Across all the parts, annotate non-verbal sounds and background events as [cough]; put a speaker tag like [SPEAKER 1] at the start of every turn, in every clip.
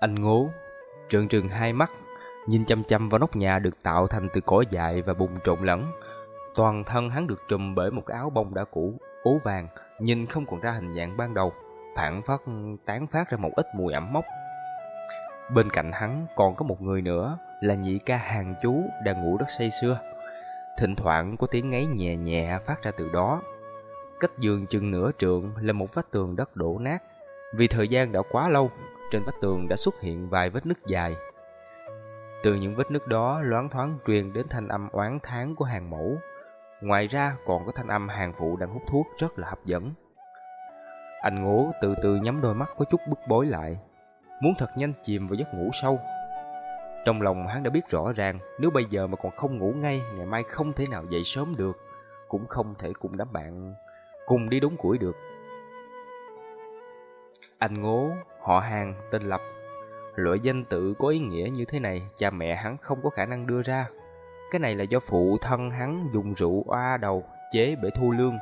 [SPEAKER 1] Anh ngố, trợn trừng hai mắt, nhìn chăm chăm vào nóc nhà được tạo thành từ cỏ dại và bùn trộn lẫn. Toàn thân hắn được trùm bởi một cái áo bông đã cũ, ố vàng, nhìn không còn ra hình dạng ban đầu, phản phát tán phát ra một ít mùi ẩm mốc. Bên cạnh hắn còn có một người nữa là nhị ca hàng chú đang ngủ rất say sưa. Thỉnh thoảng có tiếng ngáy nhẹ nhẹ phát ra từ đó. Cách giường chừng nửa trượng là một vách tường đất đổ nát. Vì thời gian đã quá lâu, trên vách tường đã xuất hiện vài vết nứt dài. Từ những vết nứt đó loáng thoáng truyền đến thanh âm oán thán của hàng mẫu. Ngoài ra còn có thanh âm hàng phụ đang hút thuốc rất là hấp dẫn. Anh ngố từ từ nhắm đôi mắt có chút bức bối lại, muốn thật nhanh chìm vào giấc ngủ sâu. Trong lòng hắn đã biết rõ ràng, nếu bây giờ mà còn không ngủ ngay, ngày mai không thể nào dậy sớm được, cũng không thể cùng đám bạn cùng đi đốn củi được. Anh Ngố, họ hàng, tên Lập. Loại danh tự có ý nghĩa như thế này, cha mẹ hắn không có khả năng đưa ra. Cái này là do phụ thân hắn dùng rượu oa đầu, chế bể thu lương,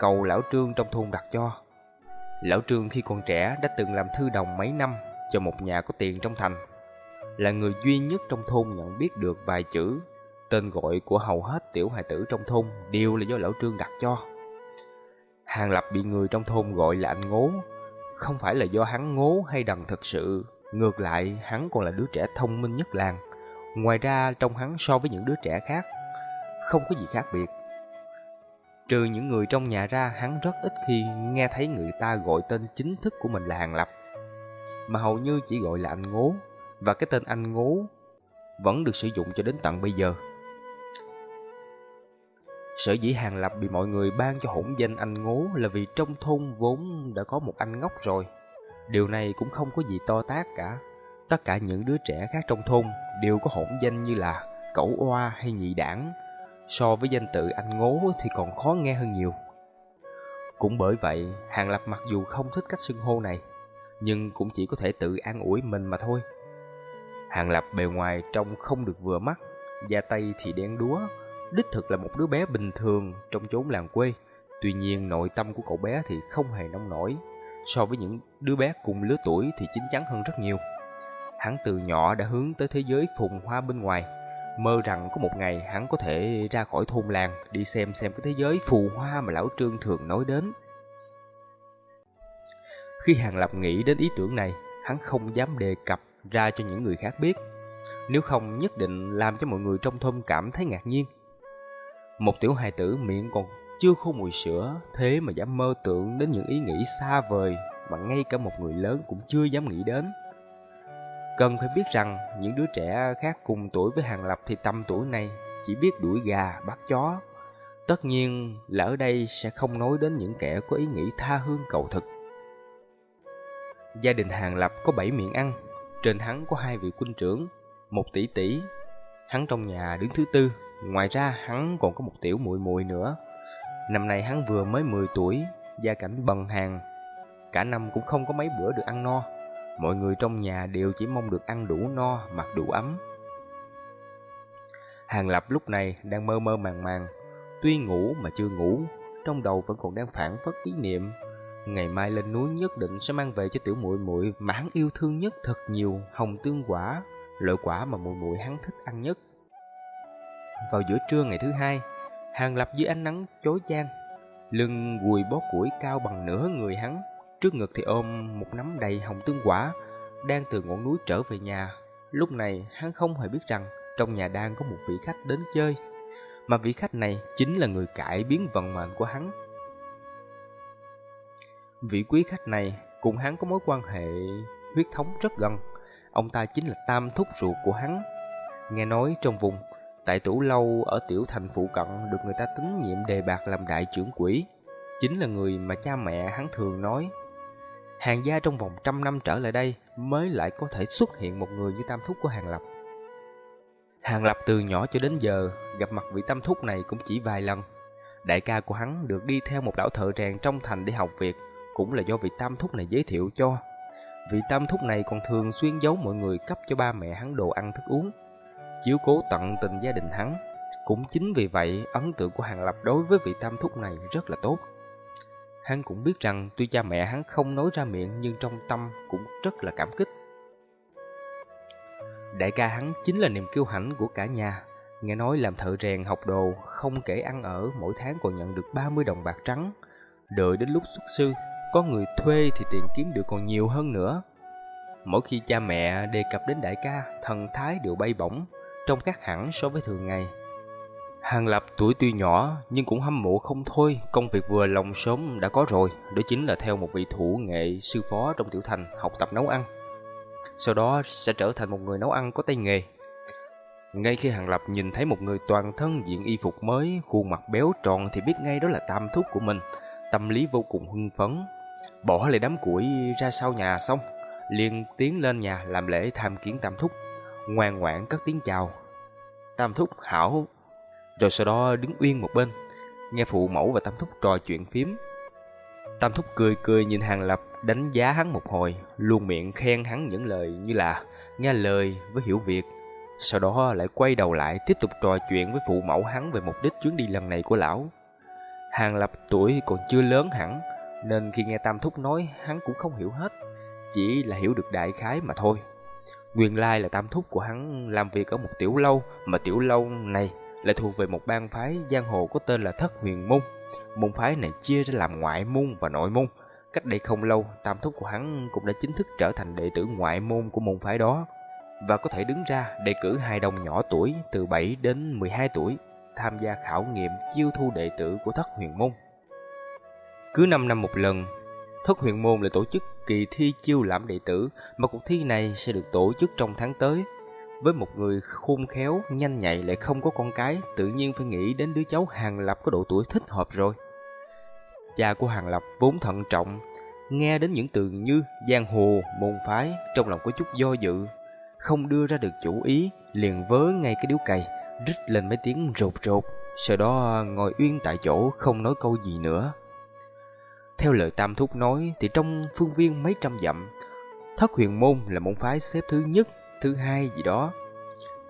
[SPEAKER 1] cầu lão Trương trong thôn đặt cho. Lão Trương khi còn trẻ đã từng làm thư đồng mấy năm cho một nhà có tiền trong thành. Là người duy nhất trong thôn nhận biết được vài chữ, tên gọi của hầu hết tiểu hài tử trong thôn đều là do lão Trương đặt cho. Hàng Lập bị người trong thôn gọi là anh ngố, không phải là do hắn ngố hay đần thật sự, ngược lại hắn còn là đứa trẻ thông minh nhất làng. Ngoài ra trong hắn so với những đứa trẻ khác, không có gì khác biệt. Trừ những người trong nhà ra, hắn rất ít khi nghe thấy người ta gọi tên chính thức của mình là Hàng Lập. Mà hầu như chỉ gọi là anh Ngố, và cái tên anh Ngố vẫn được sử dụng cho đến tận bây giờ. Sở dĩ Hàng Lập bị mọi người ban cho hỗn danh anh Ngố là vì trong thôn vốn đã có một anh ngốc rồi. Điều này cũng không có gì to tác cả. Tất cả những đứa trẻ khác trong thôn đều có hỗn danh như là cẩu oa hay nhị đảng. So với danh tự anh Ngố thì còn khó nghe hơn nhiều. Cũng bởi vậy, Hàng Lập mặc dù không thích cách xưng hô này, nhưng cũng chỉ có thể tự an ủi mình mà thôi. Hàng Lập bề ngoài trông không được vừa mắt, da tay thì đen đúa, đích thực là một đứa bé bình thường trong chốn làng quê. Tuy nhiên nội tâm của cậu bé thì không hề nông nổi, so với những đứa bé cùng lứa tuổi thì chín chắn hơn rất nhiều. Hắn từ nhỏ đã hướng tới thế giới phồn hoa bên ngoài, mơ rằng có một ngày hắn có thể ra khỏi thôn làng đi xem xem cái thế giới phù hoa mà lão Trương thường nói đến. Khi Hàng Lập nghĩ đến ý tưởng này, hắn không dám đề cập ra cho những người khác biết, nếu không nhất định làm cho mọi người trong thôn cảm thấy ngạc nhiên. Một tiểu hài tử miệng còn chưa khô mùi sữa, thế mà dám mơ tưởng đến những ý nghĩ xa vời mà ngay cả một người lớn cũng chưa dám nghĩ đến. Cần phải biết rằng những đứa trẻ khác cùng tuổi với Hàng Lập thì tầm tuổi này chỉ biết đuổi gà, bắt chó. Tất nhiên là ở đây sẽ không nói đến những kẻ có ý nghĩ tha hương cầu thực. Gia đình Hàng Lập có 7 miệng ăn, trên hắn có hai vị quân trưởng, một tỷ tỷ. Hắn trong nhà đứng thứ tư, ngoài ra hắn còn có một tiểu muội muội nữa. Năm nay hắn vừa mới 10 tuổi, gia cảnh bần hàn cả năm cũng không có mấy bữa được ăn no. Mọi người trong nhà đều chỉ mong được ăn đủ no, mặc đủ ấm. Hàng Lập lúc này đang mơ mơ màng màng, tuy ngủ mà chưa ngủ, trong đầu vẫn còn đang phản phất ý niệm ngày mai lên núi nhất định sẽ mang về cho tiểu muội muội mà hắn yêu thương nhất thật nhiều hồng tương quả, loại quả mà muội muội hắn thích ăn nhất. Vào giữa trưa ngày thứ hai, Hàng Lập dưới ánh nắng chói chang, lưng gùi bó củi cao bằng nửa người hắn, trước ngực thì ôm một nắm đầy hồng tương quả, đang từ ngọn núi trở về nhà. Lúc này hắn không hề biết rằng trong nhà đang có một vị khách đến chơi, mà vị khách này chính là người cải biến vận mệnh của hắn. Vị quý khách này cùng hắn có mối quan hệ huyết thống rất gần, ông ta chính là tam thúc ruột của hắn. Nghe nói trong vùng, tại tủ lâu ở tiểu thành phụ cận được người ta tín nhiệm đề bạc làm đại trưởng quỹ, chính là người mà cha mẹ hắn thường nói. Hàng gia trong vòng trăm năm trở lại đây mới lại có thể xuất hiện một người như tam thúc của Hàng Lập. Hàng Lập từ nhỏ cho đến giờ gặp mặt vị tam thúc này cũng chỉ vài lần. Đại ca của hắn được đi theo một lão thợ rèn trong thành để học việc, cũng là do vị tam thúc này giới thiệu cho. Vị tam thúc này còn thường xuyên giấu mọi người cấp cho ba mẹ hắn đồ ăn thức uống, chiếu cố tận tình gia đình hắn. Cũng chính vì vậy, ấn tượng của Hàng Lập đối với vị tam thúc này rất là tốt. Hắn cũng biết rằng tuy cha mẹ hắn không nói ra miệng nhưng trong tâm cũng rất là cảm kích. Đại ca hắn chính là niềm kiêu hãnh của cả nhà. Nghe nói làm thợ rèn học đồ, không kể ăn ở, mỗi tháng còn nhận được 30 đồng bạc trắng. Đợi đến lúc xuất sư, có người thuê thì tiền kiếm được còn nhiều hơn nữa. Mỗi khi cha mẹ đề cập đến đại ca, thần thái đều bay bổng, trông khác hẳn so với thường ngày. Hàng Lập tuổi tuy nhỏ nhưng cũng hâm mộ không thôi, công việc vừa lòng sớm đã có rồi, đó chính là theo một vị thủ nghệ sư phó trong tiểu thành học tập nấu ăn. Sau đó sẽ trở thành một người nấu ăn có tay nghề. Ngay khi Hàng Lập nhìn thấy một người toàn thân diện y phục mới, khuôn mặt béo tròn thì biết ngay đó là tam thúc của mình, tâm lý vô cùng hưng phấn. Bỏ lại đám củi ra sau nhà xong, liền tiến lên nhà làm lễ tham kiến tam thúc, ngoan ngoãn cất tiếng chào. Tam thúc hảo rồi sau đó đứng uyên một bên, nghe phụ mẫu và Tam Thúc trò chuyện phím. Tam Thúc cười cười nhìn Hàng Lập đánh giá hắn một hồi, luôn miệng khen hắn những lời như là nghe lời với hiểu việc. Sau đó lại quay đầu lại tiếp tục trò chuyện với phụ mẫu hắn về mục đích chuyến đi lần này của lão. Hàng Lập tuổi còn chưa lớn hẳn, nên khi nghe Tam Thúc nói hắn cũng không hiểu hết, chỉ là hiểu được đại khái mà thôi. Nguyên lai là Tam Thúc của hắn làm việc ở một tiểu lâu, mà tiểu lâu này lại thuộc về một bang phái giang hồ có tên là Thất Huyền Môn. Môn phái này chia ra làm ngoại môn và nội môn. Cách đây không lâu, tam thúc của hắn cũng đã chính thức trở thành đệ tử ngoại môn của môn phái đó và có thể đứng ra đề cử hai đồng nhỏ tuổi từ 7 đến 12 tuổi tham gia khảo nghiệm chiêu thu đệ tử của Thất Huyền Môn. Cứ 5 năm một lần, Thất Huyền Môn lại tổ chức kỳ thi chiêu lãm đệ tử mà cuộc thi này sẽ được tổ chức trong tháng tới với một người khôn khéo, nhanh nhạy lại không có con cái, tự nhiên phải nghĩ đến đứa cháu Hàng Lập có độ tuổi thích hợp rồi. Cha của Hàng Lập vốn thận trọng, nghe đến những từ như giang hồ, môn phái, trong lòng có chút do dự, không đưa ra được chủ ý, liền vớ ngay cái điếu cày, rít lên mấy tiếng rột rột, sau đó ngồi uyên tại chỗ không nói câu gì nữa. Theo lời Tam Thúc nói thì trong phương viên mấy trăm dặm, Thất Huyền Môn là môn phái xếp thứ nhất thứ hai gì đó.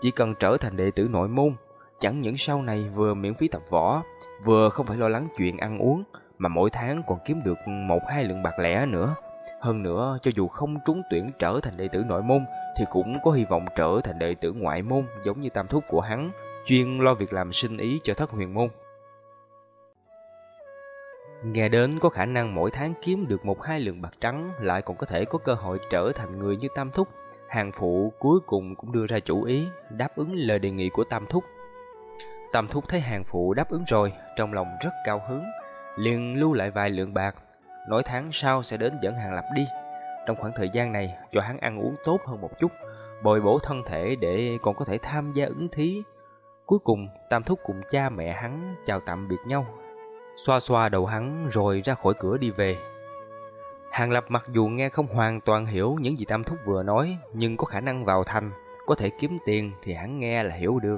[SPEAKER 1] Chỉ cần trở thành đệ tử nội môn, chẳng những sau này vừa miễn phí tập võ, vừa không phải lo lắng chuyện ăn uống, mà mỗi tháng còn kiếm được một hai lượng bạc lẻ nữa. Hơn nữa, cho dù không trúng tuyển trở thành đệ tử nội môn, thì cũng có hy vọng trở thành đệ tử ngoại môn giống như tam thúc của hắn, chuyên lo việc làm sinh ý cho thất huyền môn. Nghe đến có khả năng mỗi tháng kiếm được một hai lượng bạc trắng lại còn có thể có cơ hội trở thành người như tam thúc Hàng phụ cuối cùng cũng đưa ra chủ ý, đáp ứng lời đề nghị của Tam Thúc. Tam Thúc thấy hàng phụ đáp ứng rồi, trong lòng rất cao hứng, liền lưu lại vài lượng bạc, nói tháng sau sẽ đến dẫn hàng lập đi. Trong khoảng thời gian này, cho hắn ăn uống tốt hơn một chút, bồi bổ thân thể để còn có thể tham gia ứng thí. Cuối cùng, Tam Thúc cùng cha mẹ hắn chào tạm biệt nhau, xoa xoa đầu hắn rồi ra khỏi cửa đi về. Hàng Lập mặc dù nghe không hoàn toàn hiểu những gì Tam Thúc vừa nói, nhưng có khả năng vào thành, có thể kiếm tiền thì hắn nghe là hiểu được.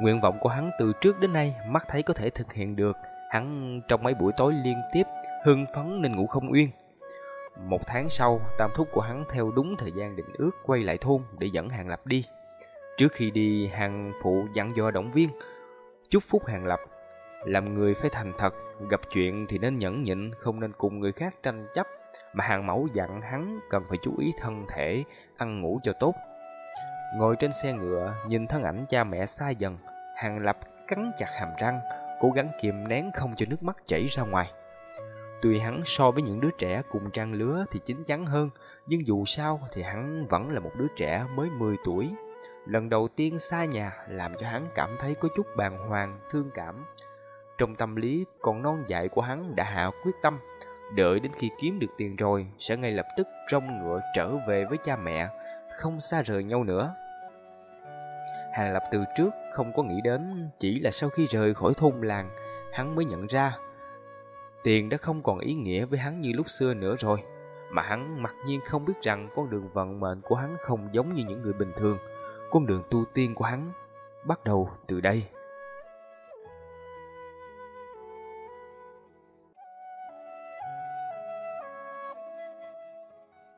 [SPEAKER 1] Nguyện vọng của hắn từ trước đến nay mắt thấy có thể thực hiện được, hắn trong mấy buổi tối liên tiếp hưng phấn nên ngủ không yên. Một tháng sau, Tam Thúc của hắn theo đúng thời gian định ước quay lại thôn để dẫn Hàng Lập đi. Trước khi đi, Hàng phụ dặn dò động viên, chúc phúc Hàng Lập. Làm người phải thành thật, gặp chuyện thì nên nhẫn nhịn, không nên cùng người khác tranh chấp mà hàng mẫu dặn hắn cần phải chú ý thân thể, ăn ngủ cho tốt. Ngồi trên xe ngựa, nhìn thân ảnh cha mẹ xa dần, hàng lập cắn chặt hàm răng, cố gắng kiềm nén không cho nước mắt chảy ra ngoài. Tuy hắn so với những đứa trẻ cùng trang lứa thì chín chắn hơn, nhưng dù sao thì hắn vẫn là một đứa trẻ mới 10 tuổi. Lần đầu tiên xa nhà làm cho hắn cảm thấy có chút bàng hoàng, thương cảm. Trong tâm lý còn non dại của hắn đã hạ quyết tâm, Đợi đến khi kiếm được tiền rồi Sẽ ngay lập tức rong ngựa trở về với cha mẹ Không xa rời nhau nữa. Hàng Lập từ trước không có nghĩ đến Chỉ là sau khi rời khỏi thôn làng Hắn mới nhận ra Tiền đã không còn ý nghĩa với hắn như lúc xưa nữa rồi. Mà hắn mặc nhiên không biết rằng Con đường vận mệnh của hắn không giống như những người bình thường. Con đường tu tiên của hắn Bắt đầu từ đây.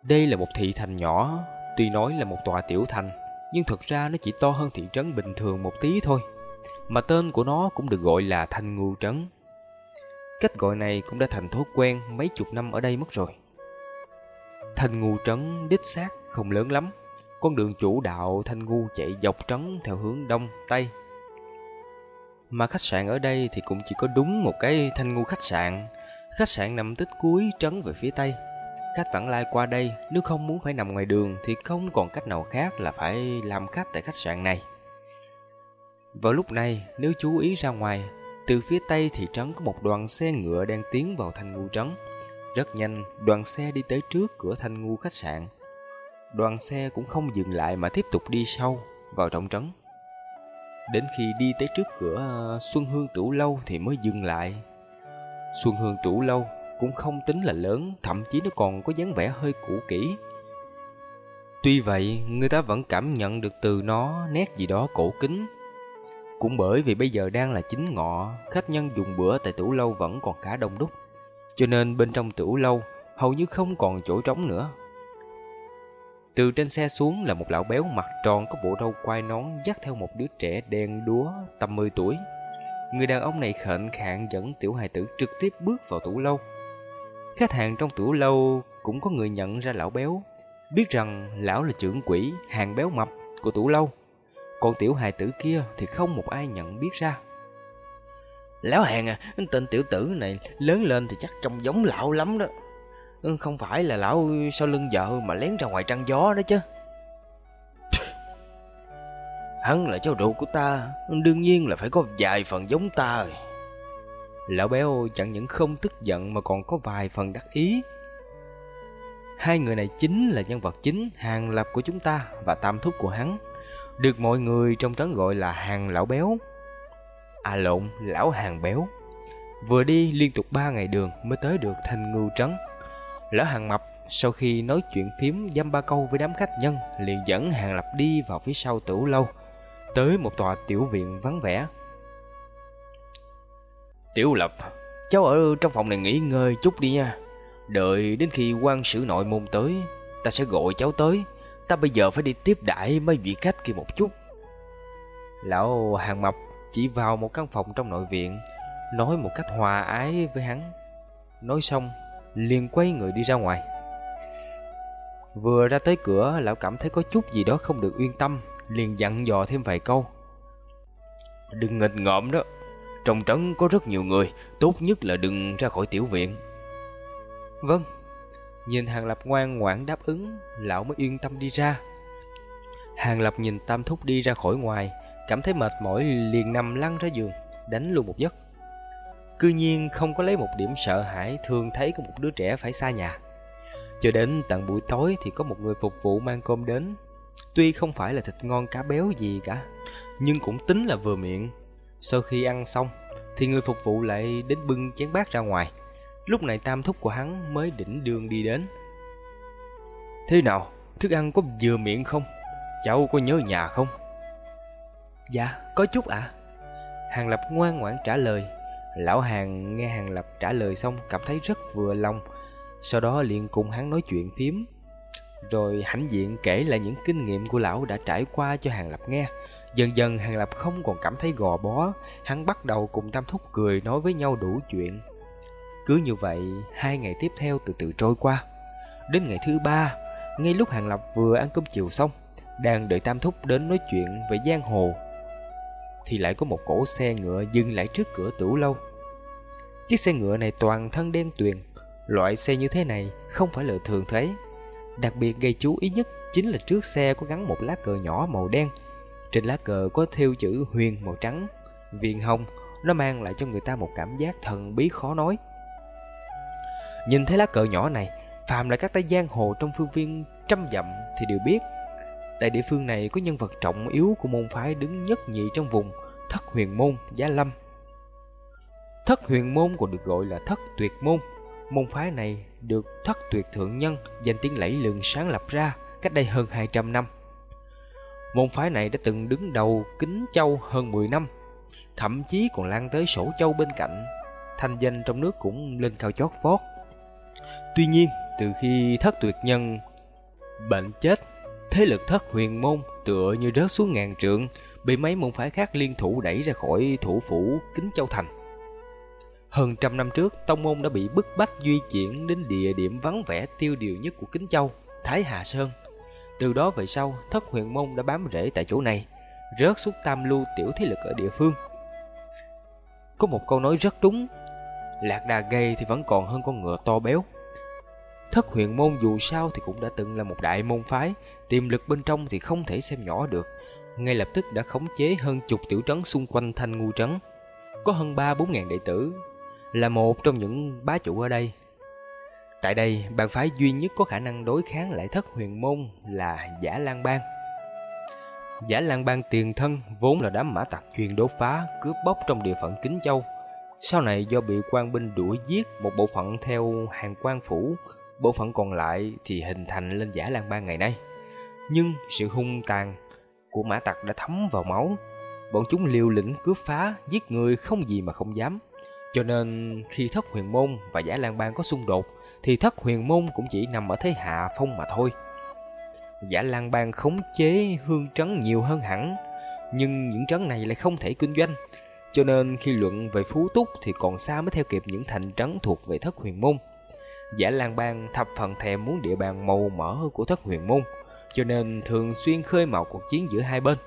[SPEAKER 1] Đây là một thị thành nhỏ, tuy nói là một tòa tiểu thành, nhưng thực ra nó chỉ to hơn thị trấn bình thường một tí thôi. Mà tên của nó cũng được gọi là Thanh Ngưu Trấn. Cách gọi này cũng đã thành thói quen mấy chục năm ở đây mất rồi. Thanh Ngưu Trấn đích xác không lớn lắm, Con đường chủ đạo Thanh Ngu chạy dọc trấn theo hướng đông, tây. Mà khách sạn ở đây thì cũng chỉ có đúng một cái Thanh Ngu khách sạn. Khách sạn nằm tích cuối trấn về phía tây. Khách vãng lai qua đây nếu không muốn phải nằm ngoài đường thì không còn cách nào khác là phải làm khách tại khách sạn này. Vào lúc này, nếu chú ý ra ngoài, từ phía tây thị trấn có một đoàn xe ngựa đang tiến vào Thanh Ngu trấn. Rất nhanh, đoàn xe đi tới trước cửa Thanh Ngu khách sạn. Đoàn xe cũng không dừng lại mà tiếp tục đi sâu vào trong trấn. Đến khi đi tới trước cửa ờ, Xuân Hương Tửu Lâu thì mới dừng lại. Xuân Hương Tửu Lâu cũng không tính là lớn, thậm chí nó còn có dáng vẻ hơi cũ kỹ. Tuy vậy, người ta vẫn cảm nhận được từ nó nét gì đó cổ kính. Cũng bởi vì bây giờ đang là chính ngọ, khách nhân dùng bữa tại tủ lâu vẫn còn khá đông đúc. Cho nên bên trong tủ lâu hầu như không còn chỗ trống nữa. Từ trên xe xuống là một lão béo mặt tròn có bộ râu quai nón dắt theo một đứa trẻ đen đúa tầm 10 tuổi. Người đàn ông này khệnh khạng dẫn tiểu hài tử trực tiếp bước vào tủ lâu. Khách hàng trong tủ lâu cũng có người nhận ra lão béo, biết rằng lão là trưởng quỷ hàng béo mập của tủ lâu. Còn tiểu hài tử kia thì không một ai nhận biết ra.
[SPEAKER 2] Lão hàng à, tên tiểu tử này lớn lên thì chắc trông giống lão lắm đó. Ừ, không phải là lão sau lưng vợ mà lén ra ngoài trăng gió đó chứ. Hắn là cháu ruột của ta, đương nhiên là phải có vài phần giống ta rồi.
[SPEAKER 1] Lão béo chẳng những không tức giận mà còn có vài phần đắc ý. Hai người này chính là nhân vật chính hàng lập của chúng ta và tam thúc của hắn, được mọi người trong trấn gọi là hàng lão béo. À lộn, lão hàng béo. Vừa đi liên tục ba ngày đường mới tới được thành ngưu trấn. Lão hàng mập sau khi nói chuyện phím dăm ba câu với đám khách nhân liền dẫn hàng lập đi vào phía sau tửu lâu tới một tòa tiểu viện vắng vẻ
[SPEAKER 2] Tiểu Lập, cháu ở trong phòng này nghỉ ngơi chút đi nha. Đợi đến khi quan sử nội môn tới, ta sẽ gọi cháu tới. Ta bây giờ phải đi tiếp đãi mấy vị khách kia một chút.
[SPEAKER 1] Lão hàng mập chỉ vào một căn phòng trong nội viện, nói một cách hòa ái với hắn. Nói xong, liền quay người đi ra ngoài. Vừa ra tới cửa, lão cảm thấy có chút gì đó không được yên tâm, liền dặn dò thêm vài câu.
[SPEAKER 2] Đừng nghịch ngợm đó, trong trấn có rất nhiều người, tốt nhất là đừng ra khỏi tiểu viện.
[SPEAKER 1] Vâng. Nhìn Hàng Lập ngoan ngoãn đáp ứng, lão mới yên tâm đi ra. Hàng Lập nhìn Tam Thúc đi ra khỏi ngoài, cảm thấy mệt mỏi liền nằm lăn ra giường, đánh luôn một giấc. Cư nhiên không có lấy một điểm sợ hãi thường thấy có một đứa trẻ phải xa nhà. Cho đến tận buổi tối thì có một người phục vụ mang cơm đến. Tuy không phải là thịt ngon cá béo gì cả, nhưng cũng tính là vừa miệng, sau khi ăn xong, thì người phục vụ lại đến bưng chén bát ra ngoài. Lúc này tam thúc của hắn mới đỉnh đường đi đến. Thế nào, thức ăn có vừa miệng không? Cháu có nhớ nhà không? Dạ, có chút ạ. À. Hàng Lập ngoan ngoãn trả lời. Lão Hàng nghe Hàng Lập trả lời xong cảm thấy rất vừa lòng. Sau đó liền cùng hắn nói chuyện phím. Rồi hãnh diện kể lại những kinh nghiệm của lão đã trải qua cho Hàng Lập nghe. Dần dần Hàng Lập không còn cảm thấy gò bó, hắn bắt đầu cùng Tam Thúc cười nói với nhau đủ chuyện. Cứ như vậy, hai ngày tiếp theo từ từ trôi qua. Đến ngày thứ ba, ngay lúc Hàng Lập vừa ăn cơm chiều xong, đang đợi Tam Thúc đến nói chuyện về giang hồ, thì lại có một cỗ xe ngựa dừng lại trước cửa tửu lâu. Chiếc xe ngựa này toàn thân đen tuyền, loại xe như thế này không phải là thường thấy. Đặc biệt gây chú ý nhất chính là trước xe có gắn một lá cờ nhỏ màu đen trên lá cờ có thêu chữ huyền màu trắng, viền hồng, nó mang lại cho người ta một cảm giác thần bí khó nói. Nhìn thấy lá cờ nhỏ này, phàm là các tay giang hồ trong phương viên trăm dặm thì đều biết. Tại địa phương này có nhân vật trọng yếu của môn phái đứng nhất nhị trong vùng, Thất Huyền Môn, Giá Lâm. Thất Huyền Môn còn được gọi là Thất Tuyệt Môn. Môn phái này được Thất Tuyệt Thượng Nhân danh tiếng lẫy lừng sáng lập ra cách đây hơn 200 năm. Môn phái này đã từng đứng đầu Kính Châu hơn 10 năm, thậm chí còn lan tới Sổ Châu bên cạnh. Thanh danh trong nước cũng lên cao chót vót. Tuy nhiên, từ khi thất tuyệt nhân bệnh chết, thế lực thất huyền môn tựa như rớt xuống ngàn trượng, bị mấy môn phái khác liên thủ đẩy ra khỏi thủ phủ Kính Châu Thành. Hơn trăm năm trước, Tông Môn đã bị bức bách di chuyển đến địa điểm vắng vẻ tiêu điều nhất của Kính Châu, Thái Hà Sơn.
[SPEAKER 2] Từ đó về sau, thất huyền môn đã bám rễ tại chỗ này, rớt xuống tam lưu tiểu thế lực ở địa phương. Có một câu nói rất đúng, lạc đà gầy thì vẫn còn hơn con ngựa to béo. Thất huyền môn dù sao thì cũng đã từng là một đại môn phái, tiềm lực bên trong thì không thể xem nhỏ được. Ngay lập tức đã khống chế hơn chục tiểu trấn xung quanh thanh ngu trấn. Có hơn ba bốn ngàn đệ tử, là một trong những bá chủ ở đây. Tại đây, bang phái duy nhất có khả năng đối kháng lại thất huyền môn là Giả Lan Bang. Giả Lan Bang tiền thân vốn là đám mã tặc chuyên đốt phá, cướp bóc trong địa phận Kính Châu. Sau này do bị quan binh đuổi giết một bộ phận theo hàng quan phủ, bộ phận còn lại thì hình thành lên Giả Lan Bang ngày nay. Nhưng sự hung tàn của mã tặc đã thấm vào máu. Bọn chúng liều lĩnh cướp phá, giết người không gì mà không dám. Cho nên khi thất huyền môn và giả lan bang có xung đột thì thất huyền môn cũng chỉ nằm ở thế hạ phong mà thôi. Giả lan bang khống chế hương trấn nhiều hơn hẳn, nhưng những trấn này lại không thể kinh doanh. Cho nên khi luận về phú túc thì còn xa mới theo kịp những thành trấn thuộc về thất huyền môn. Giả Lan Bang thập phần thèm muốn địa bàn màu mỡ của thất huyền môn, cho nên thường xuyên khơi mào cuộc chiến giữa hai bên.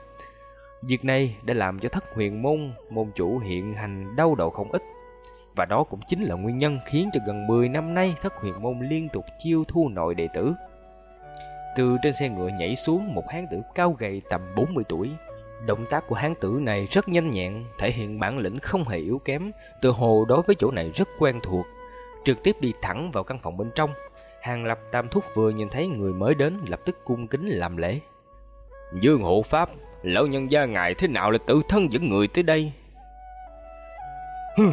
[SPEAKER 2] Việc này đã làm cho thất huyền môn, môn chủ hiện hành đau đầu không ít. Và đó cũng chính là nguyên nhân khiến cho gần 10 năm nay thất huyền môn liên tục chiêu thu nội đệ tử. Từ trên xe ngựa nhảy xuống một hán tử cao gầy tầm 40 tuổi. Động tác của hán tử này rất nhanh nhẹn, thể hiện bản lĩnh không hề yếu kém, từ hồ đối với chỗ này rất quen thuộc. Trực tiếp đi thẳng vào căn phòng bên trong, Hàng Lập Tam Thúc vừa nhìn thấy người mới đến lập tức cung kính làm lễ. Dương hộ pháp, lão nhân gia ngài thế nào là tự thân dẫn người tới đây? Hừ,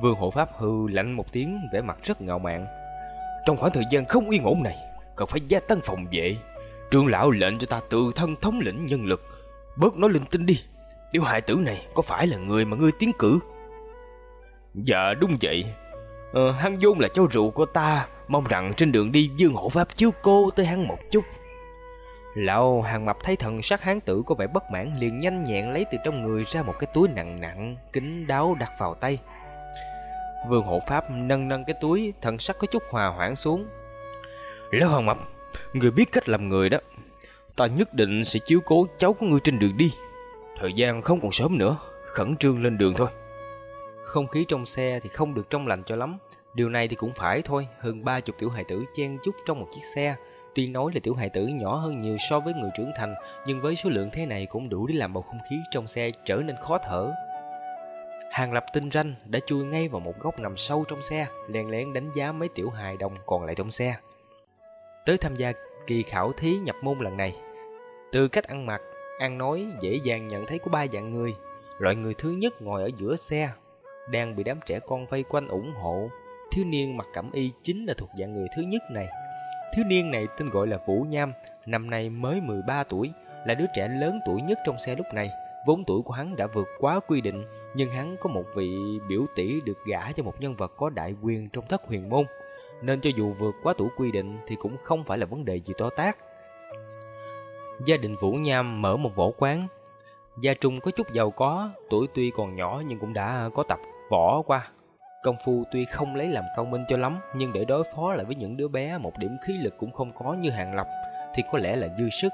[SPEAKER 2] Vương hộ pháp hư lạnh một tiếng vẻ mặt rất ngạo mạn. Trong khoảng thời gian không yên ổn này, cần phải gia tăng phòng vệ. Trương lão lệnh cho ta tự thân thống lĩnh nhân lực, bớt nói linh tinh đi. Tiểu hại tử này có phải là người mà ngươi tiến cử? Dạ đúng vậy. Ờ, hắn vốn là cháu rượu của ta, mong rằng trên đường đi Dương hộ pháp chiếu cô tới hắn một chút. Lão hàng mập thấy thần sắc hán tử có vẻ bất mãn liền nhanh nhẹn lấy từ trong người ra một cái túi nặng nặng, kính đáo đặt vào tay. Vương hộ pháp nâng nâng cái túi, thần sắc có chút hòa hoãn xuống. Lão Hoàng Mập, người biết cách làm người đó. Ta nhất định sẽ chiếu cố cháu của ngươi trên đường đi. Thời gian không còn sớm nữa, khẩn trương lên đường thôi. Không khí trong xe thì không được trong lành cho lắm. Điều này thì cũng phải thôi, hơn ba chục tiểu hài tử chen chúc trong một chiếc xe. Tuy nói là tiểu hài tử nhỏ hơn nhiều so với người trưởng thành, nhưng với số lượng thế này cũng đủ để làm bầu không khí trong xe trở nên khó thở. Hàng lập tinh ranh đã chui ngay vào một góc nằm sâu trong xe, lén lén đánh giá mấy tiểu hài đồng còn lại trong xe. Tới tham gia kỳ khảo thí nhập môn lần này, từ cách ăn mặc, ăn nói dễ dàng nhận thấy có ba dạng người. Loại người thứ nhất ngồi ở giữa xe, đang bị đám trẻ con vây quanh ủng hộ. Thiếu niên mặc cẩm y chính là thuộc dạng người thứ nhất này. Thiếu niên này tên gọi là Vũ Nham, năm nay mới 13 tuổi, là đứa trẻ lớn tuổi nhất trong xe lúc này. Vốn tuổi của hắn đã vượt quá quy định, nhưng hắn có một vị biểu tỷ được gả cho một nhân vật có đại quyền trong thất huyền môn, nên cho dù vượt quá tuổi quy định thì cũng không phải là vấn đề gì to tát. Gia đình Vũ Nham mở một võ quán. Gia Trung có chút giàu có, tuổi tuy còn nhỏ nhưng cũng đã có tập võ qua. Công phu tuy không lấy làm cao minh cho lắm, nhưng để đối phó lại với những đứa bé một điểm khí lực cũng không có như Hàng Lập thì có lẽ là dư sức.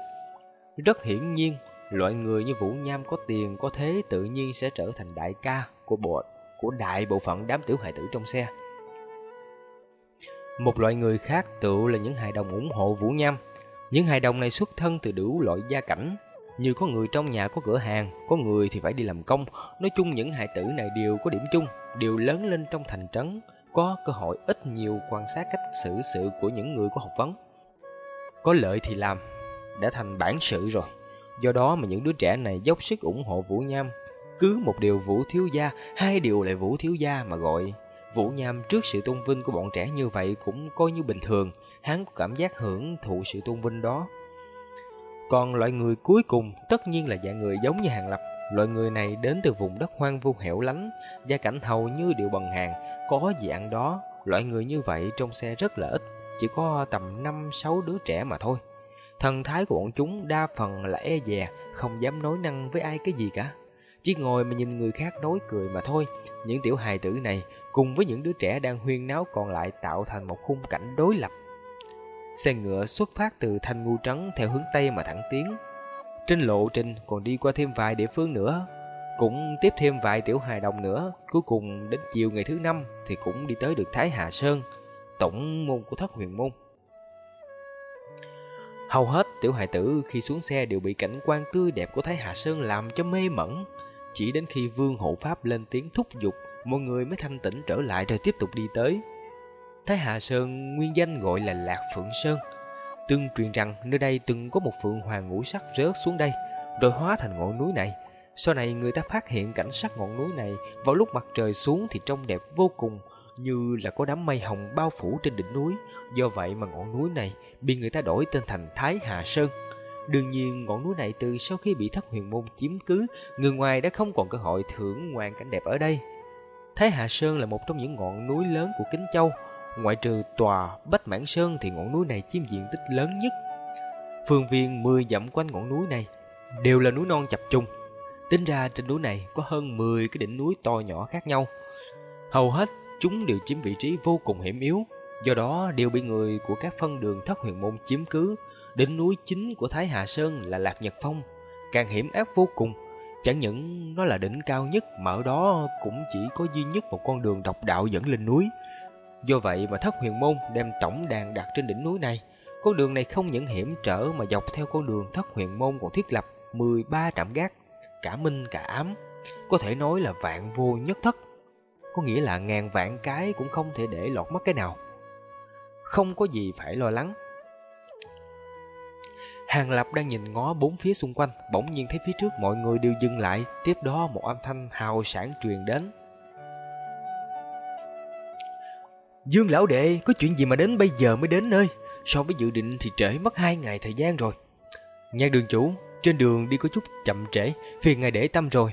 [SPEAKER 2] Rất hiển nhiên, Loại người như Vũ Nham có tiền có thế tự nhiên sẽ trở thành đại ca của bộ của đại bộ phận đám tiểu hài tử trong xe. Một loại người khác tự là những hài đồng ủng hộ Vũ Nham. Những hài đồng này xuất thân từ đủ loại gia cảnh, như có người trong nhà có cửa hàng, có người thì phải đi làm công. Nói chung những hài tử này đều có điểm chung, đều lớn lên trong thành trấn, có cơ hội ít nhiều quan sát cách xử sự của những người có học vấn. Có lợi thì làm, đã thành bản sự rồi. Do đó mà những đứa trẻ này dốc sức ủng hộ Vũ Nham. Cứ một điều Vũ Thiếu Gia, hai điều lại Vũ Thiếu Gia mà gọi. Vũ Nham trước sự tôn vinh của bọn trẻ như vậy cũng coi như bình thường, hắn có cảm giác hưởng thụ sự tôn vinh đó. Còn loại người cuối cùng tất nhiên là dạng người giống như Hàng Lập. Loại người này đến từ vùng đất hoang vu hẻo lánh, gia cảnh hầu như đều bằng hàng, có gì ăn đó. Loại người như vậy trong xe rất là ít, chỉ có tầm 5-6 đứa trẻ mà thôi. Thần thái của bọn chúng đa phần là e dè, không dám nói năng với ai cái gì cả. Chỉ ngồi mà nhìn người khác nói cười mà thôi. Những tiểu hài tử này cùng với những đứa trẻ đang huyên náo còn lại tạo thành một khung cảnh đối lập. Xe ngựa xuất phát từ Thanh Ngu trắng theo hướng Tây mà thẳng tiến. Trên lộ trình còn đi qua thêm vài địa phương nữa, cũng tiếp thêm vài tiểu hài đồng nữa. Cuối cùng đến chiều ngày thứ năm thì cũng đi tới được Thái Hà Sơn, tổng môn của thất huyền môn. Hầu hết tiểu hài tử khi xuống xe đều bị cảnh quan tươi đẹp của Thái Hà Sơn làm cho mê mẩn. Chỉ đến khi Vương Hộ Pháp lên tiếng thúc giục, mọi người mới thanh tĩnh trở lại rồi tiếp tục đi tới. Thái Hà Sơn nguyên danh gọi là Lạc Phượng Sơn. Tương truyền rằng nơi đây từng có một phượng hoàng ngũ sắc rớt xuống đây, rồi hóa thành ngọn núi này. Sau này người ta phát hiện cảnh sắc ngọn núi này vào lúc mặt trời xuống thì trông đẹp vô cùng, như là có đám mây hồng bao phủ trên đỉnh núi. Do vậy mà ngọn núi này bị người ta đổi tên thành Thái Hà Sơn. Đương nhiên, ngọn núi này từ sau khi bị thất huyền môn chiếm cứ, người ngoài đã không còn cơ hội thưởng ngoạn cảnh đẹp ở đây. Thái Hà Sơn là một trong những ngọn núi lớn của Kính Châu. Ngoại trừ tòa Bách Mãn Sơn thì ngọn núi này chiếm diện tích lớn nhất. Phương viên 10 dặm quanh ngọn núi này đều là núi non chập trùng. Tính ra trên núi này có hơn 10 cái đỉnh núi to nhỏ khác nhau. Hầu hết chúng đều chiếm vị trí vô cùng hiểm yếu, do đó đều bị người của các phân đường thất huyền môn chiếm cứ. Đỉnh núi chính của Thái Hà Sơn là Lạc Nhật Phong, càng hiểm ác vô cùng. Chẳng những nó là đỉnh cao nhất mà ở đó cũng chỉ có duy nhất một con đường độc đạo dẫn lên núi. Do vậy mà thất huyền môn đem tổng đàn đặt trên đỉnh núi này. Con đường này không những hiểm trở mà dọc theo con đường thất huyền môn còn thiết lập 13 trạm gác, cả minh cả ám. Có thể nói là vạn vô nhất thất. Có nghĩa là ngàn vạn cái cũng không thể để lọt mất cái nào. Không có gì phải lo lắng. Hàng Lập đang nhìn ngó bốn phía xung quanh, bỗng nhiên thấy phía trước mọi người đều dừng lại, tiếp đó một âm thanh hào sản truyền đến. Dương lão đệ, có chuyện gì mà đến bây giờ mới đến nơi? So với dự định thì trễ mất hai ngày thời gian rồi. Nhạc đường chủ, trên đường đi có chút chậm trễ, phiền ngài để tâm rồi.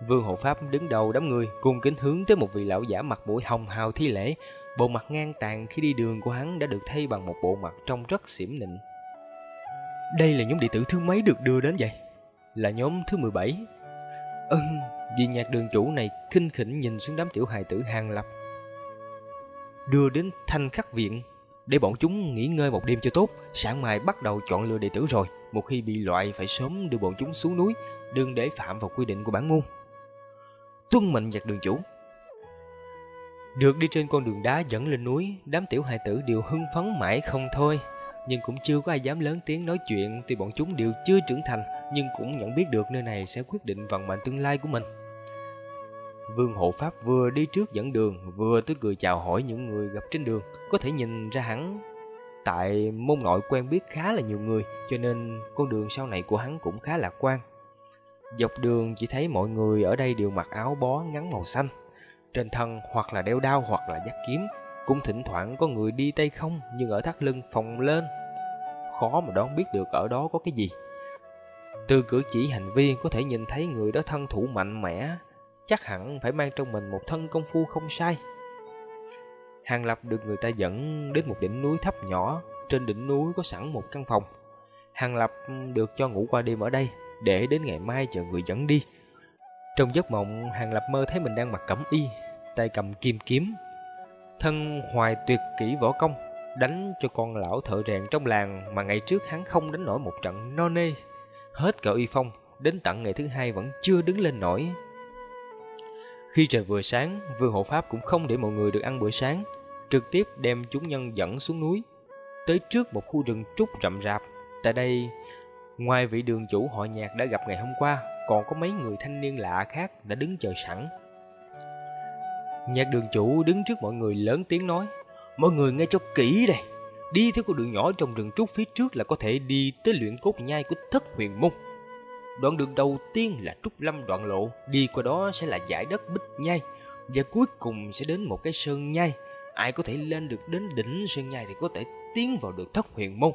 [SPEAKER 2] Vương hộ pháp đứng đầu đám người, cung kính hướng tới một vị lão giả mặt mũi hồng hào thi lễ. Bộ mặt ngang tàn khi đi đường của hắn đã được thay bằng một bộ mặt trông rất xỉm nịnh. Đây là nhóm đệ tử thứ mấy được đưa đến vậy? Là nhóm thứ 17. Ừm, vị nhạc đường chủ này kinh khỉnh nhìn xuống đám tiểu hài tử hàng lập. Đưa đến thanh khắc viện, để bọn chúng nghỉ ngơi một đêm cho tốt, sáng mai bắt đầu chọn lựa đệ tử rồi. Một khi bị loại phải sớm đưa bọn chúng xuống núi, đừng để phạm vào quy định của bản môn. Tuân mệnh nhạc đường chủ. Được đi trên con đường đá dẫn lên núi, đám tiểu hài tử đều hưng phấn mãi không thôi nhưng cũng chưa có ai dám lớn tiếng nói chuyện tuy bọn chúng đều chưa trưởng thành nhưng cũng nhận biết được nơi này sẽ quyết định vận mệnh tương lai của mình. Vương hộ pháp vừa đi trước dẫn đường, vừa tới cười chào hỏi những người gặp trên đường, có thể nhìn ra hắn tại môn nội quen biết khá là nhiều người, cho nên con đường sau này của hắn cũng khá lạc quan. Dọc đường chỉ thấy mọi người ở đây đều mặc áo bó ngắn màu xanh, trên thân hoặc là đeo đao hoặc là dắt kiếm, cũng thỉnh thoảng có người đi tay không nhưng ở thắt lưng phồng lên. Khó mà đoán biết được ở đó có cái gì. Từ cử chỉ hành vi có thể nhìn thấy người đó thân thủ mạnh mẽ, chắc hẳn phải mang trong mình một thân công phu không sai. Hàng Lập được người ta dẫn đến một đỉnh núi thấp nhỏ, trên đỉnh núi có sẵn một căn phòng. Hàng Lập được cho ngủ qua đêm ở đây, để đến ngày mai chờ người dẫn đi. Trong giấc mộng, Hàng Lập mơ thấy mình đang mặc cẩm y, tay cầm kim kiếm, thân hoài tuyệt kỹ võ công, đánh cho con lão thợ rèn trong làng mà ngày trước hắn không đánh nổi một trận no nê. Hết cả uy phong, đến tận ngày thứ hai vẫn chưa đứng lên nổi. Khi trời vừa sáng, Vương Hộ Pháp cũng không để mọi người được ăn bữa sáng, trực tiếp đem chúng nhân dẫn xuống núi, tới trước một khu rừng trúc rậm rạp. Tại đây, ngoài vị đường chủ họ nhạc đã gặp ngày hôm qua, còn có mấy người thanh niên lạ khác đã đứng chờ sẵn. Nhạc đường chủ đứng trước mọi người lớn tiếng nói Mọi người nghe cho kỹ đây. Đi theo con đường nhỏ trong rừng trúc phía trước là có thể đi tới luyện cốt nhai của thất huyền môn. Đoạn đường đầu tiên là trúc lâm đoạn lộ Đi qua đó sẽ là giải đất bích nhai Và cuối cùng sẽ đến một cái sơn nhai. Ai có thể lên được đến đỉnh sơn nhai thì có thể tiến vào được thất huyền môn.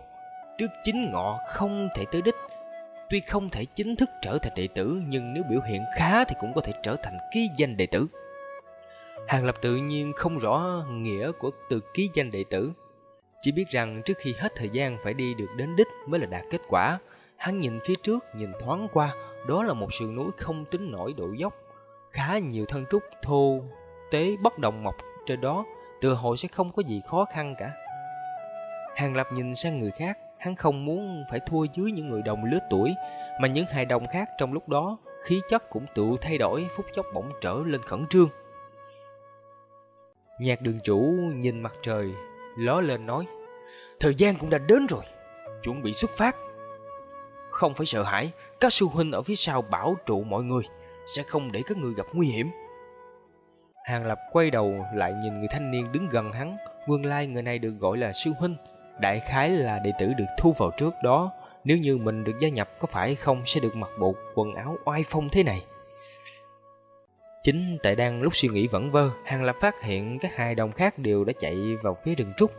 [SPEAKER 2] Trước chính ngọ không thể tới đích Tuy không thể chính thức trở thành đệ tử Nhưng nếu biểu hiện khá thì cũng có thể trở thành ký danh đệ tử Hàng Lập tự nhiên không rõ nghĩa của từ ký danh đệ tử. Chỉ biết rằng trước khi hết thời gian phải đi được đến đích mới là đạt kết quả. Hắn nhìn phía trước, nhìn thoáng qua, đó là một sườn núi không tính nổi độ dốc. Khá nhiều thân trúc thô, tế bất động mọc trên đó, tựa hồ sẽ không có gì khó khăn cả. Hàng Lập nhìn sang người khác, hắn không muốn phải thua dưới những người đồng lứa tuổi, mà những hài đồng khác trong lúc đó, khí chất cũng tự thay đổi, phút chốc bỗng trở lên khẩn trương. Nhạc đường chủ nhìn mặt trời, ló lên nói, Thời gian cũng đã đến rồi, chuẩn bị xuất phát. Không phải sợ hãi, các sư huynh ở phía sau bảo trụ mọi người, sẽ không để các người gặp nguy hiểm. Hàng Lập quay đầu lại nhìn người thanh niên đứng gần hắn, nguyên lai người này được gọi là sư huynh, đại khái là đệ tử được thu vào trước đó, nếu như mình được gia nhập có phải không sẽ được mặc bộ quần áo oai phong thế này. Chính tại đang lúc suy nghĩ vẩn vơ, Hàng Lập phát hiện các hai đồng khác đều đã chạy vào phía rừng trúc.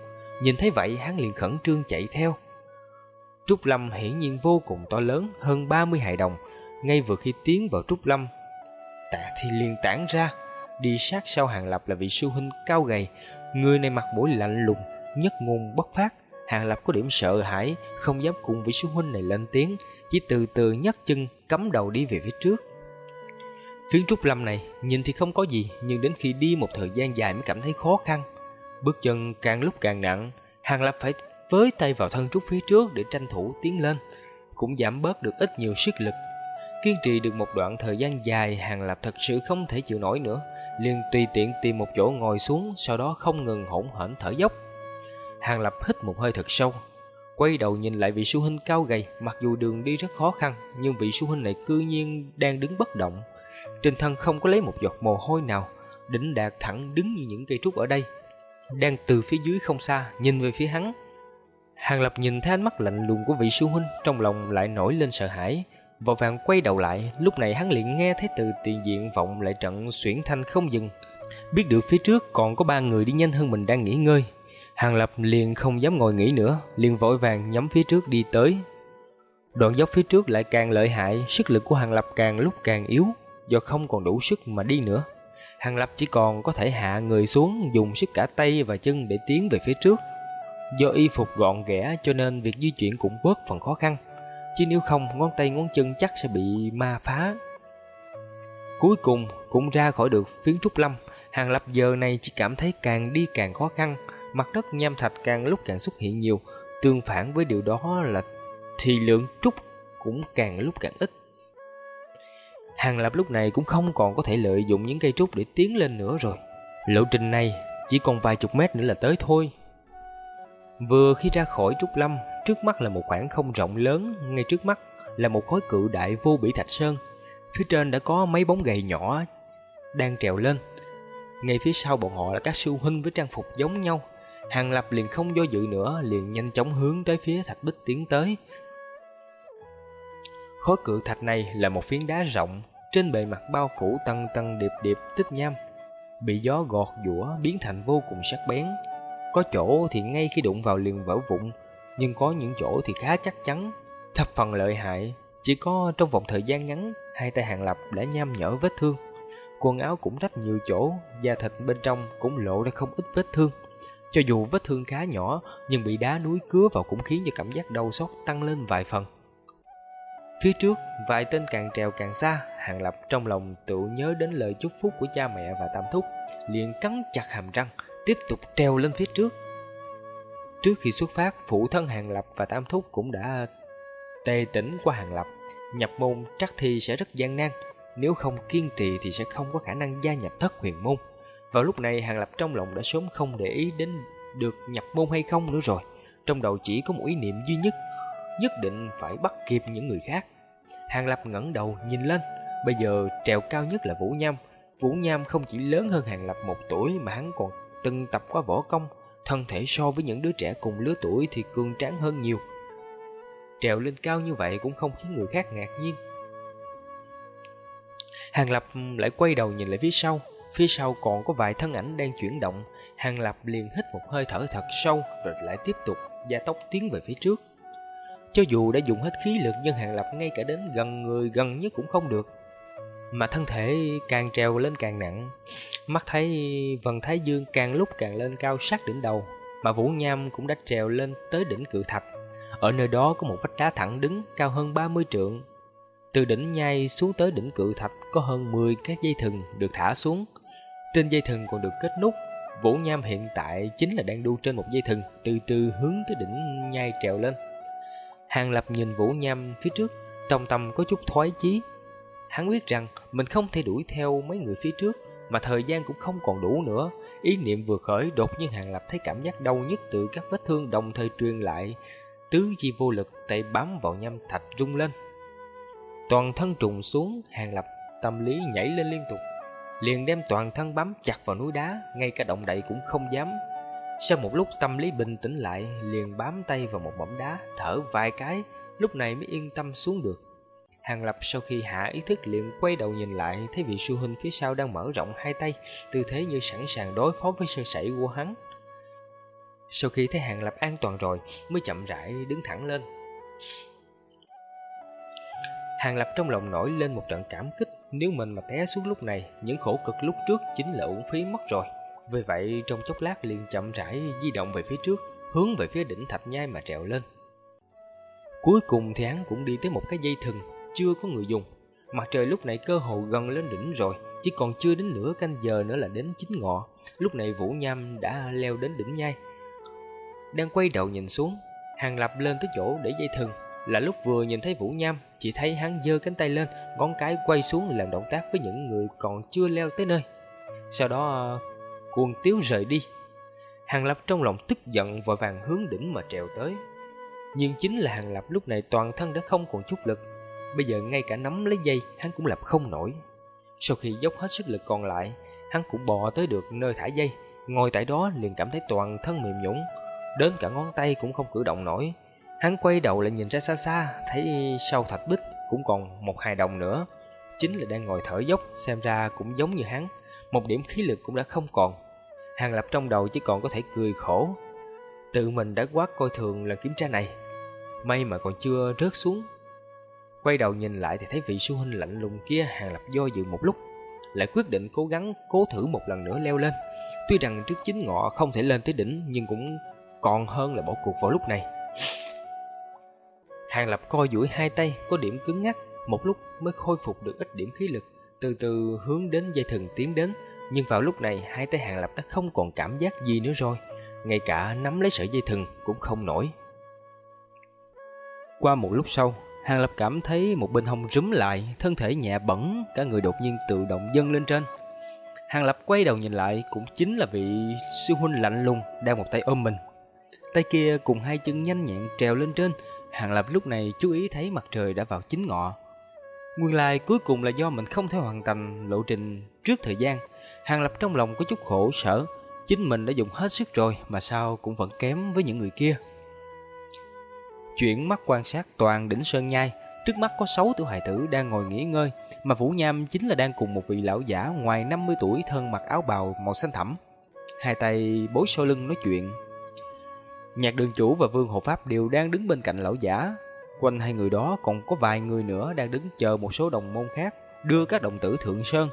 [SPEAKER 2] Nhìn thấy vậy, hắn liền khẩn trương chạy theo. Trúc Lâm hiển nhiên vô cùng to lớn, hơn 30 hài đồng. Ngay vừa khi tiến vào Trúc Lâm, tạ thì liền tản ra. Đi sát sau Hàng Lập là vị sư huynh cao gầy, người này mặt mũi lạnh lùng, nhất ngôn bất phát. Hàng Lập có điểm sợ hãi, không dám cùng vị sư huynh này lên tiếng, chỉ từ từ nhấc chân cắm đầu đi về phía trước. Phiến trúc lâm này nhìn thì không có gì, nhưng đến khi đi một thời gian dài mới cảm thấy khó khăn. Bước chân càng lúc càng nặng, Hàng Lập phải với tay vào thân trúc phía trước để tranh thủ tiến lên, cũng giảm bớt được ít nhiều sức lực. Kiên trì được một đoạn thời gian dài, Hàng Lập thật sự không thể chịu nổi nữa, liền tùy tiện tìm một chỗ ngồi xuống, sau đó không ngừng hỗn hển thở dốc. Hàng Lập hít một hơi thật sâu, quay đầu nhìn lại vị sư huynh cao gầy, mặc dù đường đi rất khó khăn, nhưng vị sư huynh này cư nhiên đang đứng bất động. Trên thân không có lấy một giọt mồ hôi nào, đỉnh đạt thẳng đứng như những cây trúc ở đây. Đang từ phía dưới không xa, nhìn về phía hắn. Hàng Lập nhìn thấy ánh mắt lạnh lùng của vị sư huynh, trong lòng lại nổi lên sợ hãi. Vội vàng quay đầu lại, lúc này hắn liền nghe thấy từ tiền diện vọng lại trận xuyển thanh không dừng. Biết được phía trước còn có ba người đi nhanh hơn mình đang nghỉ ngơi, Hàng Lập liền không dám ngồi nghỉ nữa, liền vội vàng nhắm phía trước đi tới. Đoạn dốc phía trước lại càng lợi hại, sức lực của Hàng Lập càng lúc càng yếu, do không còn đủ sức mà đi nữa. Hàng Lập chỉ còn có thể hạ người xuống, dùng sức cả tay và chân để tiến về phía trước. Do y phục gọn ghẽ cho nên việc di chuyển cũng bớt phần khó khăn, chứ nếu không ngón tay ngón chân chắc sẽ bị ma phá. Cuối cùng cũng ra khỏi được phiến trúc lâm, Hàng Lập giờ này chỉ cảm thấy càng đi càng khó khăn, mặt đất nham thạch càng lúc càng xuất hiện nhiều, tương phản với điều đó là thì lượng trúc cũng càng lúc càng ít. Hàng Lập lúc này cũng không còn có thể lợi dụng những cây trúc để tiến lên nữa rồi. Lộ trình này chỉ còn vài chục mét nữa là tới thôi. Vừa khi ra khỏi trúc lâm, trước mắt là một khoảng không rộng lớn, ngay trước mắt là một khối cự đại vô bỉ thạch sơn. Phía trên đã có mấy bóng gầy nhỏ đang trèo lên. Ngay phía sau bọn họ là các sư huynh với trang phục giống nhau, Hàng Lập liền không do dự nữa, liền nhanh chóng hướng tới phía thạch bích tiến tới. Khối cự thạch này là một phiến đá rộng, trên bề mặt bao phủ tầng tầng điệp điệp tích nham, bị gió gọt giũa biến thành vô cùng sắc bén. Có chỗ thì ngay khi đụng vào liền vỡ vụn, nhưng có những chỗ thì khá chắc chắn, thập phần lợi hại. Chỉ có trong vòng thời gian ngắn, hai tay Hàng Lập đã nham nhở vết thương. Quần áo cũng rách nhiều chỗ, da thịt bên trong cũng lộ ra không ít vết thương. Cho dù vết thương khá nhỏ, nhưng bị đá núi cứa vào cũng khiến cho cảm giác đau xót tăng lên vài phần. Phía trước, vài tên càng trèo càng xa, Hàng Lập trong lòng tự nhớ đến lời chúc phúc của cha mẹ và tam thúc, liền cắn chặt hàm răng, tiếp tục treo lên phía trước. Trước khi xuất phát, phụ thân Hàng Lập và tam thúc cũng đã tề tỉnh qua Hàng Lập. Nhập môn trắc thi sẽ rất gian nan, nếu không kiên trì thì sẽ không có khả năng gia nhập thất huyền môn. Vào lúc này Hàng Lập trong lòng đã sớm không để ý đến được nhập môn hay không nữa rồi. Trong đầu chỉ có một ý niệm duy nhất, nhất định phải bắt kịp những người khác. Hàng Lập ngẩng đầu nhìn lên, bây giờ trèo cao nhất là Vũ Nham. Vũ Nham không chỉ lớn hơn Hàng Lập một tuổi mà hắn còn từng tập qua võ công, thân thể so với những đứa trẻ cùng lứa tuổi thì cường tráng hơn nhiều. Trèo lên cao như vậy cũng không khiến người khác ngạc nhiên. Hàng Lập lại quay đầu nhìn lại phía sau, Phía sau còn có vài thân ảnh đang chuyển động, Hàng Lập liền hít một hơi thở thật sâu Rồi lại tiếp tục gia tốc tiến về phía trước. Cho dù đã dùng hết khí lực Nhưng Hàng Lập ngay cả đến gần người gần nhất cũng không được. Mà thân thể càng trèo lên càng nặng, Mắt thấy, vần thái dương càng lúc càng lên cao sát đỉnh đầu, Mà Vũ Nham cũng đã trèo lên tới đỉnh cự thạch. Ở nơi đó có một vách đá thẳng đứng, cao hơn 30 trượng. Từ đỉnh nhai xuống tới đỉnh cự thạch có hơn 10 cái dây thừng được thả xuống trên dây thừng còn được kết nút Vũ Nham hiện tại chính là đang đu trên một dây thừng, từ từ hướng tới đỉnh nhai trèo lên. Hàng Lập nhìn Vũ Nham phía trước, trong tâm có chút thoái chí. Hắn biết rằng mình không thể đuổi theo mấy người phía trước, mà thời gian cũng không còn đủ nữa. Ý niệm vừa khởi, đột nhiên Hàng Lập thấy cảm giác đau nhức từ các vết thương đồng thời truyền lại. Tứ chi vô lực, tay bám vào nham thạch rung lên. Toàn thân trùng xuống, Hàng Lập tâm lý nhảy lên liên tục liền đem toàn thân bám chặt vào núi đá, ngay cả động đậy cũng không dám. Sau một lúc tâm lý bình tĩnh lại, liền bám tay vào một mỏm đá, thở vài cái, lúc này mới yên tâm xuống được. Hàng Lập sau khi hạ ý thức liền quay đầu nhìn lại, thấy vị sư huynh phía sau đang mở rộng hai tay, tư thế như sẵn sàng đối phó với sơ sẩy của hắn. Sau khi thấy Hàng Lập an toàn rồi, mới chậm rãi đứng thẳng lên. Hàng Lập trong lòng nổi lên một trận cảm kích, nếu mình mà té xuống lúc này, những khổ cực lúc trước chính là uổng phí mất rồi. Vì vậy, trong chốc lát liền chậm rãi di động về phía trước, hướng về phía đỉnh thạch nhai mà trèo lên. Cuối cùng thì hắn cũng đi tới một cái dây thừng, chưa có người dùng. Mặt trời lúc này cơ hồ gần lên đỉnh rồi, chỉ còn chưa đến nửa canh giờ nữa là đến chính ngọ. Lúc này Vũ Nham đã leo đến đỉnh nhai. Đang quay đầu nhìn xuống, Hàng Lập lên tới chỗ để dây thừng, là lúc vừa nhìn thấy Vũ Nham, chỉ thấy hắn giơ cánh tay lên, ngón cái quay xuống làm động tác với những người còn chưa leo tới nơi. Sau đó ờ, cuồng tiếu rời đi. Hàng Lập trong lòng tức giận vội vàng hướng đỉnh mà trèo tới. Nhưng chính là Hàng Lập lúc này toàn thân đã không còn chút lực. Bây giờ ngay cả nắm lấy dây hắn cũng lập không nổi. Sau khi dốc hết sức lực còn lại, hắn cũng bò tới được nơi thả dây. Ngồi tại đó liền cảm thấy toàn thân mềm nhũn, đến cả ngón tay cũng không cử động nổi. Hắn quay đầu lại nhìn ra xa xa, thấy sau thạch bích cũng còn một hài đồng nữa. Chính là đang ngồi thở dốc, xem ra cũng giống như hắn. Một điểm khí lực cũng đã không còn. Hàng lập trong đầu chỉ còn có thể cười khổ. Tự mình đã quá coi thường lần kiểm tra này. May mà còn chưa rớt xuống. Quay đầu nhìn lại thì thấy vị sư huynh lạnh lùng kia hàng lập do dự một lúc. Lại quyết định cố gắng cố thử một lần nữa leo lên. Tuy rằng trước chính ngọ không thể lên tới đỉnh nhưng cũng còn hơn là bỏ cuộc vào lúc này. Hàng Lập coi duỗi hai tay có điểm cứng ngắc, một lúc mới khôi phục được ít điểm khí lực, từ từ hướng đến dây thừng tiến đến, nhưng vào lúc này hai tay Hàng Lập đã không còn cảm giác gì nữa rồi, ngay cả nắm lấy sợi dây thừng cũng không nổi. Qua một lúc sau, Hàng Lập cảm thấy một bên hông rúm lại, thân thể nhẹ bẩn, cả người đột nhiên tự động dâng lên trên. Hàng Lập quay đầu nhìn lại cũng chính là vị sư huynh lạnh lùng đang một tay ôm mình. Tay kia cùng hai chân nhanh nhẹn trèo lên trên, Hàng Lập lúc này chú ý thấy mặt trời đã vào chính ngọ. Nguyên lai cuối cùng là do mình không thể hoàn thành lộ trình trước thời gian. Hàng Lập trong lòng có chút khổ sở, chính mình đã dùng hết sức rồi mà sao cũng vẫn kém với những người kia. Chuyển mắt quan sát toàn đỉnh Sơn Nhai, trước mắt có 6 tiểu hài tử đang ngồi nghỉ ngơi, mà Vũ Nham chính là đang cùng một vị lão giả ngoài 50 tuổi thân mặc áo bào màu xanh thẳm. Hai tay bối sau lưng nói chuyện, Nhạc đường chủ và vương hộ pháp đều đang đứng bên cạnh lão giả. Quanh hai người đó còn có vài người nữa đang đứng chờ một số đồng môn khác đưa các đồng tử thượng sơn.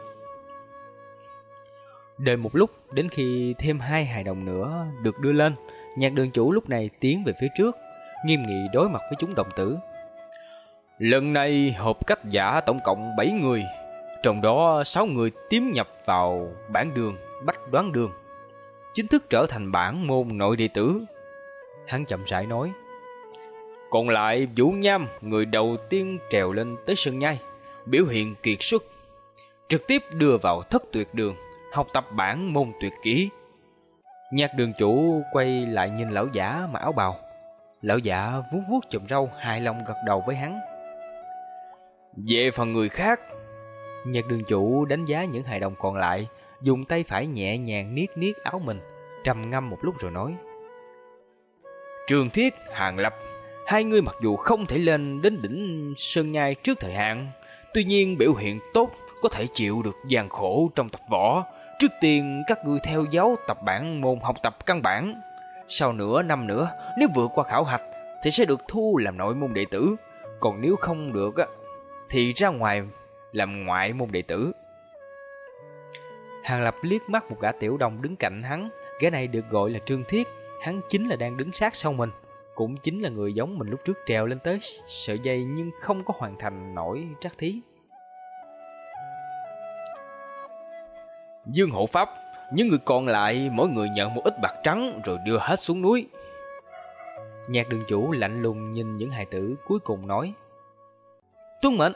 [SPEAKER 2] Đợi một lúc đến khi thêm hai hài đồng nữa được đưa lên, nhạc đường chủ lúc này tiến về phía trước, nghiêm nghị đối mặt với chúng đồng tử. Lần này hộp cách giả tổng cộng 7 người, trong đó 6 người tiến nhập vào bản đường Bách Đoán Đường, chính thức trở thành bản môn nội đệ tử Hắn chậm rãi nói Còn lại Vũ Nham Người đầu tiên trèo lên tới sân nhai Biểu hiện kiệt xuất Trực tiếp đưa vào thất tuyệt đường Học tập bản môn tuyệt kỹ. Nhạc đường chủ quay lại nhìn lão giả mà áo bào. Lão giả vuốt vuốt chùm râu Hài lòng gật đầu với hắn. Về phần người khác Nhạc đường chủ đánh giá những hài đồng còn lại Dùng tay phải nhẹ nhàng niết niết áo mình Trầm ngâm một lúc rồi nói Trường Thiết, Hàng Lập, hai người mặc dù không thể lên đến đỉnh Sơn Nhai trước thời hạn, tuy nhiên biểu hiện tốt, có thể chịu được gian khổ trong tập võ. Trước tiên các ngươi theo giáo tập bản môn học tập căn bản. Sau nửa năm nữa, nếu vượt qua khảo hạch, thì sẽ được thu làm nội môn đệ tử. Còn nếu không được, thì ra ngoài làm ngoại môn đệ tử. Hàng Lập liếc mắt một gã tiểu đồng đứng cạnh hắn, gã này được gọi là Trương Thiết, hắn chính là đang đứng sát sau mình, cũng chính là người giống mình lúc trước trèo lên tới sợi dây nhưng không có hoàn thành nổi trắc thí. Dương hộ pháp, những người còn lại mỗi người nhận một ít bạc trắng rồi đưa hết xuống núi. Nhạc đường chủ lạnh lùng nhìn những hài tử cuối cùng nói. Tuân mệnh!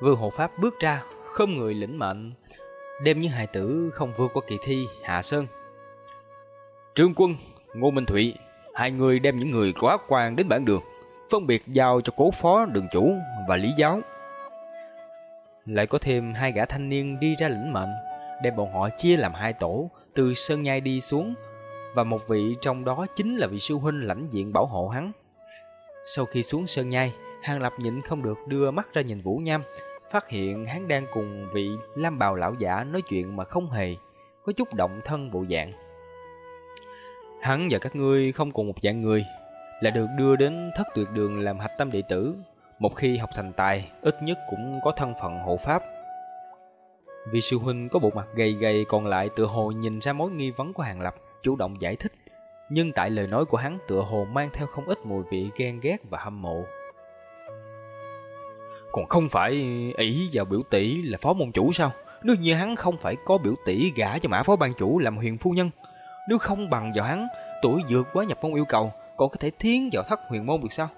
[SPEAKER 2] Vương hộ pháp bước ra, không người lĩnh mệnh, đem những hài tử không vượt qua kỳ thi hạ sơn. Trương Quân, Ngô Minh Thụy, hai người đem những người quá quan đến bản đường, phân biệt giao cho cố phó đường chủ và lý giáo. Lại có thêm hai gã thanh niên đi ra lĩnh mệnh, đem bọn họ chia làm hai tổ, từ sơn nhai đi xuống, và một vị trong đó chính là vị sư huynh lãnh diện bảo hộ hắn. Sau khi xuống sơn nhai, Hàng Lập nhịn không được đưa mắt ra nhìn Vũ Nham, phát hiện hắn đang cùng vị lam bào lão giả nói chuyện mà không hề có chút động thân bộ dạng. Hắn và các ngươi không cùng một dạng người, là được đưa đến thất tuyệt đường làm hạch tâm đệ tử. Một khi học thành tài, ít nhất cũng có thân phận hộ pháp. Vì sư huynh có bộ mặt gầy gầy còn lại tựa hồ nhìn ra mối nghi vấn của Hàng Lập, chủ động giải thích. Nhưng tại lời nói của hắn tựa hồ mang theo không ít mùi vị ghen ghét và hâm mộ. Còn không phải ý vào biểu tỷ là phó môn chủ sao? Đương nhiên hắn không phải có biểu tỷ gả cho mã phó ban chủ làm huyền phu nhân. Nếu không bằng vào hắn, tuổi vượt quá nhập môn yêu cầu, còn có thể thiến vào thất huyền môn được sao?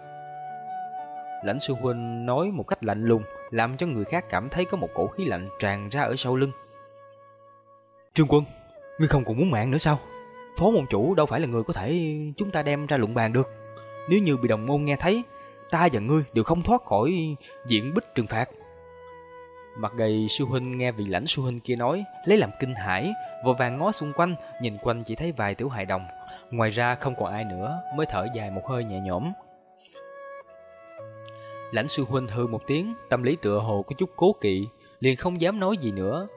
[SPEAKER 2] Lãnh sư huynh nói một cách lạnh lùng, làm cho người khác cảm thấy có một cổ khí lạnh tràn ra ở sau lưng. Trương quân, ngươi không còn muốn mạng nữa sao? Phó môn chủ đâu phải là người có thể chúng ta đem ra luận bàn được. Nếu như bị đồng môn nghe thấy, ta và ngươi đều không thoát khỏi diện bích trừng phạt. Mặt gầy sư huynh nghe vị lãnh sư huynh kia nói, lấy làm kinh hãi, vội vàng ngó xung quanh, nhìn quanh chỉ thấy vài tiểu hài đồng, ngoài ra không còn ai nữa, mới thở dài một hơi nhẹ nhõm. Lãnh sư huynh hư một tiếng, tâm lý tựa hồ có chút cố kỵ, liền không dám nói gì nữa.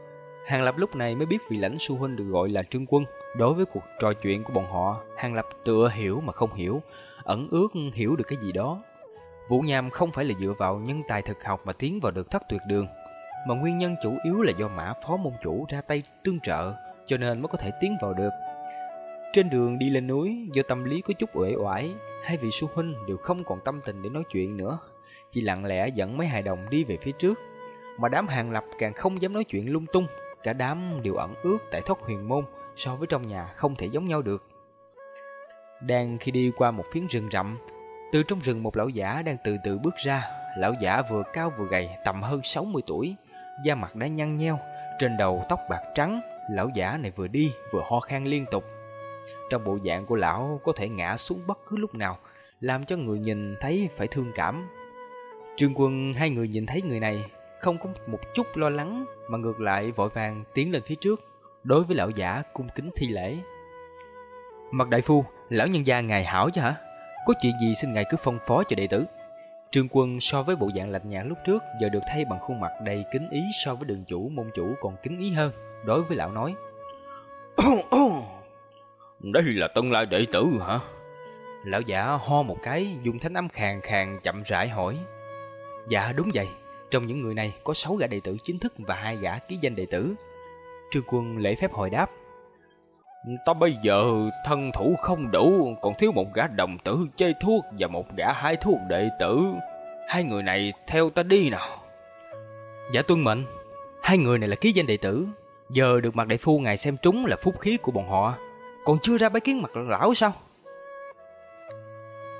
[SPEAKER 2] Hàng Lập lúc này mới biết vị lãnh sư huynh được gọi là Trương Quân. Đối với cuộc trò chuyện của bọn họ, Hàng Lập tựa hiểu mà không hiểu, ẩn ước hiểu được cái gì đó. Vũ Nham không phải là dựa vào nhân tài thực học mà tiến vào được thất tuyệt đường, mà nguyên nhân chủ yếu là do mã phó môn chủ ra tay tương trợ, cho nên mới có thể tiến vào được. Trên đường đi lên núi, do tâm lý có chút uể oải, hai vị sư huynh đều không còn tâm tình để nói chuyện nữa, chỉ lặng lẽ dẫn mấy hài đồng đi về phía trước. Mà đám hàng lập càng không dám nói chuyện lung tung, cả đám đều ẩn ước tại thoát huyền môn, so với trong nhà không thể giống nhau được. Đang khi đi qua một phiến rừng rậm, từ trong rừng một lão giả đang từ từ bước ra, lão giả vừa cao vừa gầy, tầm hơn 60 tuổi, da mặt đã nhăn nheo, trên đầu tóc bạc trắng, lão giả này vừa đi vừa ho khan liên tục. Trong bộ dạng của lão có thể ngã xuống bất cứ lúc nào, làm cho người nhìn thấy phải thương cảm. Trương Quân hai người nhìn thấy người này không có một chút lo lắng mà ngược lại vội vàng tiến lên phía trước, đối với lão giả cung kính thi lễ. Mặt đại phu, lão nhân gia ngài hảo chứ hả? Có chuyện gì xin ngài cứ phân phó cho đệ tử. Trương Quân so với bộ dạng lạnh nhạt lúc trước giờ được thay bằng khuôn mặt đầy kính ý so với đường chủ môn chủ còn kính ý hơn. Đối với lão nói. [coughs]
[SPEAKER 1] Đây là tân lai đệ tử hả?
[SPEAKER 2] Lão giả ho một cái dùng thanh âm khàn khàn chậm rãi hỏi. Dạ đúng vậy. Trong những người này có 6 gã đệ tử chính thức và hai gã ký danh đệ tử. Trương Quân lễ phép hồi đáp.
[SPEAKER 1] Ta bây giờ thân thủ không đủ, còn thiếu một gã đồng tử chơi thuốc và một gã hai thuốc đệ tử. Hai người này theo ta đi nào.
[SPEAKER 2] Dạ tuân mệnh, hai người này là ký danh đệ tử. Giờ được mặt đại phu ngài xem trúng là phúc khí của bọn họ. Còn chưa ra bái kiến mặt lão sao?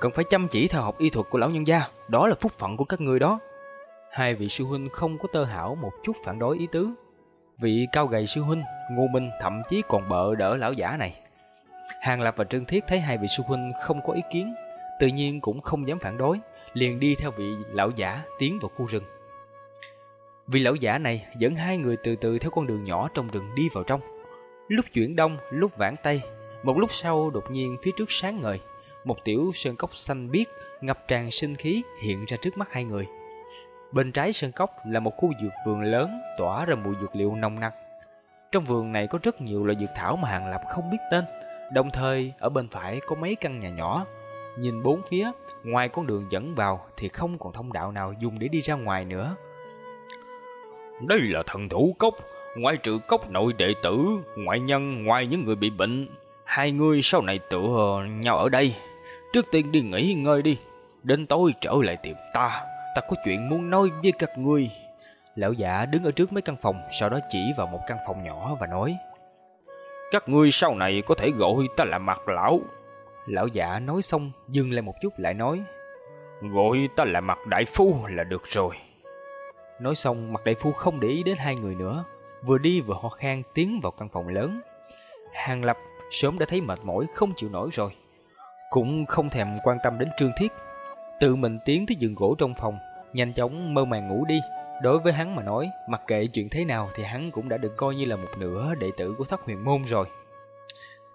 [SPEAKER 2] Cần phải chăm chỉ theo học y thuật của lão nhân gia, đó là phúc phận của các người đó. Hai vị sư huynh không có tơ hảo một chút phản đối ý tứ, Vị cao gầy sư huynh, Ngô Minh thậm chí còn bợ đỡ lão giả này. Hàng Lập và Trương Thiết thấy hai vị sư huynh không có ý kiến, tự nhiên cũng không dám phản đối, liền đi theo vị lão giả tiến vào khu rừng. Vị lão giả này dẫn hai người từ từ theo con đường nhỏ trong rừng đi vào trong. Lúc chuyển đông, lúc vãng tây, một lúc sau đột nhiên phía trước sáng ngời, một tiểu sơn cốc xanh biếc ngập tràn sinh khí hiện ra trước mắt hai người. Bên trái sơn cốc là một khu dược vườn lớn tỏa ra mùi dược liệu nồng nặc. Trong vườn này có rất nhiều loại dược thảo mà Hàng Lập không biết tên. Đồng thời ở bên phải có mấy căn nhà nhỏ. Nhìn bốn phía, ngoài con đường dẫn vào thì không còn thông đạo nào dùng để đi ra ngoài nữa.
[SPEAKER 1] Đây là thần thủ cốc, ngoại trừ cốc nội đệ tử, ngoại nhân, ngoài những người bị bệnh. Hai người sau này tựa nhau ở đây. Trước tiên đi nghỉ ngơi đi, đến tối trở lại tìm ta ta có chuyện muốn nói với các ngươi.
[SPEAKER 2] Lão giả đứng ở trước mấy căn phòng, sau đó chỉ vào một căn phòng nhỏ và nói. Các ngươi sau này có thể gọi ta là mặt lão. Lão giả nói xong dừng lại một chút lại nói. Gọi ta là mặt đại phu là được rồi. Nói xong mặt đại phu không để ý đến hai người nữa. Vừa đi vừa ho khan tiến vào căn phòng lớn. Hàng lập sớm đã thấy mệt mỏi không chịu nổi rồi. Cũng không thèm quan tâm đến Trương Thiết. Tự mình tiến tới giường gỗ trong phòng, nhanh chóng mơ màng ngủ đi. Đối với hắn mà nói, mặc kệ chuyện thế nào thì hắn cũng đã được coi như là một nửa đệ tử của thất huyền môn rồi.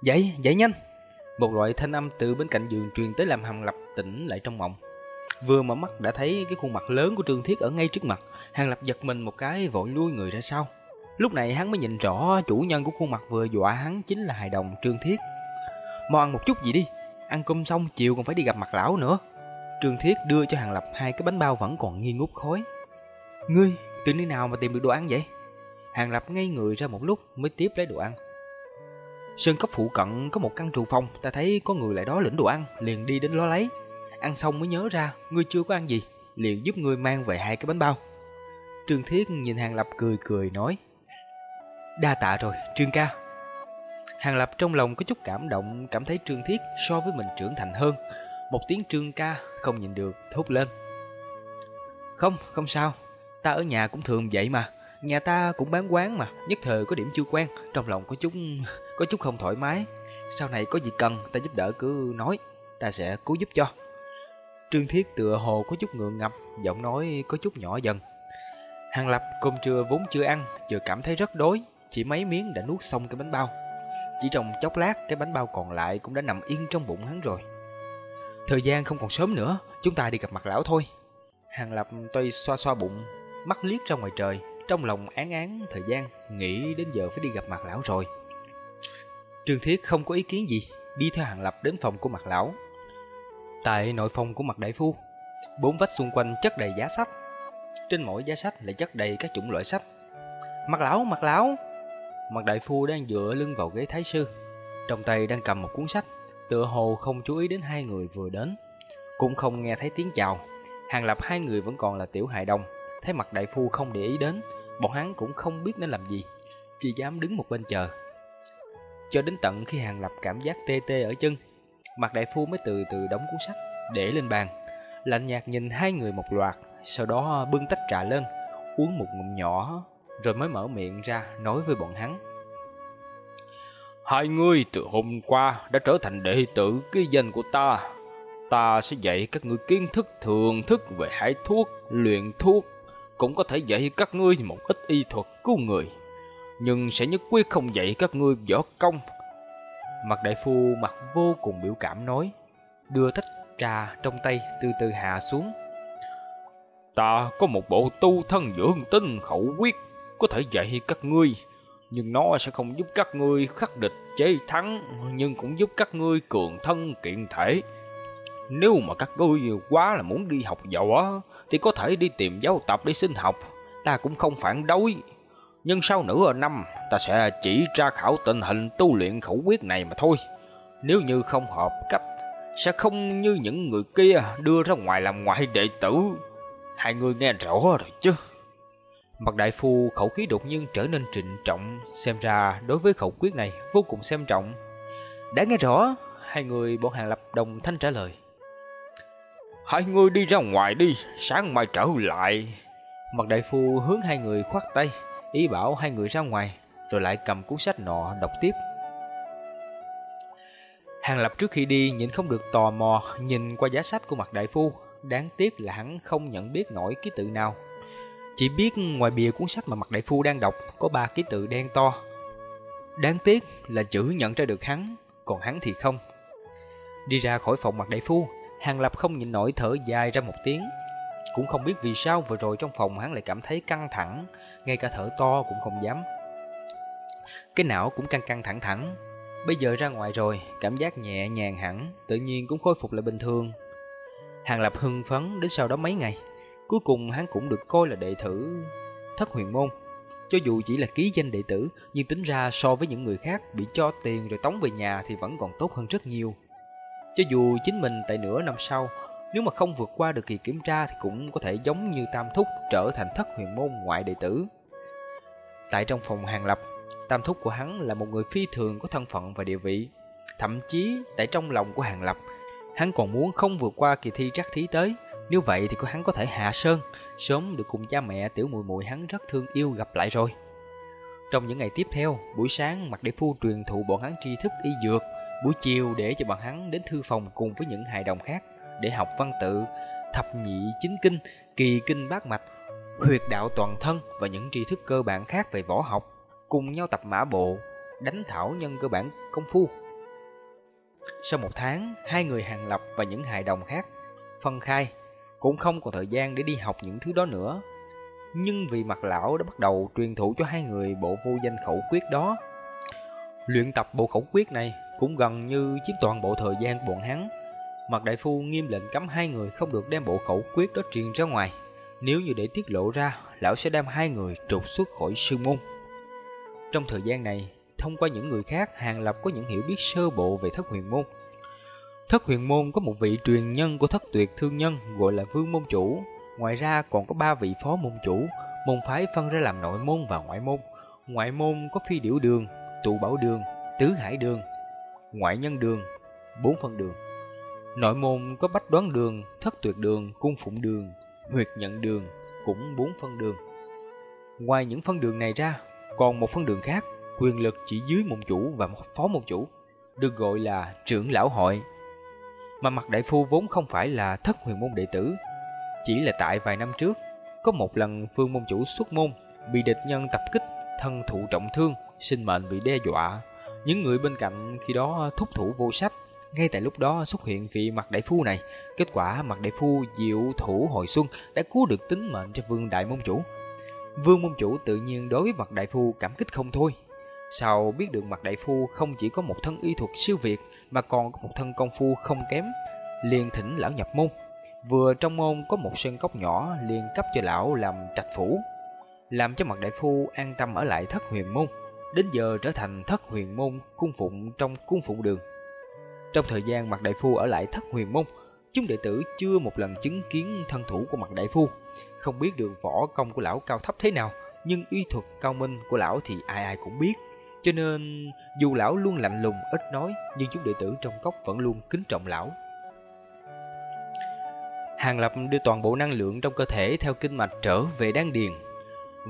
[SPEAKER 2] Dậy, dậy nhanh! Một loại thanh âm từ bên cạnh giường truyền tới làm Hàng Lập tỉnh lại trong mộng. Vừa mở mắt đã thấy cái khuôn mặt lớn của Trương Thiết ở ngay trước mặt, Hàng Lập giật mình một cái vội lui người ra sau. Lúc này hắn mới nhìn rõ chủ nhân của khuôn mặt vừa dọa hắn chính là hài đồng Trương Thiết. Mau ăn một chút gì đi, ăn cơm xong chiều còn phải đi gặp mặt lão nữa. Trương Thiết đưa cho Hàng Lập hai cái bánh bao vẫn còn nghi ngút khói. Ngươi, từ nơi nào mà tìm được đồ ăn vậy? Hàng Lập ngây người ra một lúc mới tiếp lấy đồ ăn. Sơn cấp phụ cận có một căn trù phòng, ta thấy có người lại đó lĩnh đồ ăn, liền đi đến lo lấy. Ăn xong mới nhớ ra, ngươi chưa có ăn gì, liền giúp ngươi mang về hai cái bánh bao. Trương Thiết nhìn Hàng Lập cười cười nói. Đa tạ rồi, Trương ca. Hàng Lập trong lòng có chút cảm động, cảm thấy Trương Thiết so với mình trưởng thành hơn. Một tiếng Trương ca không nhìn được, thốt lên. Không, không sao, ta ở nhà cũng thường vậy mà. Nhà ta cũng bán quán mà, nhất thời có điểm chưa quen, trong lòng có chút có chút không thoải mái. Sau này có gì cần ta giúp đỡ cứ nói, ta sẽ cố giúp cho. Trương Thiết tựa hồ có chút ngượng ngập, giọng nói có chút nhỏ dần. Hàng Lập cơm trưa vốn chưa ăn, giờ cảm thấy rất đói, chỉ mấy miếng đã nuốt xong cái bánh bao. Chỉ trong chốc lát, cái bánh bao còn lại cũng đã nằm yên trong bụng hắn rồi. Thời gian không còn sớm nữa, chúng ta đi gặp mặt lão thôi. Hàng Lập tuy xoa xoa bụng, mắt liếc ra ngoài trời, trong lòng án án thời gian, nghĩ đến giờ phải đi gặp mặt lão rồi. Trương Thiết không có ý kiến gì, đi theo Hàng Lập đến phòng của mặt lão. Tại nội phòng của mặt đại phu, bốn vách xung quanh chất đầy giá sách. Trên mỗi giá sách lại chất đầy các chủng loại sách. Mặt lão, mặt lão! Mặt đại phu đang dựa lưng vào ghế thái sư, trong tay đang cầm một cuốn sách, tựa hồ không chú ý đến hai người vừa đến, cũng không nghe thấy tiếng chào. Hàng Lập hai người vẫn còn là tiểu hài đồng, thấy mặt đại phu không để ý đến, bọn hắn cũng không biết nên làm gì, chỉ dám đứng một bên chờ. Cho đến tận khi Hàng Lập cảm giác tê tê ở chân, mặt đại phu mới từ từ đóng cuốn sách, để lên bàn. Lạnh nhạt nhìn hai người một loạt, sau đó bưng tách trà lên, uống một ngụm nhỏ, rồi mới mở miệng ra nói với bọn hắn. Hai người từ hôm qua đã trở thành đệ tử ký danh của ta. Ta sẽ dạy các ngươi kiến thức thường thức về hái thuốc, luyện thuốc, cũng có thể dạy các ngươi một ít y thuật cứu người nhưng sẽ nhất quyết không dạy các ngươi võ công. Mặt đại phu mặt vô cùng biểu cảm nói, đưa tách trà trong tay từ từ hạ xuống. Ta có một bộ tu thân dưỡng tinh khẩu quyết, có thể dạy các ngươi, nhưng nó sẽ không giúp các ngươi khắc địch chế thắng, nhưng cũng giúp các ngươi cường thân kiện thể. Nếu mà các ngươi quá là muốn đi học võ, thì có thể đi tìm giáo tập để xin học, ta cũng không phản đối nhưng sau nửa năm ta sẽ chỉ ra khảo tình hình tu luyện khẩu quyết này mà thôi. Nếu như không hợp cách, sẽ không như những người kia đưa ra ngoài làm ngoại đệ tử. Hai người nghe rõ rồi chứ. Mặt đại phu khẩu khí đột nhiên trở nên trịnh trọng, xem ra đối với khẩu quyết này vô cùng xem trọng. Đã nghe rõ, hai người bọn hàng lập đồng thanh trả lời. Hai người đi ra ngoài đi, sáng mai trở lại. Mặt đại phu hướng hai người khoát tay, ý bảo hai người ra ngoài, rồi lại cầm cuốn sách nọ đọc tiếp. Hàng Lập trước khi đi nhìn không được tò mò nhìn qua giá sách của mặt đại phu, đáng tiếc là hắn không nhận biết nổi ký tự nào. Chỉ biết ngoài bìa cuốn sách mà mặt đại phu đang đọc có ba ký tự đen to. Đáng tiếc là chữ nhận ra được hắn, còn hắn thì không. Đi ra khỏi phòng mặt đại phu, Hàng Lập không nhịn nổi thở dài ra một tiếng, cũng không biết vì sao vừa rồi trong phòng hắn lại cảm thấy căng thẳng, ngay cả thở to cũng không dám. Cái não cũng căng căng thẳng thẳng. Bây giờ ra ngoài rồi, cảm giác nhẹ nhàng hẳn, tự nhiên cũng khôi phục lại bình thường. Hàng Lập hưng phấn đến sau đó mấy ngày, cuối cùng hắn cũng được coi là đệ tử thất huyền môn. Cho dù chỉ là ký danh đệ tử, nhưng tính ra so với những người khác bị cho tiền rồi tống về nhà thì vẫn còn tốt hơn rất nhiều. Cho dù chính mình tại nửa năm sau nếu mà không vượt qua được kỳ kiểm tra thì cũng có thể giống như Tam Thúc trở thành thất huyền môn ngoại đệ tử. Tại trong phòng hàng lập, tam thúc của hắn là một người phi thường có thân phận và địa vị. Thậm chí, tại trong lòng của Hàng Lập, hắn còn muốn không vượt qua kỳ thi trắc thí tới. Nếu vậy thì có hắn có thể hạ sơn, sớm được cùng cha mẹ tiểu mùi mùi hắn rất thương yêu gặp lại rồi. Trong những ngày tiếp theo, buổi sáng mặt đệ phu truyền thụ bọn hắn tri thức y dược, buổi chiều để cho bọn hắn đến thư phòng cùng với những hài đồng khác để học văn tự, thập nhị chính kinh, kỳ kinh bát mạch, huyệt đạo toàn thân và những tri thức cơ bản khác về võ học, cùng nhau tập mã bộ, đánh thảo nhân cơ bản công phu. Sau một tháng, hai người hàng lập và những hài đồng khác phân khai, cũng không còn thời gian để đi học những thứ đó nữa. Nhưng vì mặt lão đã bắt đầu truyền thụ cho hai người bộ vô danh khẩu quyết đó. Luyện tập bộ khẩu quyết này cũng gần như chiếm toàn bộ thời gian của bọn hắn. Mặt đại phu nghiêm lệnh cấm hai người không được đem bộ khẩu quyết đó truyền ra ngoài. Nếu như để tiết lộ ra, lão sẽ đem hai người trục xuất khỏi sư môn. Trong thời gian này, thông qua những người khác, Hàng Lập có những hiểu biết sơ bộ về thất huyền môn. Thất huyền môn có một vị truyền nhân của thất tuyệt thương nhân gọi là vương môn chủ. Ngoài ra còn có ba vị phó môn chủ, môn phái phân ra làm nội môn và ngoại môn. Ngoại môn có phi điểu đường, tụ bảo đường, tứ hải đường, ngoại nhân đường, bốn phân đường. Nội môn có bách đoán đường, thất tuyệt đường, cung phụng đường, huyệt nhận đường, cũng bốn phân đường. Ngoài những phân đường này ra, còn một phân đường khác, quyền lực chỉ dưới môn chủ và một phó môn chủ, được gọi là trưởng lão hội. Mà mặt đại phu vốn không phải là thất huyền môn đệ tử, chỉ là tại vài năm trước, có một lần phương môn chủ xuất môn bị địch nhân tập kích, thân thụ trọng thương, sinh mệnh bị đe dọa. Những người bên cạnh khi đó thúc thủ vô sách, ngay tại lúc đó xuất hiện vị mặt đại phu này, kết quả mặt đại phu diệu thủ hồi xuân đã cứu được tính mệnh cho vương đại môn chủ. Vương môn chủ tự nhiên đối với mặt đại phu cảm kích không thôi. Sau biết được mặt đại phu không chỉ có một thân y thuật siêu việt mà còn có một thân công phu không kém, liền thỉnh lão nhập môn. Vừa trong môn có một sân cốc nhỏ liền cấp cho lão làm trạch phủ, làm cho mặt đại phu an tâm ở lại thất huyền môn, đến giờ trở thành thất huyền môn cung phụng trong cung phụng đường. Trong thời gian Mạc đại phu ở lại thất huyền môn, chúng đệ tử chưa một lần chứng kiến thân thủ của Mạc đại phu, không biết đường võ công của lão cao thấp thế nào, nhưng y thuật cao minh của lão thì ai ai cũng biết. Cho nên dù lão luôn lạnh lùng ít nói, nhưng chúng đệ tử trong cốc vẫn luôn kính trọng lão. Hàng Lập đưa toàn bộ năng lượng trong cơ thể theo kinh mạch trở về đan điền.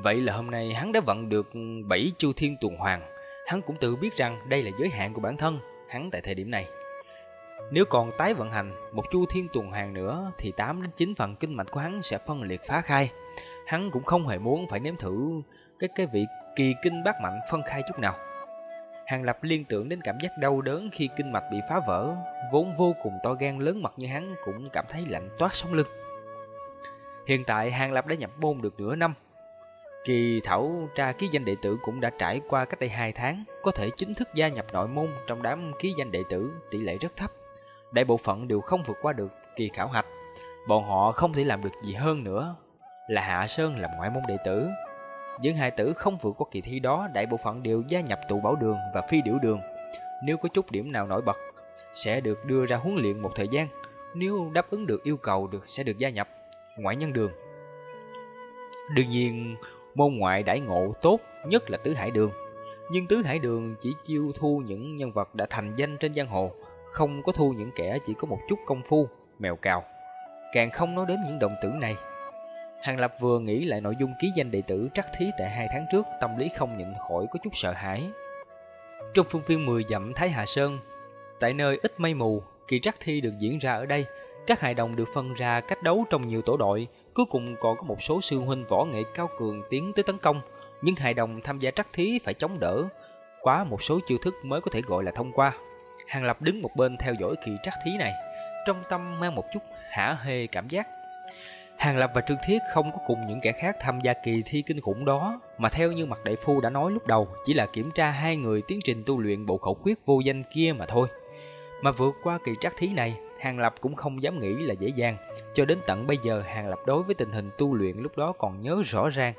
[SPEAKER 2] Vậy là hôm nay hắn đã vận được 7 chu thiên tuần hoàn. Hắn cũng tự biết rằng đây là giới hạn của bản thân, hắn tại thời điểm này. Nếu còn tái vận hành một chu thiên tuần hoàn nữa thì 8 đến 9 phần kinh mạch của hắn sẽ phân liệt phá khai. Hắn cũng không hề muốn phải nếm thử cái cái vị kỳ kinh bát mạnh phân khai chút nào. Hàng Lập liên tưởng đến cảm giác đau đớn khi kinh mạch bị phá vỡ, vốn vô cùng to gan lớn mặt như hắn cũng cảm thấy lạnh toát sống lưng. Hiện tại Hàng Lập đã nhập môn được nửa năm. Kỳ thảo tra ký danh đệ tử cũng đã trải qua cách đây 2 tháng, có thể chính thức gia nhập nội môn trong đám ký danh đệ tử, tỷ lệ rất thấp. Đại bộ phận đều không vượt qua được kỳ khảo hạch. Bọn họ không thể làm được gì hơn nữa là Hạ Sơn làm ngoại môn đệ tử, những hài tử không vượt qua kỳ thi đó đại bộ phận đều gia nhập tụ bảo đường và phi điểu đường. Nếu có chút điểm nào nổi bật, sẽ được đưa ra huấn luyện một thời gian. Nếu đáp ứng được yêu cầu được sẽ được gia nhập ngoại nhân đường. Đương nhiên, môn ngoại đãi ngộ tốt nhất là tứ hải đường. Nhưng tứ hải đường chỉ chiêu thu những nhân vật đã thành danh trên giang hồ, không có thu những kẻ chỉ có một chút công phu, mèo cào. Càng không nói đến những đồng tử này Hàng Lập vừa nghĩ lại nội dung ký danh đệ tử trắc thí tại hai tháng trước, tâm lý không nhịn khỏi có chút sợ hãi. Trong phương viên 10 dặm Thái Hà Sơn, tại nơi ít mây mù, kỳ trắc thi được diễn ra ở đây. Các hài đồng được phân ra cách đấu trong nhiều tổ đội, cuối cùng còn có một số sư huynh võ nghệ cao cường tiến tới tấn công. Nhưng hài đồng tham gia trắc thí phải chống đỡ, quá một số chiêu thức mới có thể gọi là thông qua. Hàng Lập đứng một bên theo dõi kỳ trắc thí này, trong tâm mang một chút hả hê cảm giác. Hàng Lập và Trương Thiết không có cùng những kẻ khác tham gia kỳ thi kinh khủng đó, mà theo như mặt đại phu đã nói lúc đầu, chỉ là kiểm tra hai người tiến trình tu luyện bộ khẩu quyết vô danh kia mà thôi. Mà vượt qua kỳ trắc thí này, Hàng Lập cũng không dám nghĩ là dễ dàng, cho đến tận bây giờ Hàng Lập đối với tình hình tu luyện lúc đó còn nhớ rõ ràng.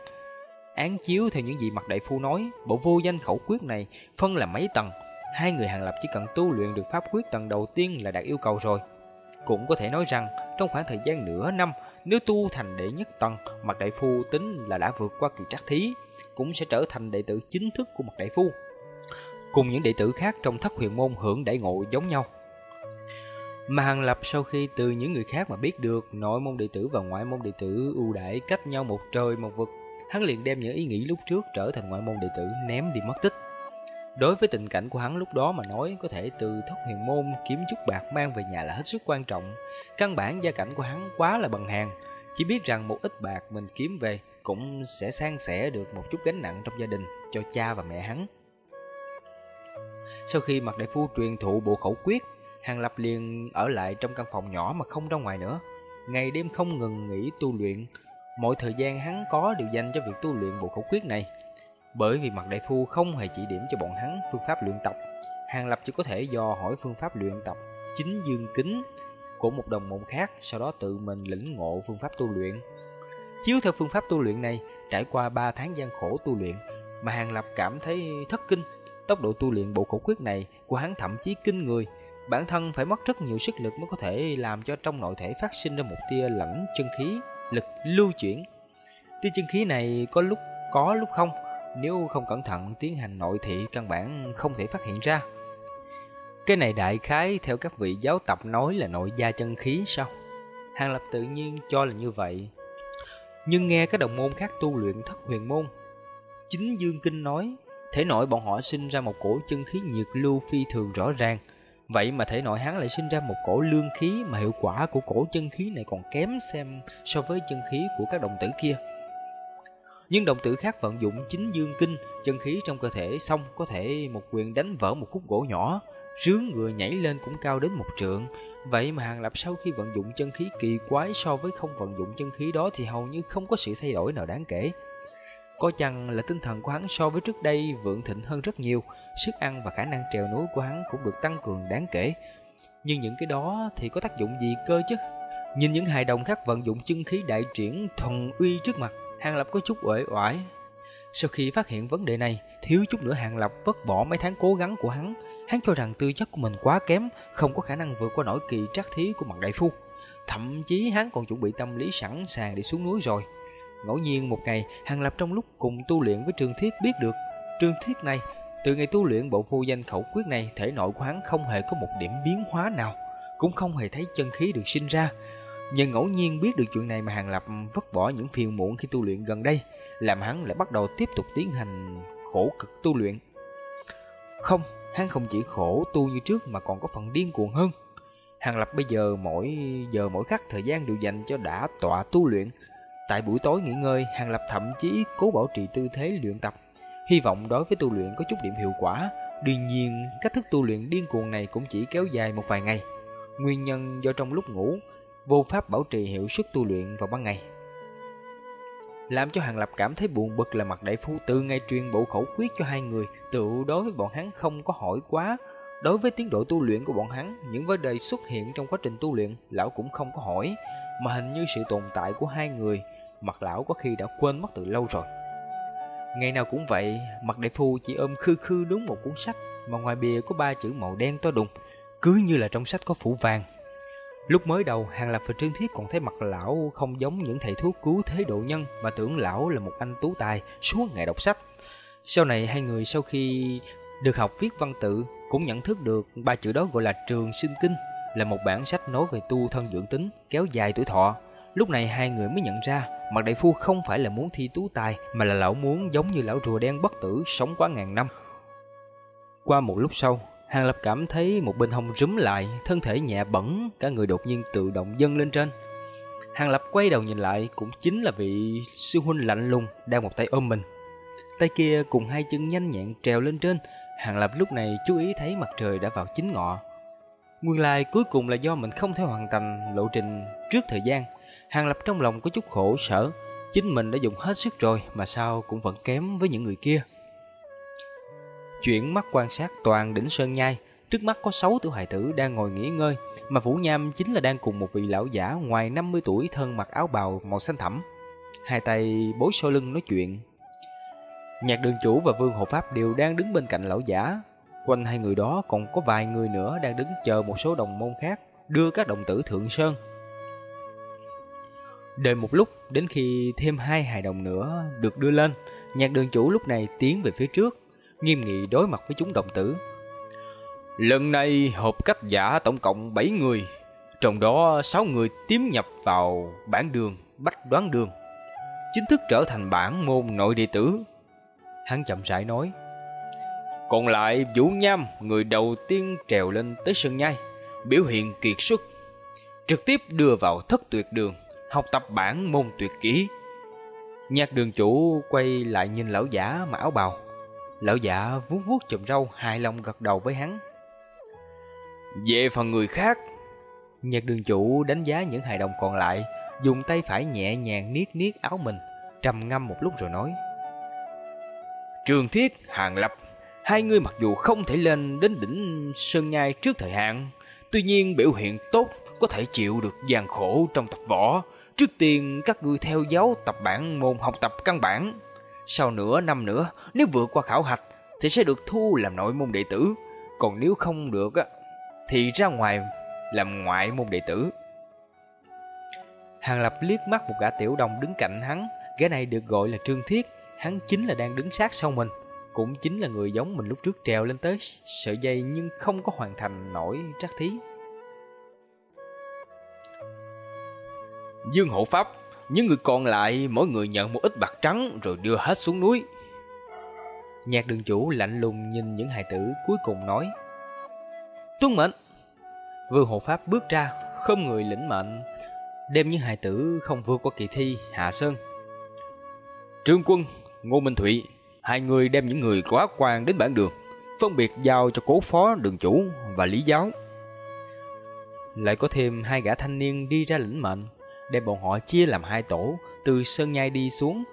[SPEAKER 2] Án chiếu theo những gì mặt đại phu nói, bộ vô danh khẩu quyết này phân là mấy tầng, hai người Hàng Lập chỉ cần tu luyện được pháp quyết tầng đầu tiên là đạt yêu cầu rồi. Cũng có thể nói rằng, trong khoảng thời gian nửa năm, Nếu tu thành đệ nhất tầng, mặt đại phu tính là đã vượt qua kỳ trắc thí, cũng sẽ trở thành đệ tử chính thức của mặt đại phu. Cùng những đệ tử khác trong thất huyền môn hưởng đại ngộ giống nhau. Mà Hàng Lập sau khi từ những người khác mà biết được nội môn đệ tử và ngoại môn đệ tử ưu đãi cách nhau một trời một vực, hắn liền đem những ý nghĩ lúc trước trở thành ngoại môn đệ tử ném đi mất tích. Đối với tình cảnh của hắn lúc đó mà nói, có thể từ thất huyền môn kiếm chút bạc mang về nhà là hết sức quan trọng. Căn bản gia cảnh của hắn quá là bằng hàng, chỉ biết rằng một ít bạc mình kiếm về cũng sẽ san sẻ được một chút gánh nặng trong gia đình cho cha và mẹ hắn. Sau khi mặc đại phu truyền thụ bộ khẩu quyết, Hàng Lập liền ở lại trong căn phòng nhỏ mà không ra ngoài nữa. Ngày đêm không ngừng nghỉ tu luyện, mọi thời gian hắn có đều dành cho việc tu luyện bộ khẩu quyết này. Bởi vì mặt đại phu không hề chỉ điểm cho bọn hắn phương pháp luyện tập, Hàng Lập chỉ có thể do hỏi phương pháp luyện tập chính dương kính của một đồng môn khác, sau đó tự mình lĩnh ngộ phương pháp tu luyện. Chiếu theo phương pháp tu luyện này, trải qua 3 tháng gian khổ tu luyện, mà Hàng Lập cảm thấy thất kinh. Tốc độ tu luyện bộ khẩu quyết này của hắn thậm chí kinh người, bản thân phải mất rất nhiều sức lực mới có thể làm cho trong nội thể phát sinh ra một tia lẫn chân khí, lực lưu chuyển. Tia chân khí này có lúc có lúc không, nếu không cẩn thận tiến hành nội thị căn bản không thể phát hiện ra. Cái này đại khái theo các vị giáo tập nói là nội gia chân khí sao? Hàng Lập tự nhiên cho là như vậy. Nhưng nghe các đồng môn khác tu luyện thất huyền môn, chính Dương Kinh nói, thể nội bọn họ sinh ra một cổ chân khí nhiệt lưu phi thường rõ ràng. Vậy mà thể nội hắn lại sinh ra một cổ lương khí mà hiệu quả của cổ chân khí này còn kém xem so với chân khí của các đồng tử kia. Nhưng đồng tử khác vận dụng chính dương kinh, chân khí trong cơ thể xong có thể một quyền đánh vỡ một khúc gỗ nhỏ, rướng người nhảy lên cũng cao đến một trượng. Vậy mà Hàng Lập sau khi vận dụng chân khí kỳ quái so với không vận dụng chân khí đó thì hầu như không có sự thay đổi nào đáng kể. Có chăng là tinh thần của hắn so với trước đây vượng thịnh hơn rất nhiều, sức ăn và khả năng trèo núi của hắn cũng được tăng cường đáng kể. Nhưng những cái đó thì có tác dụng gì cơ chứ? Nhìn những hài đồng khác vận dụng chân khí đại triển thuần uy trước mặt, Hàng Lập có chút uể oải. Sau khi phát hiện vấn đề này, thiếu chút nữa Hàng Lập vứt bỏ mấy tháng cố gắng của hắn. Hắn cho rằng tư chất của mình quá kém, không có khả năng vượt qua nổi kỳ trắc thí của mặt đại phu. Thậm chí hắn còn chuẩn bị tâm lý sẵn sàng để xuống núi rồi. Ngẫu nhiên một ngày, Hàng Lập trong lúc cùng tu luyện với Trường Thiết biết được, Trường Thiết này, từ ngày tu luyện bộ phu danh khẩu quyết này, thể nội của hắn không hề có một điểm biến hóa nào, cũng không hề thấy chân khí được sinh ra. Nhưng ngẫu nhiên biết được chuyện này mà Hàng Lập vứt bỏ những phiền muộn khi tu luyện gần đây, làm hắn lại bắt đầu tiếp tục tiến hành khổ cực tu luyện. Không, hắn không chỉ khổ tu như trước mà còn có phần điên cuồng hơn. Hàng Lập bây giờ mỗi giờ mỗi khắc thời gian đều dành cho đã tọa tu luyện, Tại buổi tối nghỉ ngơi, Hàng Lập thậm chí cố bảo trì tư thế luyện tập, hy vọng đối với tu luyện có chút điểm hiệu quả. Đương nhiên, cách thức tu luyện điên cuồng này cũng chỉ kéo dài một vài ngày. Nguyên nhân do trong lúc ngủ, vô pháp bảo trì hiệu suất tu luyện vào ban ngày. Làm cho Hàng Lập cảm thấy buồn bực là mặt đại phu từ ngày truyền bộ khẩu quyết cho hai người, tự đối với bọn hắn không có hỏi quá. Đối với tiến độ tu luyện của bọn hắn, những vấn đề xuất hiện trong quá trình tu luyện, lão cũng không có hỏi, mà hình như sự tồn tại của hai người mặt lão có khi đã quên mất từ lâu rồi. Ngày nào cũng vậy, mặt đại phu chỉ ôm khư khư đúng một cuốn sách mà ngoài bìa có ba chữ màu đen to đùng, cứ như là trong sách có phủ vàng. Lúc mới đầu, Hàng Lập và Trương Thiết còn thấy mặt lão không giống những thầy thuốc cứu thế độ nhân mà tưởng lão là một anh tú tài suốt ngày đọc sách. Sau này hai người sau khi được học viết văn tự cũng nhận thức được ba chữ đó gọi là trường sinh kinh là một bản sách nói về tu thân dưỡng tính, kéo dài tuổi thọ. Lúc này hai người mới nhận ra Mặt đại phu không phải là muốn thi tú tài, Mà là lão muốn giống như lão rùa đen bất tử Sống quá ngàn năm. Qua một lúc sau, Hàng Lập cảm thấy một bên hông rúm lại, Thân thể nhẹ bẩn, Cả người đột nhiên tự động dâng lên trên. Hàng Lập quay đầu nhìn lại, Cũng chính là vị sư huynh lạnh lùng Đang một tay ôm mình. Tay kia cùng hai chân nhanh nhẹn trèo lên trên, Hàng Lập lúc này chú ý thấy mặt trời đã vào chính ngọ. Nguyên lai cuối cùng là do mình không thể hoàn thành lộ trình trước thời gian. Hàng Lập trong lòng có chút khổ sở, chính mình đã dùng hết sức rồi mà sao cũng vẫn kém với những người kia. Chuyển mắt quan sát toàn đỉnh sơn nhai, trước mắt có 6 tiểu hài tử đang ngồi nghỉ ngơi, mà Vũ Nham chính là đang cùng một vị lão giả ngoài 50 tuổi thân mặc áo bào màu xanh thẳm. Hai tay bối sau lưng nói chuyện. Nhạc đường chủ và vương hộ pháp đều đang đứng bên cạnh lão giả. Quanh hai người đó còn có vài người nữa đang đứng chờ một số đồng môn khác đưa các đồng tử thượng sơn Đợi một lúc đến khi thêm hai hài đồng nữa được đưa lên, nhạc đường chủ lúc này tiến về phía trước, nghiêm nghị đối mặt với chúng đồng tử.
[SPEAKER 1] Lần này hợp cách giả tổng cộng 7 người, trong đó 6 người tiến nhập vào bản đường, bách đoán đường, chính thức trở thành bản môn nội đệ tử.
[SPEAKER 2] Hắn chậm rãi nói,
[SPEAKER 1] còn lại Vũ Nham, người đầu tiên trèo lên tới sân nhai, biểu hiện kiệt xuất, trực tiếp đưa vào thất tuyệt đường, học tập bản môn tuyệt kỹ.
[SPEAKER 2] Nhạc đường chủ quay lại nhìn lão giả mặc áo bào. Lão giả vuốt vuốt chùm râu, hài lòng gật đầu với hắn.
[SPEAKER 1] Về phần người khác,
[SPEAKER 2] nhạc đường chủ đánh giá những hài đồng còn lại, dùng tay phải nhẹ nhàng niết niết áo mình, trầm ngâm một lúc rồi nói.
[SPEAKER 1] Trường Thiết, Hàng Lập, hai người mặc dù không thể lên đến đỉnh Sơn Nhai trước thời hạn, tuy nhiên biểu hiện tốt, có thể chịu được gian khổ trong tập võ. Trước tiên các ngươi theo giáo tập bản môn học tập căn bản. Sau nửa năm nữa, nếu vượt qua khảo hạch, thì sẽ được thu làm nội môn đệ tử. Còn nếu không được, thì ra ngoài làm ngoại môn đệ tử.
[SPEAKER 2] Hàng Lập liếc mắt một gã tiểu đồng đứng cạnh hắn, gã này được gọi là Trương Thiết, hắn chính là đang đứng sát sau mình, cũng chính là người giống mình lúc trước trèo lên tới sợi dây nhưng không có hoàn thành nổi trắc thí.
[SPEAKER 1] Dương hộ pháp, những người còn lại mỗi người nhận một ít bạc trắng rồi đưa hết xuống núi.
[SPEAKER 2] Nhạc đường chủ lạnh lùng nhìn những hài tử cuối cùng nói. Tuân mệnh! Vương hộ pháp bước ra, không người lĩnh mệnh, đem những hài tử không vượt qua kỳ thi hạ sơn.
[SPEAKER 1] Trương quân, Ngô Minh Thụy, hai người đem những người quá quan đến bản đường, phân biệt giao cho cố phó đường chủ và lý giáo.
[SPEAKER 2] Lại có thêm hai gã thanh niên đi ra lĩnh mệnh, đem bọn họ chia làm hai tổ, từ sơn nhai đi xuống,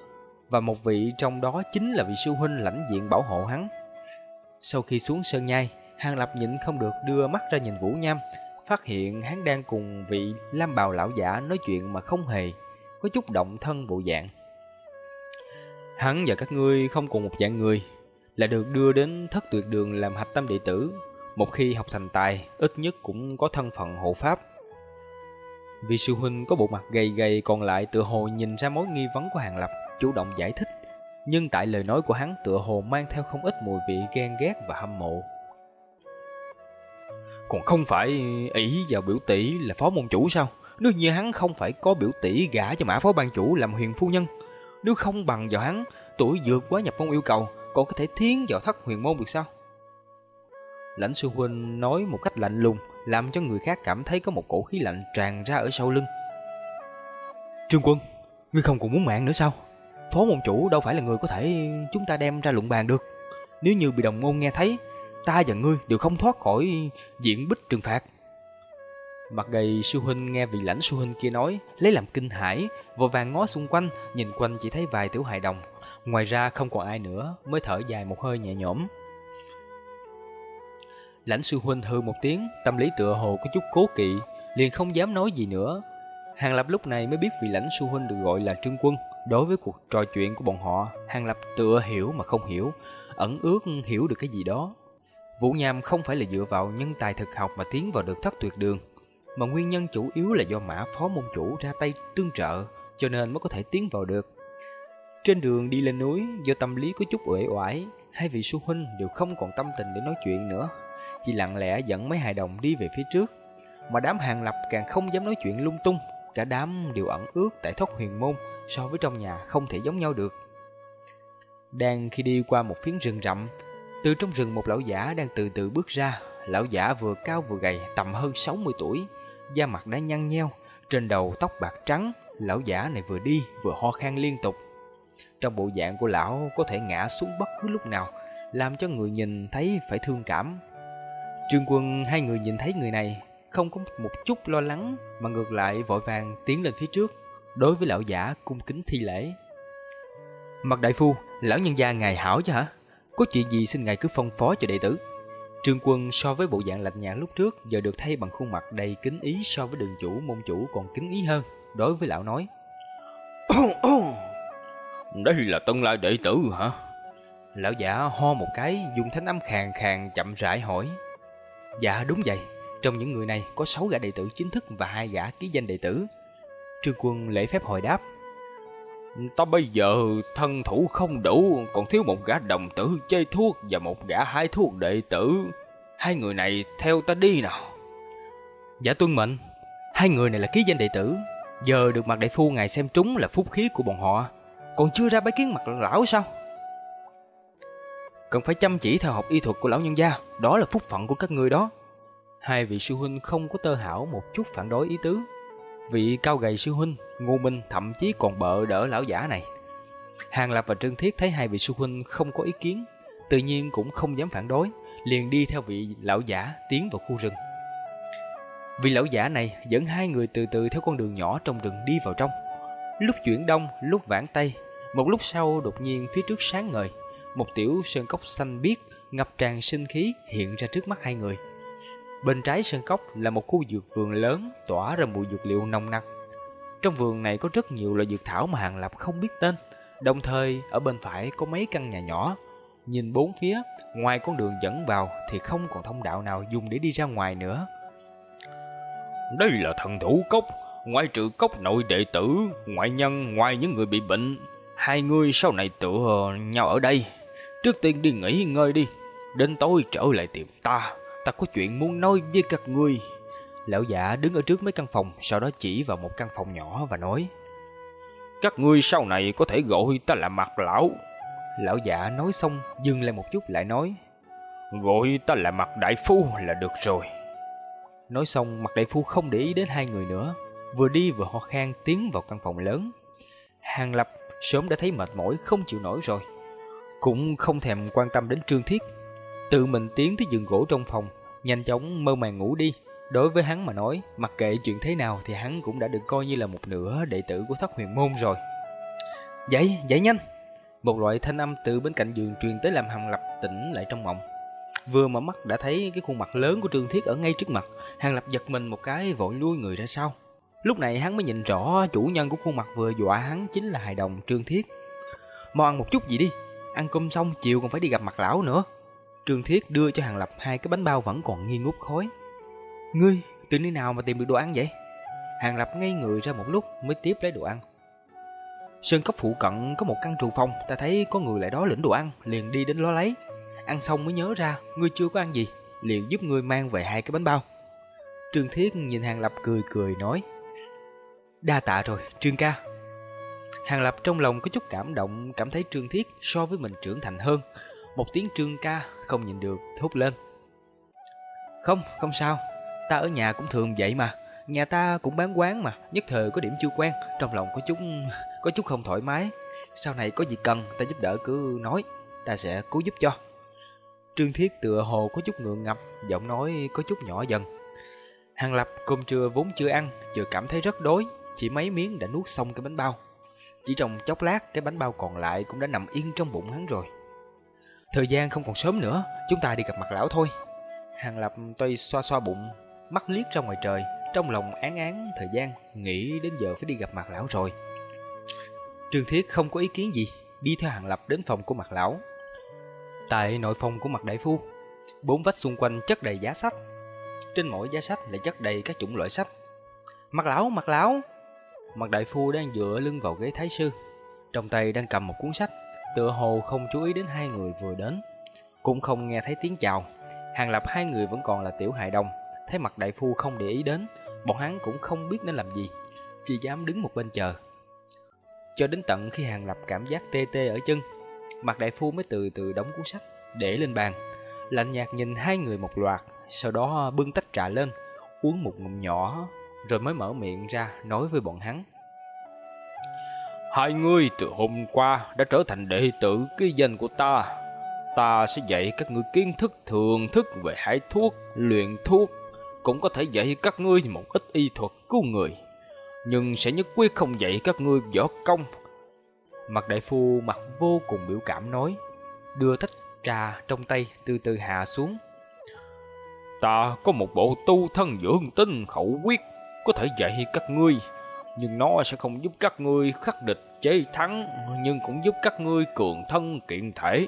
[SPEAKER 2] và một vị trong đó chính là vị sư huynh lãnh diện bảo hộ hắn. Sau khi xuống sơn nhai, Hàng Lập nhịn không được đưa mắt ra nhìn Vũ Nham, phát hiện hắn đang cùng vị Lam Bào lão giả nói chuyện mà không hề có chút động thân bộ dạng. Hắn và các ngươi không cùng một dạng người, là được đưa đến thất tuyệt đường làm hạch tâm đệ tử. Một khi học thành tài, ít nhất cũng có thân phận hộ pháp. Vì sư huynh có bộ mặt gầy gầy còn lại tựa hồ nhìn ra mối nghi vấn của Hàng Lập, chủ động giải thích. Nhưng tại lời nói của hắn tựa hồ mang theo không ít mùi vị ghen ghét và hâm mộ.
[SPEAKER 1] Còn không phải ý vào biểu tỷ là phó môn chủ sao? Nếu như hắn không phải có biểu tỷ gả cho mã phó ban chủ làm huyền phu nhân. Nếu không bằng vào hắn, tuổi vượt quá nhập môn yêu cầu, còn có thể thiến vào thất huyền môn được sao?
[SPEAKER 2] Lãnh sư huynh nói một cách lạnh lùng, làm cho người khác cảm thấy có một cổ khí lạnh tràn ra ở sau lưng.
[SPEAKER 1] Trương quân, ngươi không còn muốn mạng nữa sao? Phó môn chủ đâu phải là người có thể chúng ta đem ra luận bàn được. Nếu như bị đồng môn nghe thấy, ta và ngươi đều không thoát khỏi diện bích trừng phạt.
[SPEAKER 2] Mặt gầy sư huynh nghe vị lãnh sư huynh kia nói, lấy làm kinh hãi, vội vàng ngó xung quanh, nhìn quanh chỉ thấy vài tiểu hài đồng. Ngoài ra không còn ai nữa, mới thở dài một hơi nhẹ nhõm. Lãnh sư huynh hư một tiếng, tâm lý tựa hồ có chút cố kỵ, liền không dám nói gì nữa. Hàng Lập lúc này mới biết vị lãnh sư huynh được gọi là Trương Quân. Đối với cuộc trò chuyện của bọn họ, Hàng Lập tựa hiểu mà không hiểu, ẩn ước hiểu được cái gì đó. Vũ Nham không phải là dựa vào nhân tài thực học mà tiến vào được thất tuyệt đường, mà nguyên nhân chủ yếu là do mã phó môn chủ ra tay tương trợ, cho nên mới có thể tiến vào được. Trên đường đi lên núi, do tâm lý có chút uể oải, hai vị sư huynh đều không còn tâm tình để nói chuyện nữa, chỉ lặng lẽ dẫn mấy hài đồng đi về phía trước. Mà đám hàng lập càng không dám nói chuyện lung tung, cả đám đều ẩn ước tại thất huyền môn so với trong nhà không thể giống nhau được. Đang khi đi qua một phiến rừng rậm, từ trong rừng một lão giả đang từ từ bước ra. Lão giả vừa cao vừa gầy, tầm hơn 60 tuổi, da mặt đã nhăn nheo, trên đầu tóc bạc trắng. Lão giả này vừa đi vừa ho khan liên tục. Trong bộ dạng của lão có thể ngã xuống bất cứ lúc nào, làm cho người nhìn thấy phải thương cảm. Trương Quân hai người nhìn thấy người này không có một chút lo lắng mà ngược lại vội vàng tiến lên phía trước, đối với lão giả cung kính thi lễ. Mặt đại phu, lão nhân gia ngài hảo chứ hả? Có chuyện gì xin ngài cứ phong phó cho đệ tử. Trương Quân so với bộ dạng lạnh nhạt lúc trước giờ được thay bằng khuôn mặt đầy kính ý so với đường chủ môn chủ còn kính ý hơn. Đối với lão nói. [coughs]
[SPEAKER 1] Đây là tân lai đệ tử hả?
[SPEAKER 2] Lão giả ho một cái dùng thanh âm khàn khàn chậm rãi hỏi. Dạ đúng vậy. Trong những người này có 6 gã đệ tử chính thức và hai gã ký danh đệ tử. Trương Quân lễ phép hồi đáp.
[SPEAKER 1] Ta bây giờ thân thủ không đủ, còn thiếu một gã đồng tử chơi thuốc và một gã hái thuốc đệ tử. Hai người này theo ta đi nào.
[SPEAKER 2] Giả tuân mệnh, hai người này là ký danh đệ tử. Giờ được mặt đại phu ngài xem trúng là phúc khí của bọn họ. Còn chưa ra bái kiến mặt lão sao? Cần phải chăm chỉ theo học y thuật của lão nhân gia, đó là phúc phận của các người đó. Hai vị sư huynh không có tơ hảo một chút phản đối ý tứ. Vị cao gầy sư huynh, Ngô Minh thậm chí còn bợ đỡ lão giả này. Hàng Lập và Trương Thiết thấy hai vị sư huynh không có ý kiến, tự nhiên cũng không dám phản đối, liền đi theo vị lão giả tiến vào khu rừng. Vị lão giả này dẫn hai người từ từ theo con đường nhỏ trong rừng đi vào trong. Lúc chuyển đông, lúc vãng tây, một lúc sau đột nhiên phía trước sáng ngời, một tiểu sơn cốc xanh biếc ngập tràn sinh khí hiện ra trước mắt hai người. Bên trái sơn cốc là một khu dược vườn lớn tỏa ra mùi dược liệu nồng nặc. Trong vườn này có rất nhiều loại dược thảo mà Hàng Lập không biết tên. Đồng thời ở bên phải có mấy căn nhà nhỏ. Nhìn bốn phía, ngoài con đường dẫn vào thì không còn thông đạo nào dùng để đi ra ngoài nữa.
[SPEAKER 1] Đây là thần thủ cốc, ngoại trừ cốc nội đệ tử, ngoại nhân, ngoài những người bị bệnh. Hai người sau này tựa nhau ở đây. Trước tiên đi nghỉ ngơi đi, đến tối trở lại tìm ta ta có chuyện muốn nói với các ngươi.
[SPEAKER 2] Lão giả đứng ở trước mấy căn phòng, sau đó chỉ vào một căn phòng nhỏ và nói.
[SPEAKER 1] Các ngươi sau này có thể gọi ta là mặt lão.
[SPEAKER 2] Lão giả nói xong, dừng lại một chút lại nói.
[SPEAKER 1] Gọi ta là mặt đại phu là được rồi.
[SPEAKER 2] Nói xong, mặt đại phu không để ý đến hai người nữa. Vừa đi vừa ho khan tiến vào căn phòng lớn. Hàng Lập sớm đã thấy mệt mỏi không chịu nổi rồi. Cũng không thèm quan tâm đến Trương Thiết Tự mình tiến tới giường gỗ trong phòng, nhanh chóng mơ màng ngủ đi. Đối với hắn mà nói, mặc kệ chuyện thế nào thì hắn cũng đã được coi như là một nửa đệ tử của thất huyền môn rồi. Dậy, dậy nhanh! Một loại thanh âm từ bên cạnh giường truyền tới làm Hàng Lập tỉnh lại trong mộng. Vừa mở mắt đã thấy cái khuôn mặt lớn của Trương Thiết ở ngay trước mặt, Hàng Lập giật mình một cái vội lui người ra sau. Lúc này hắn mới nhìn rõ chủ nhân của khuôn mặt vừa dọa hắn chính là hài đồng Trương Thiết. Mau ăn một chút gì đi, ăn cơm xong chiều còn phải đi gặp mặt lão nữa. Trương Thiết đưa cho Hàng Lập hai cái bánh bao vẫn còn nghi ngút khói. Ngươi, từ nơi nào mà tìm được đồ ăn vậy? Hàng Lập ngây người ra một lúc mới tiếp lấy đồ ăn. Sơn cấp phụ cận có một căn trù phòng, ta thấy có người lại đó lĩnh đồ ăn, liền đi đến lo lấy. Ăn xong mới nhớ ra, ngươi chưa có ăn gì, liền giúp ngươi mang về hai cái bánh bao. Trương Thiết nhìn Hàng Lập cười cười nói. Đa tạ rồi, Trương ca. Hàng Lập trong lòng có chút cảm động, cảm thấy Trương Thiết so với mình trưởng thành hơn, một tiếng trương ca không nhìn được thốt lên. Không, không sao, ta ở nhà cũng thường vậy mà. Nhà ta cũng bán quán mà, nhất thời có điểm chưa quen, trong lòng có chút có chút không thoải mái. Sau này có gì cần ta giúp đỡ cứ nói, ta sẽ cố giúp cho. Trương Thiết tựa hồ có chút ngượng ngập, giọng nói có chút nhỏ dần. Hàng Lập cơm trưa vốn chưa ăn, vừa cảm thấy rất đói, chỉ mấy miếng đã nuốt xong cái bánh bao. Chỉ trong chốc lát, cái bánh bao còn lại cũng đã nằm yên trong bụng hắn rồi. Thời gian không còn sớm nữa, chúng ta đi gặp mặt lão thôi. Hàng Lập tuy xoa xoa bụng, mắt liếc ra ngoài trời, trong lòng án án thời gian, nghĩ đến giờ phải đi gặp mặt lão rồi. Trương Thiết không có ý kiến gì, đi theo Hàng Lập đến phòng của mặt lão. Tại nội phòng của mặt đại phu, bốn vách xung quanh chất đầy giá sách. Trên mỗi giá sách lại chất đầy các chủng loại sách. Mặt lão, mặt lão! Mặt đại phu đang dựa lưng vào ghế thái sư, trong tay đang cầm một cuốn sách tựa hồ không chú ý đến hai người vừa đến, cũng không nghe thấy tiếng chào. Hàng Lập hai người vẫn còn là tiểu hài đồng, thấy mặt đại phu không để ý đến, bọn hắn cũng không biết nên làm gì, chỉ dám đứng một bên chờ. Cho đến tận khi Hàng Lập cảm giác tê tê ở chân, mặt đại phu mới từ từ đóng cuốn sách, để lên bàn, lạnh nhạt nhìn hai người một loạt, sau đó bưng tách trà lên, uống một ngụm nhỏ, rồi mới mở miệng ra nói với bọn hắn.
[SPEAKER 1] Hai người từ hôm qua đã trở thành đệ tử ký danh của ta. Ta sẽ dạy các ngươi kiến thức thường thức về hải thuốc, luyện thuốc. Cũng có thể dạy các ngươi một ít y thuật cứu người. Nhưng sẽ nhất quyết không dạy các ngươi võ công.
[SPEAKER 2] Mặt đại phu mặt vô cùng biểu cảm nói. Đưa tách trà trong tay từ từ hạ xuống.
[SPEAKER 1] Ta có một bộ tu thân dưỡng tinh khẩu quyết. Có thể dạy các ngươi nhưng nó sẽ không giúp các ngươi khắc địch chế thắng, nhưng cũng giúp các ngươi cường thân kiện thể.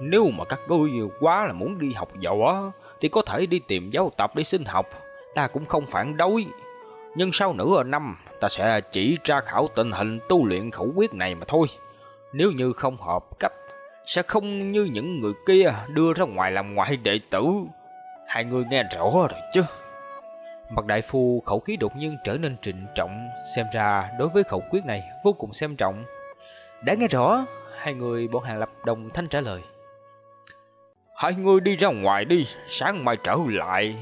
[SPEAKER 1] Nếu mà các ngươi quá là muốn đi học võ, thì có thể đi tìm giáo tập để xin học, ta cũng không phản đối.
[SPEAKER 2] Nhưng sau nửa năm, ta sẽ chỉ tra khảo tình hình tu luyện khẩu quyết này mà thôi. Nếu như không hợp cách, sẽ không như những người kia đưa ra ngoài làm ngoại đệ tử. Hai người nghe rõ rồi chứ. Mặt đại phu khẩu khí đột nhiên trở nên trịnh trọng, xem ra đối với khẩu quyết này vô cùng xem trọng. Đã nghe rõ, hai người bọn hàng lập đồng thanh trả lời. Hai người đi ra ngoài đi, sáng mai trở lại.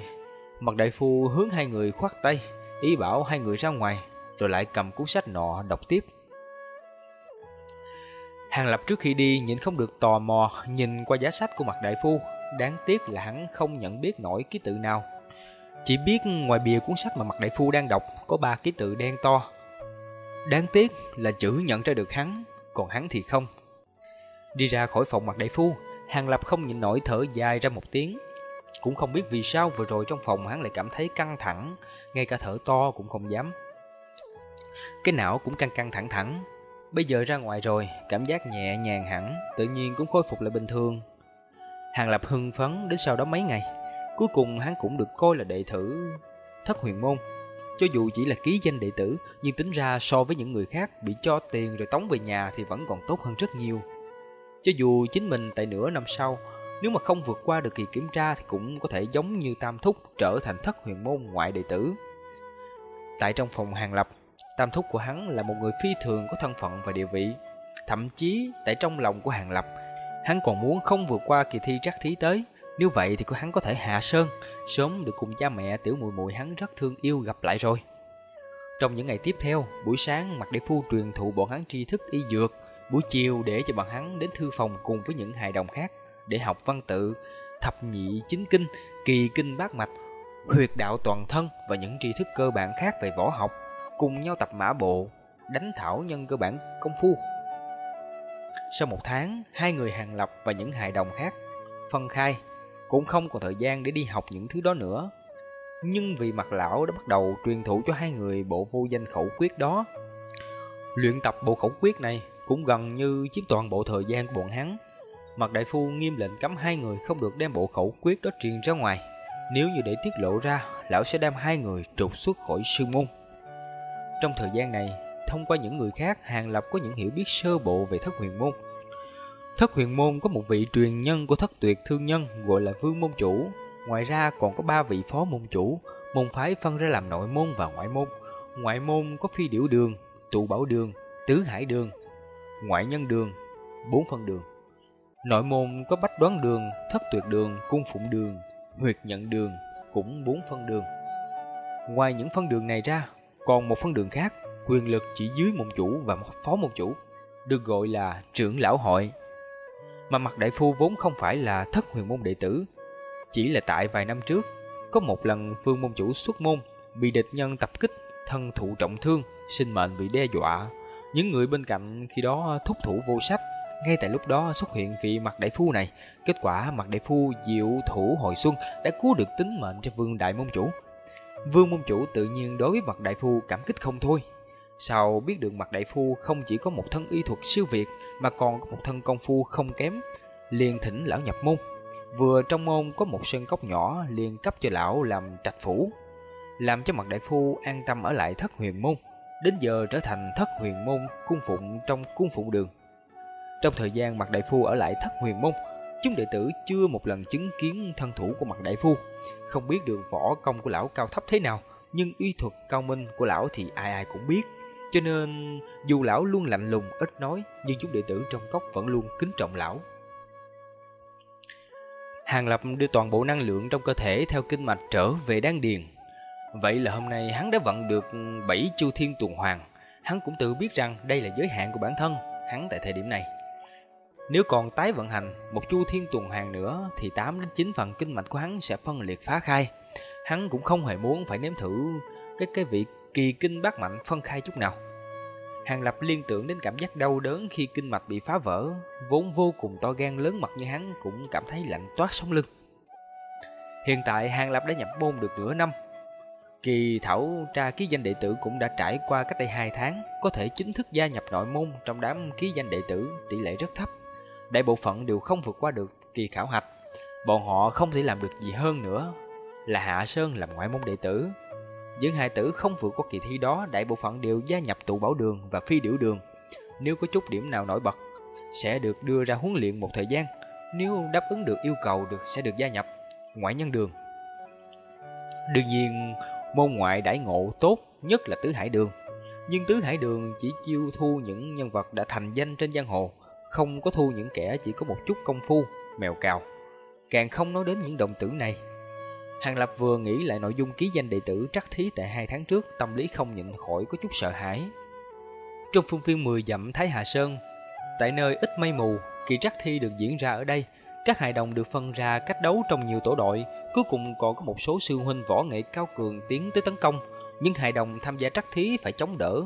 [SPEAKER 2] Mặt đại phu hướng hai người khoát tay, ý bảo hai người ra ngoài, rồi lại cầm cuốn sách nọ đọc tiếp. Hàng Lập trước khi đi nhìn không được tò mò nhìn qua giá sách của mặt đại phu, đáng tiếc là hắn không nhận biết nổi ký tự nào. Chỉ biết ngoài bìa cuốn sách mà mặt đại phu đang đọc có ba ký tự đen to. Đáng tiếc là chữ nhận ra được hắn, còn hắn thì không. Đi ra khỏi phòng mặt đại phu, Hàng Lập không nhịn nổi thở dài ra một tiếng. Cũng không biết vì sao vừa rồi trong phòng hắn lại cảm thấy căng thẳng, ngay cả thở to cũng không dám. Cái não cũng căng căng thẳng thẳng. Bây giờ ra ngoài rồi, cảm giác nhẹ nhàng hẳn, tự nhiên cũng khôi phục lại bình thường. Hàng Lập hưng phấn đến sau đó mấy ngày, cuối cùng hắn cũng được coi là đệ tử thất huyền môn. Cho dù chỉ là ký danh đệ tử, nhưng tính ra so với những người khác bị cho tiền rồi tống về nhà thì vẫn còn tốt hơn rất nhiều. Cho dù chính mình tại nửa năm sau, nếu mà không vượt qua được kỳ kiểm tra thì cũng có thể giống như Tam Thúc trở thành thất huyền môn ngoại đệ tử. Tại trong phòng hàng lập, Tam Thúc của hắn là một người phi thường có thân phận và địa vị. Thậm chí tại trong lòng của hàng lập, hắn còn muốn không vượt qua kỳ thi trắc thí tới. Nếu vậy thì hắn có thể hạ sơn, sớm được cùng cha mẹ tiểu muội muội hắn rất thương yêu gặp lại rồi. Trong những ngày tiếp theo, buổi sáng mặc đệ phu truyền thụ bọn hắn tri thức y dược, Buổi chiều để cho bọn hắn đến thư phòng cùng với những hài đồng khác để học văn tự, thập nhị chính kinh, kỳ kinh bát mạch, huyệt đạo toàn thân và những tri thức cơ bản khác về võ học, cùng nhau tập mã bộ, đánh thảo nhân cơ bản công phu. Sau một tháng, hai người hàng lập và những hài đồng khác phân khai, cũng không còn thời gian để đi học những thứ đó nữa. Nhưng vì mặt lão đã bắt đầu truyền thụ cho hai người bộ vô danh khẩu quyết đó. Luyện tập bộ khẩu quyết này cũng gần như chiếm toàn bộ thời gian của bọn hắn. Mặt đại phu nghiêm lệnh cấm hai người không được đem bộ khẩu quyết đó truyền ra ngoài. Nếu như để tiết lộ ra, lão sẽ đem hai người trục xuất khỏi sư môn. Trong thời gian này, thông qua những người khác, Hàng Lập có những hiểu biết sơ bộ về thất huyền môn. Thất huyền môn có một vị truyền nhân của thất tuyệt thương nhân gọi là vương môn chủ. Ngoài ra còn có ba vị phó môn chủ, môn phái phân ra làm nội môn và ngoại môn. Ngoại môn có phi điểu đường, tụ bảo đường, tứ hải đường, ngoại nhân đường, bốn phân đường. Nội môn có bách đoán đường, thất tuyệt đường, cung phụng đường, huyệt nhận đường, cũng bốn phân đường. Ngoài những phân đường này ra, còn một phân đường khác, quyền lực chỉ dưới môn chủ và phó môn chủ, được gọi là trưởng lão hội. Mà mặt đại phu vốn không phải là thất huyền môn đệ tử, chỉ là tại vài năm trước, có một lần phương môn chủ xuất môn, bị địch nhân tập kích, thân thụ trọng thương, sinh mệnh bị đe dọa, những người bên cạnh khi đó thúc thủ vô sách. Ngay tại lúc đó xuất hiện vị mặt đại phu này. Kết quả mặt đại phu diệu thủ hồi xuân đã cứu được tính mệnh cho vương đại môn chủ. Vương môn chủ tự nhiên đối với mặt đại phu cảm kích không thôi. Sau biết được mặt đại phu không chỉ có một thân y thuật siêu việt mà còn có một thân công phu không kém, liền thỉnh lão nhập môn. Vừa trong môn có một sân cốc nhỏ liền cấp cho lão làm trạch phủ, làm cho mặt đại phu an tâm ở lại thất huyền môn đến giờ trở thành thất huyền môn cung phụng trong cung phụng đường. Trong thời gian mặt đại phu ở lại thất huyền môn, chúng đệ tử chưa một lần chứng kiến thân thủ của mặt đại phu, không biết đường võ công của lão cao thấp thế nào, nhưng uy thuật cao minh của lão thì ai ai cũng biết. Cho nên dù lão luôn lạnh lùng ít nói, nhưng chúng đệ tử trong cốc vẫn luôn kính trọng lão. Hàng Lập đưa toàn bộ năng lượng trong cơ thể theo kinh mạch trở về đan điền, Vậy là hôm nay hắn đã vận được 7 chu thiên tuần hoàn. Hắn cũng tự biết rằng đây là giới hạn của bản thân, hắn tại thời điểm này. Nếu còn tái vận hành một chu thiên tuần hoàn nữa thì 8 đến 9 phần kinh mạch của hắn sẽ phân liệt phá khai. Hắn cũng không hề muốn phải nếm thử cái cái vị kỳ kinh bát mạnh phân khai chút nào. Hàng Lập liên tưởng đến cảm giác đau đớn khi kinh mạch bị phá vỡ, vốn vô cùng to gan lớn mặt như hắn cũng cảm thấy lạnh toát sống lưng. Hiện tại Hàng Lập đã nhập môn được nửa năm, Kỳ thảo tra ký danh đệ tử cũng đã trải qua cách đây 2 tháng, có thể chính thức gia nhập nội môn trong đám ký danh đệ tử, tỷ lệ rất thấp. Đại bộ phận đều không vượt qua được kỳ khảo hạch. Bọn họ không thể làm được gì hơn nữa là hạ sơn làm ngoại môn đệ tử những hài tử không vượt qua kỳ thi đó đại bộ phận đều gia nhập tụ bảo đường và phi điểu đường. Nếu có chút điểm nào nổi bật, sẽ được đưa ra huấn luyện một thời gian. Nếu đáp ứng được yêu cầu được sẽ được gia nhập ngoại nhân đường. Đương nhiên, môn ngoại đãi ngộ tốt nhất là tứ hải đường. Nhưng tứ hải đường chỉ chiêu thu những nhân vật đã thành danh trên giang hồ, không có thu những kẻ chỉ có một chút công phu, mèo cào. Càng không nói đến những đồng tử này. Hàng Lập vừa nghĩ lại nội dung ký danh đệ tử trắc thí tại hai tháng trước, tâm lý không nhịn khỏi có chút sợ hãi. Trong phương viên 10 dặm Thái Hà Sơn, tại nơi ít mây mù, kỳ trắc thi được diễn ra ở đây. Các hài đồng được phân ra cách đấu trong nhiều tổ đội, cuối cùng còn có một số sư huynh võ nghệ cao cường tiến tới tấn công, nhưng hài đồng tham gia trắc thí phải chống đỡ,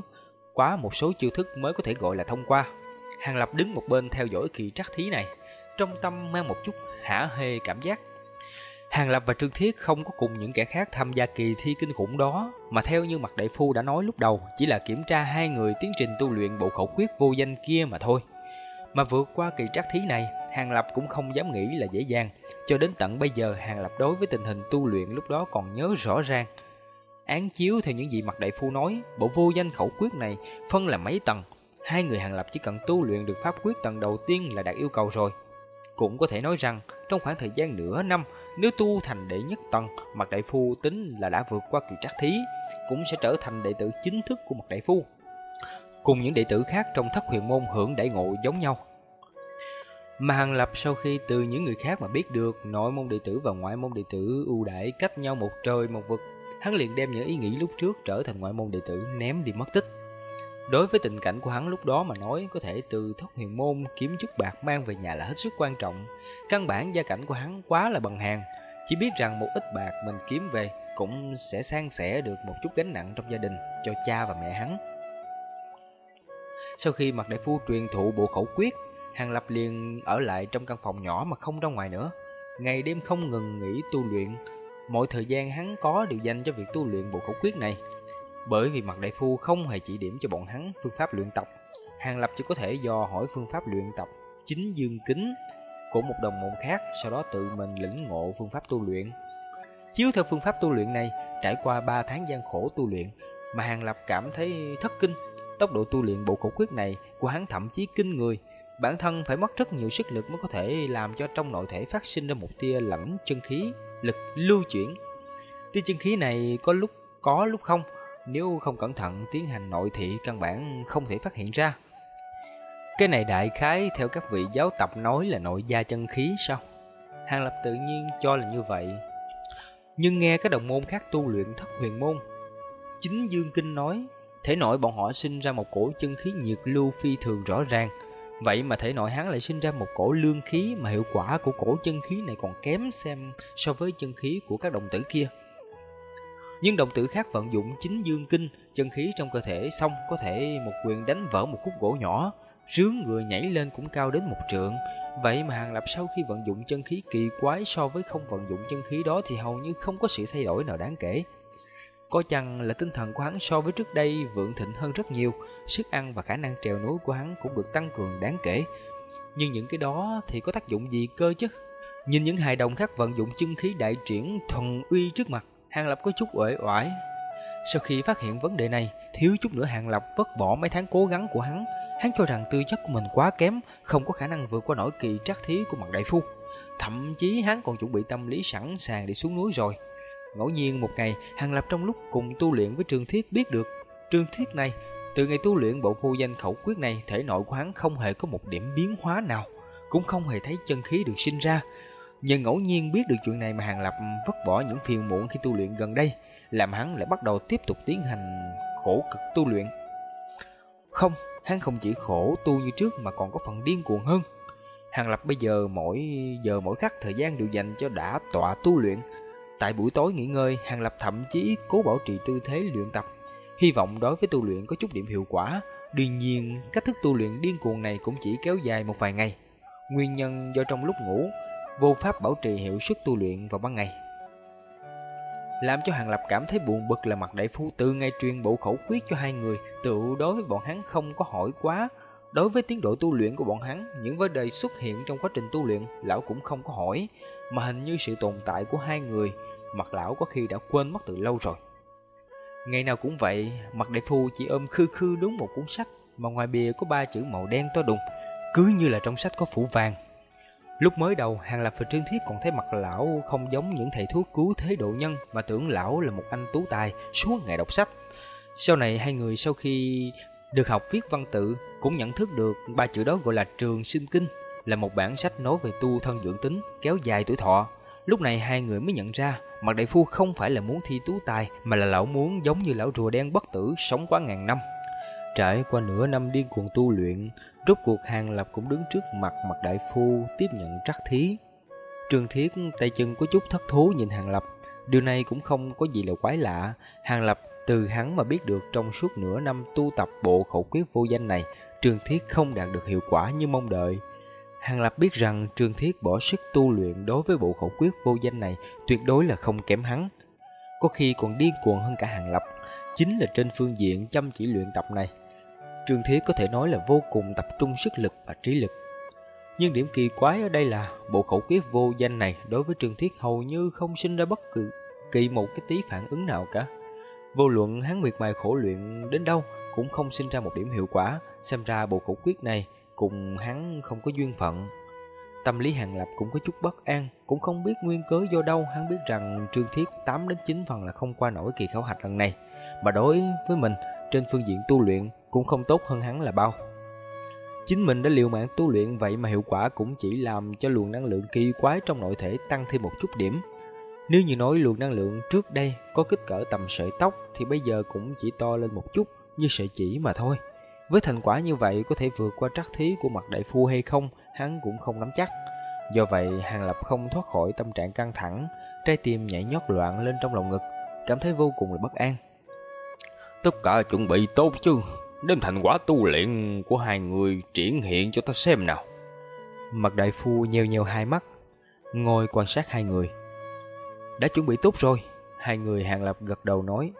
[SPEAKER 2] quá một số chiêu thức mới có thể gọi là thông qua. Hàng Lập đứng một bên theo dõi kỳ trắc thí này, trong tâm mang một chút hả hê cảm giác. Hàng Lập và Trương Thiết không có cùng những kẻ khác tham gia kỳ thi kinh khủng đó, mà theo như mặt đại phu đã nói lúc đầu, chỉ là kiểm tra hai người tiến trình tu luyện bộ khẩu quyết vô danh kia mà thôi. Mà vượt qua kỳ trắc thí này, Hàng Lập cũng không dám nghĩ là dễ dàng, cho đến tận bây giờ Hàng Lập đối với tình hình tu luyện lúc đó còn nhớ rõ ràng. Án chiếu theo những gì mặt đại phu nói, bộ vô danh khẩu quyết này phân là mấy tầng, hai người Hàng Lập chỉ cần tu luyện được pháp quyết tầng đầu tiên là đạt yêu cầu rồi. Cũng có thể nói rằng, trong khoảng thời gian nửa năm, nếu tu thành đệ nhất tầng, mặt Đại Phu tính là đã vượt qua kỳ trắc thí, cũng sẽ trở thành đệ tử chính thức của mặt Đại Phu. Cùng những đệ tử khác trong thất huyền môn hưởng đại ngộ giống nhau. Mà Hàng Lập sau khi từ những người khác mà biết được nội môn đệ tử và ngoại môn đệ tử ưu đãi cách nhau một trời một vực, hắn liền đem những ý nghĩ lúc trước trở thành ngoại môn đệ tử ném đi mất tích. Đối với tình cảnh của hắn lúc đó mà nói, có thể từ thất huyền môn kiếm chút bạc mang về nhà là hết sức quan trọng. Căn bản gia cảnh của hắn quá là bằng hàng, chỉ biết rằng một ít bạc mình kiếm về cũng sẽ san sẻ được một chút gánh nặng trong gia đình cho cha và mẹ hắn. Sau khi mặt đại phu truyền thụ bộ khẩu quyết, Hàng Lập liền ở lại trong căn phòng nhỏ mà không ra ngoài nữa. Ngày đêm không ngừng nghỉ tu luyện, mọi thời gian hắn có đều dành cho việc tu luyện bộ khẩu quyết này. Bởi vì mặt đại phu không hề chỉ điểm cho bọn hắn phương pháp luyện tập, Hàng Lập chỉ có thể dò hỏi phương pháp luyện tập chính dương kính của một đồng môn khác, sau đó tự mình lĩnh ngộ phương pháp tu luyện. Chiếu theo phương pháp tu luyện này, trải qua 3 tháng gian khổ tu luyện, mà Hàng Lập cảm thấy thất kinh. Tốc độ tu luyện bộ khổ quyết này của hắn thậm chí kinh người, bản thân phải mất rất nhiều sức lực mới có thể làm cho trong nội thể phát sinh ra một tia lãnh chân khí, lực lưu chuyển. Tia chân khí này có lúc có lúc không, nếu không cẩn thận tiến hành nội thị căn bản không thể phát hiện ra. Cái này đại khái theo các vị giáo tập nói là nội gia chân khí sao? Hàng Lập tự nhiên cho là như vậy. Nhưng nghe các đồng môn khác tu luyện thất huyền môn, chính Dương Kinh nói, thể nội bọn họ sinh ra một cổ chân khí nhiệt lưu phi thường rõ ràng. Vậy mà thể nội hắn lại sinh ra một cổ lương khí mà hiệu quả của cổ chân khí này còn kém xem so với chân khí của các đồng tử kia. Nhưng đồng tử khác vận dụng chính dương kinh, chân khí trong cơ thể xong có thể một quyền đánh vỡ một khúc gỗ nhỏ, rướng người nhảy lên cũng cao đến một trượng. Vậy mà Hàng Lập sau khi vận dụng chân khí kỳ quái so với không vận dụng chân khí đó thì hầu như không có sự thay đổi nào đáng kể. Có chăng là tinh thần của hắn so với trước đây vượng thịnh hơn rất nhiều, sức ăn và khả năng trèo núi của hắn cũng được tăng cường đáng kể. Nhưng những cái đó thì có tác dụng gì cơ chứ? Nhìn những hài đồng khác vận dụng chân khí đại triển thuần uy trước mặt, Hàng Lập có chút uể oải. Sau khi phát hiện vấn đề này, thiếu chút nữa Hàng Lập vứt bỏ mấy tháng cố gắng của hắn. Hắn cho rằng tư chất của mình quá kém, không có khả năng vượt qua nổi kỳ trắc thí của mặt đại phu. Thậm chí hắn còn chuẩn bị tâm lý sẵn sàng để xuống núi rồi. Ngẫu nhiên một ngày, Hàng Lập trong lúc cùng tu luyện với Trương Thiết biết được, Trương Thiết này, từ ngày tu luyện bộ vô danh khẩu quyết này, thể nội của hắn không hề có một điểm biến hóa nào, cũng không hề thấy chân khí được sinh ra nhờ ngẫu nhiên biết được chuyện này mà Hàng Lập vứt bỏ những phiền muộn khi tu luyện gần đây, làm hắn lại bắt đầu tiếp tục tiến hành khổ cực tu luyện. Không, hắn không chỉ khổ tu như trước mà còn có phần điên cuồng hơn. Hàng Lập bây giờ mỗi giờ mỗi khắc thời gian đều dành cho đã tọa tu luyện. Tại buổi tối nghỉ ngơi, Hàng Lập thậm chí cố bảo trì tư thế luyện tập, hy vọng đối với tu luyện có chút điểm hiệu quả. Đương nhiên, cách thức tu luyện điên cuồng này cũng chỉ kéo dài một vài ngày. Nguyên nhân do trong lúc ngủ, vô pháp bảo trì hiệu suất tu luyện vào ban ngày. Làm cho Hàng Lập cảm thấy buồn bực là mặt đại phu từ ngay truyền bộ khẩu quyết cho hai người, tự đối với bọn hắn không có hỏi quá. Đối với tiến độ tu luyện của bọn hắn, những vấn đề xuất hiện trong quá trình tu luyện, lão cũng không có hỏi, mà hình như sự tồn tại của hai người, mặt lão có khi đã quên mất từ lâu rồi. Ngày nào cũng vậy, mặt đại phu chỉ ôm khư khư đúng một cuốn sách mà ngoài bìa có ba chữ màu đen to đùng, cứ như là trong sách có phủ vàng. Lúc mới đầu, Hàng Lập và Trương Thiết còn thấy mặt lão không giống những thầy thuốc cứu thế độ nhân mà tưởng lão là một anh tú tài suốt ngày đọc sách. Sau này hai người sau khi được học viết văn tự cũng nhận thức được ba chữ đó gọi là Trường Sinh Kinh, là một bản sách nói về tu thân dưỡng tính, kéo dài tuổi thọ. Lúc này hai người mới nhận ra, mặt đại phu không phải là muốn thi tú tài mà là lão muốn giống như lão rùa đen bất tử sống quá ngàn năm. Trải qua nửa năm điên cuồng tu luyện, rốt cuộc Hàng Lập cũng đứng trước mặt mặt đại phu tiếp nhận trắc thí. Trường Thiết tay chân có chút thất thú nhìn Hàng Lập, điều này cũng không có gì là quái lạ. Hàng Lập từ hắn mà biết được trong suốt nửa năm tu tập bộ khẩu quyết vô danh này, Trường Thiết không đạt được hiệu quả như mong đợi. Hàng Lập biết rằng Trường Thiết bỏ sức tu luyện đối với bộ khẩu quyết vô danh này tuyệt đối là không kém hắn. Có khi còn điên cuồng hơn cả Hàng Lập, chính là trên phương diện chăm chỉ luyện tập này. Trương Thiết có thể nói là vô cùng tập trung sức lực và trí lực. Nhưng điểm kỳ quái ở đây là bộ khẩu quyết vô danh này đối với Trương Thiết hầu như không sinh ra bất cứ kỳ một cái tí phản ứng nào cả. Vô luận hắn miệt mài khổ luyện đến đâu cũng không sinh ra một điểm hiệu quả, xem ra bộ khẩu quyết này cùng hắn không có duyên phận. Tâm lý Hàng Lập cũng có chút bất an, cũng không biết nguyên cớ do đâu, hắn biết rằng Trương Thiết 8 đến 9 phần là không qua nổi kỳ khảo hạch lần này. Mà đối với mình, trên phương diện tu luyện cũng không tốt hơn hắn là bao. Chính mình đã liều mạng tu luyện vậy mà hiệu quả cũng chỉ làm cho luồng năng lượng kỳ quái trong nội thể tăng thêm một chút điểm. Nếu như nói luồng năng lượng trước đây có kích cỡ tầm sợi tóc thì bây giờ cũng chỉ to lên một chút như sợi chỉ mà thôi. Với thành quả như vậy có thể vượt qua trắc thí của mặt đại phu hay không, hắn cũng không nắm chắc. Do vậy, Hàng Lập không thoát khỏi tâm trạng căng thẳng, trái tim nhảy nhót loạn lên trong lòng ngực, cảm thấy vô cùng là bất an.
[SPEAKER 1] Tất cả chuẩn bị tốt chứ, đem thành quả tu luyện của hai người triển hiện cho ta xem nào.
[SPEAKER 2] Mặt đại phu nheo nheo hai mắt, ngồi quan sát hai người. Đã chuẩn bị tốt rồi, hai người Hàng Lập gật đầu nói.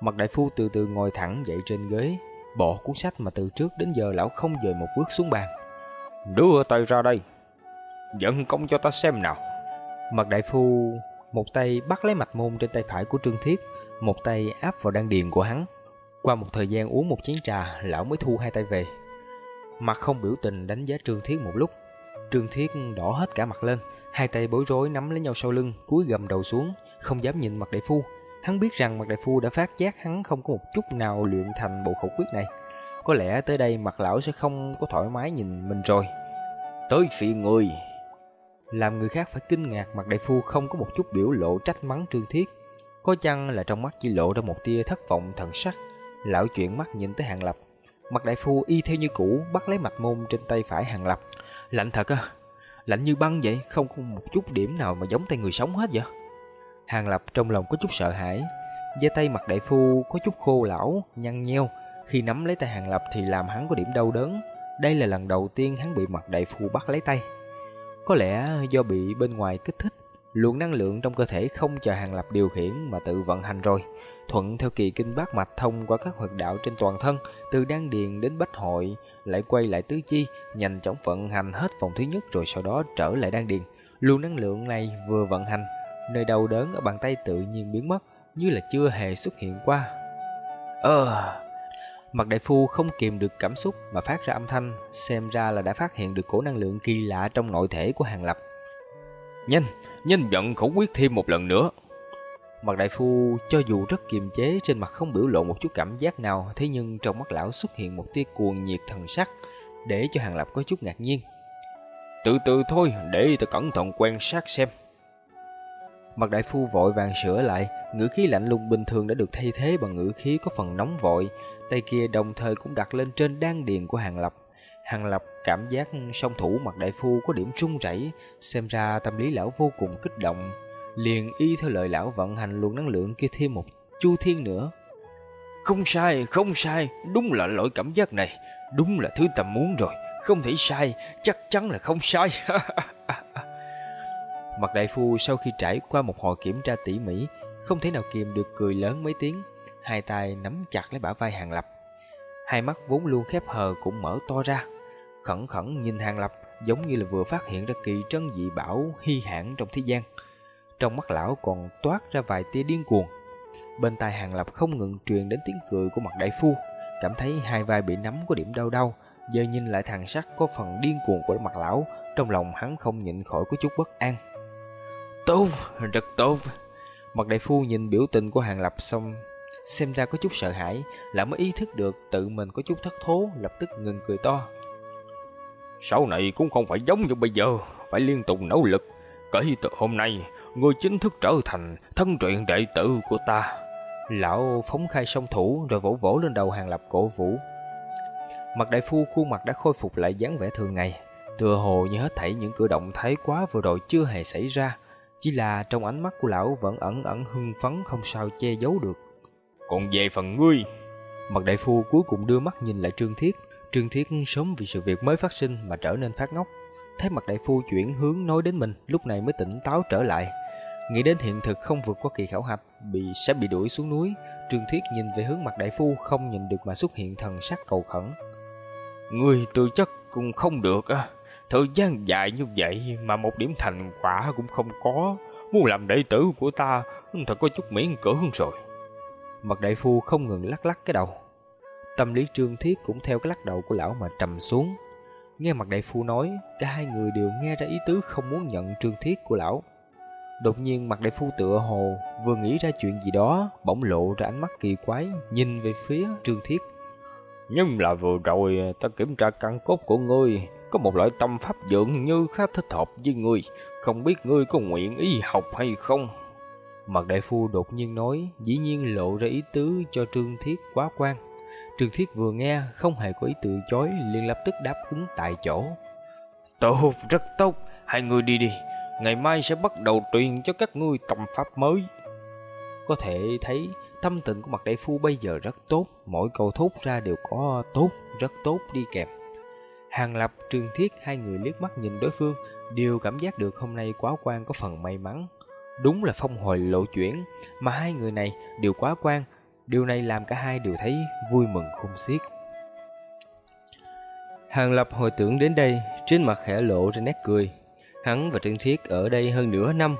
[SPEAKER 2] Mặt đại phu từ từ ngồi thẳng dậy trên ghế, bỏ cuốn sách mà từ trước đến giờ lão không dời một bước xuống bàn.
[SPEAKER 1] Đưa tay ra đây, dẫn công cho ta xem nào.
[SPEAKER 2] Mặt đại phu một tay bắt lấy mạch môn trên tay phải của Trương Thiết, một tay áp vào đan điền của hắn. Qua một thời gian uống một chén trà, lão mới thu hai tay về. Mặt không biểu tình đánh giá Trương Thiết một lúc. Trương Thiết đỏ hết cả mặt lên, hai tay bối rối nắm lấy nhau sau lưng, cúi gầm đầu xuống, không dám nhìn mặt đại phu. Hắn biết rằng mặt đại phu đã phát giác hắn không có một chút nào luyện thành bộ khẩu quyết này. Có lẽ tới đây mặt lão sẽ không có thoải mái nhìn mình rồi.
[SPEAKER 1] Tới phiền người.
[SPEAKER 2] Làm người khác phải kinh ngạc mặt đại phu không có một chút biểu lộ trách mắng Trương Thiết. Có chăng là trong mắt chỉ lộ ra một tia thất vọng thần sắc. Lão chuyển mắt nhìn tới Hàng Lập. Mặt đại phu y theo như cũ bắt lấy mạch môn trên tay phải Hàng Lập. Lạnh thật á, lạnh như băng vậy, không có một chút điểm nào mà giống tay người sống hết vậy. Hàng Lập trong lòng có chút sợ hãi, da tay mặt đại phu có chút khô lão, nhăn nheo, khi nắm lấy tay Hàng Lập thì làm hắn có điểm đau đớn. Đây là lần đầu tiên hắn bị mặt đại phu bắt lấy tay. Có lẽ do bị bên ngoài kích thích, luồng năng lượng trong cơ thể không chờ Hàng Lập điều khiển mà tự vận hành rồi, thuận theo kỳ kinh bát mạch thông qua các hoạt đạo trên toàn thân, từ đan điền đến bách hội, lại quay lại tứ chi, nhanh chóng vận hành hết vòng thứ nhất rồi sau đó trở lại đan điền. Luồng năng lượng này vừa vận hành, nơi đau đớn ở bàn tay tự nhiên biến mất, như là chưa hề xuất hiện qua. Ờ, Mặt đại phu không kìm được cảm xúc mà phát ra âm thanh, xem ra là đã phát hiện được cổ năng lượng kỳ lạ trong nội thể của Hàng Lập.
[SPEAKER 1] Nhanh, nhanh vận khẩu quyết thêm một lần nữa.
[SPEAKER 2] Mặt đại phu cho dù rất kiềm chế trên mặt không biểu lộ một chút cảm giác nào, thế nhưng trong mắt lão xuất hiện một tia cuồng nhiệt thần sắc, để cho Hàng Lập có chút ngạc nhiên.
[SPEAKER 1] Từ từ thôi, để ta cẩn thận quan sát xem.
[SPEAKER 2] Mặt đại phu vội vàng sửa lại, ngữ khí lạnh lùng bình thường đã được thay thế bằng ngữ khí có phần nóng vội, tay kia đồng thời cũng đặt lên trên đan điền của Hàng Lập. Hàng Lập cảm giác song thủ mặt đại phu có điểm run rẩy, xem ra tâm lý lão vô cùng kích động, liền y theo lời lão vận hành luồng năng lượng kia thêm một chu thiên nữa.
[SPEAKER 1] Không sai, không sai, đúng là lỗi cảm giác này, đúng là thứ ta muốn rồi, không thể sai, chắc chắn là không sai. [laughs]
[SPEAKER 2] Mặt đại phu sau khi trải qua một hồi kiểm tra tỉ mỉ, không thể nào kìm được cười lớn mấy tiếng, hai tay nắm chặt lấy bả vai Hàng Lập. Hai mắt vốn luôn khép hờ cũng mở to ra, khẩn khẩn nhìn Hàng Lập giống như là vừa phát hiện ra kỳ trân dị bảo hy hạn trong thế gian. Trong mắt lão còn toát ra vài tia điên cuồng. Bên tai Hàng Lập không ngừng truyền đến tiếng cười của mặt đại phu, cảm thấy hai vai bị nắm có điểm đau đau, giờ nhìn lại thằng sắc có phần điên cuồng của mặt lão, trong lòng hắn không nhịn khỏi có chút bất an. Tốt, rất tốt. Mặt đại phu nhìn biểu tình của Hàng Lập xong, xem ra có chút sợ hãi, lại mới ý thức được tự mình có chút thất thố, lập tức ngừng cười to.
[SPEAKER 1] Sau này cũng không phải giống như bây giờ, phải liên tục nỗ lực. Kể từ hôm nay, người chính thức trở thành thân truyện đệ tử của ta.
[SPEAKER 2] Lão phóng khai song thủ rồi vỗ vỗ lên đầu Hàng Lập cổ vũ. Mặt đại phu khuôn mặt đã khôi phục lại dáng vẻ thường ngày, tựa hồ như hết thảy những cử động thái quá vừa rồi chưa hề xảy ra, chỉ là trong ánh mắt của lão vẫn ẩn ẩn hưng phấn không sao che giấu được.
[SPEAKER 1] Còn về phần ngươi,
[SPEAKER 2] mặt đại phu cuối cùng đưa mắt nhìn lại Trương Thiết, Trương Thiết sớm vì sự việc mới phát sinh mà trở nên phát ngốc, thấy mặt đại phu chuyển hướng nói đến mình, lúc này mới tỉnh táo trở lại. Nghĩ đến hiện thực không vượt qua kỳ khảo hạch, bị sẽ bị đuổi xuống núi, Trương Thiết nhìn về hướng mặt đại phu không nhìn được mà xuất hiện thần sắc cầu khẩn.
[SPEAKER 1] Ngươi tư chất cũng không được á, thời gian dài như vậy mà một điểm thành quả cũng không có, muốn làm đệ tử của ta thật có chút miễn cưỡng rồi.
[SPEAKER 2] Mặt đại phu không ngừng lắc lắc cái đầu. Tâm lý Trương Thiết cũng theo cái lắc đầu của lão mà trầm xuống. Nghe mặt đại phu nói, cả hai người đều nghe ra ý tứ không muốn nhận Trương Thiết của lão. Đột nhiên mặt đại phu tựa hồ vừa nghĩ ra chuyện gì đó, bỗng lộ ra ánh mắt kỳ quái, nhìn về phía Trương Thiết.
[SPEAKER 1] Nhưng là vừa rồi ta kiểm tra căn cốt của ngươi, có một loại tâm pháp dường như khá thích hợp với ngươi, không biết ngươi có nguyện ý học hay không?
[SPEAKER 2] Mặt đại phu đột nhiên nói, dĩ nhiên lộ ra ý tứ cho Trương Thiết quá quan. Trương Thiết vừa nghe, không hề có ý từ chối, liền lập tức đáp ứng tại chỗ.
[SPEAKER 1] Tốt, rất tốt, hai người đi đi, ngày mai sẽ bắt đầu truyền cho các ngươi tâm pháp mới.
[SPEAKER 2] Có thể thấy tâm tình của mặt đại phu bây giờ rất tốt, mỗi câu thốt ra đều có tốt, rất tốt đi kèm. Hàng Lập, Trương Thiết hai người liếc mắt nhìn đối phương, đều cảm giác được hôm nay quá quan có phần may mắn. Đúng là phong hồi lộ chuyển, mà hai người này đều quá quan, điều này làm cả hai đều thấy vui mừng khôn xiết. Hàng Lập hồi tưởng đến đây, trên mặt khẽ lộ ra nét cười. Hắn và Trương Thiết ở đây hơn nửa năm,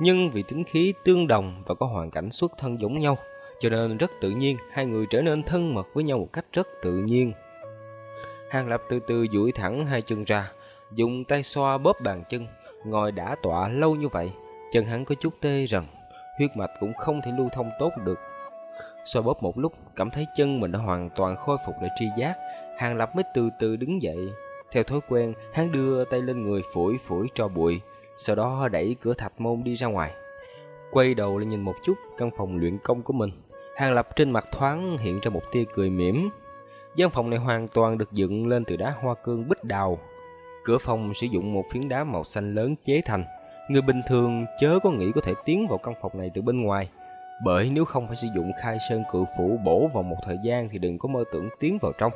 [SPEAKER 2] nhưng vì tính khí tương đồng và có hoàn cảnh xuất thân giống nhau, cho nên rất tự nhiên hai người trở nên thân mật với nhau một cách rất tự nhiên. Hàng Lập từ từ duỗi thẳng hai chân ra, dùng tay xoa bóp bàn chân, ngồi đã tọa lâu như vậy, chân hắn có chút tê rần, huyết mạch cũng không thể lưu thông tốt được. Xoa bóp một lúc, cảm thấy chân mình đã hoàn toàn khôi phục lại tri giác, Hàng Lập mới từ từ đứng dậy. Theo thói quen, hắn đưa tay lên người phủi phủi cho bụi, sau đó đẩy cửa thạch môn đi ra ngoài. Quay đầu lại nhìn một chút căn phòng luyện công của mình, Hàng Lập trên mặt thoáng hiện ra một tia cười mỉm. Gian phòng này hoàn toàn được dựng lên từ đá hoa cương bích đào. Cửa phòng sử dụng một phiến đá màu xanh lớn chế thành. Người bình thường chớ có nghĩ có thể tiến vào căn phòng này từ bên ngoài. Bởi nếu không phải sử dụng khai sơn cự phủ bổ vào một thời gian thì đừng có mơ tưởng tiến vào trong.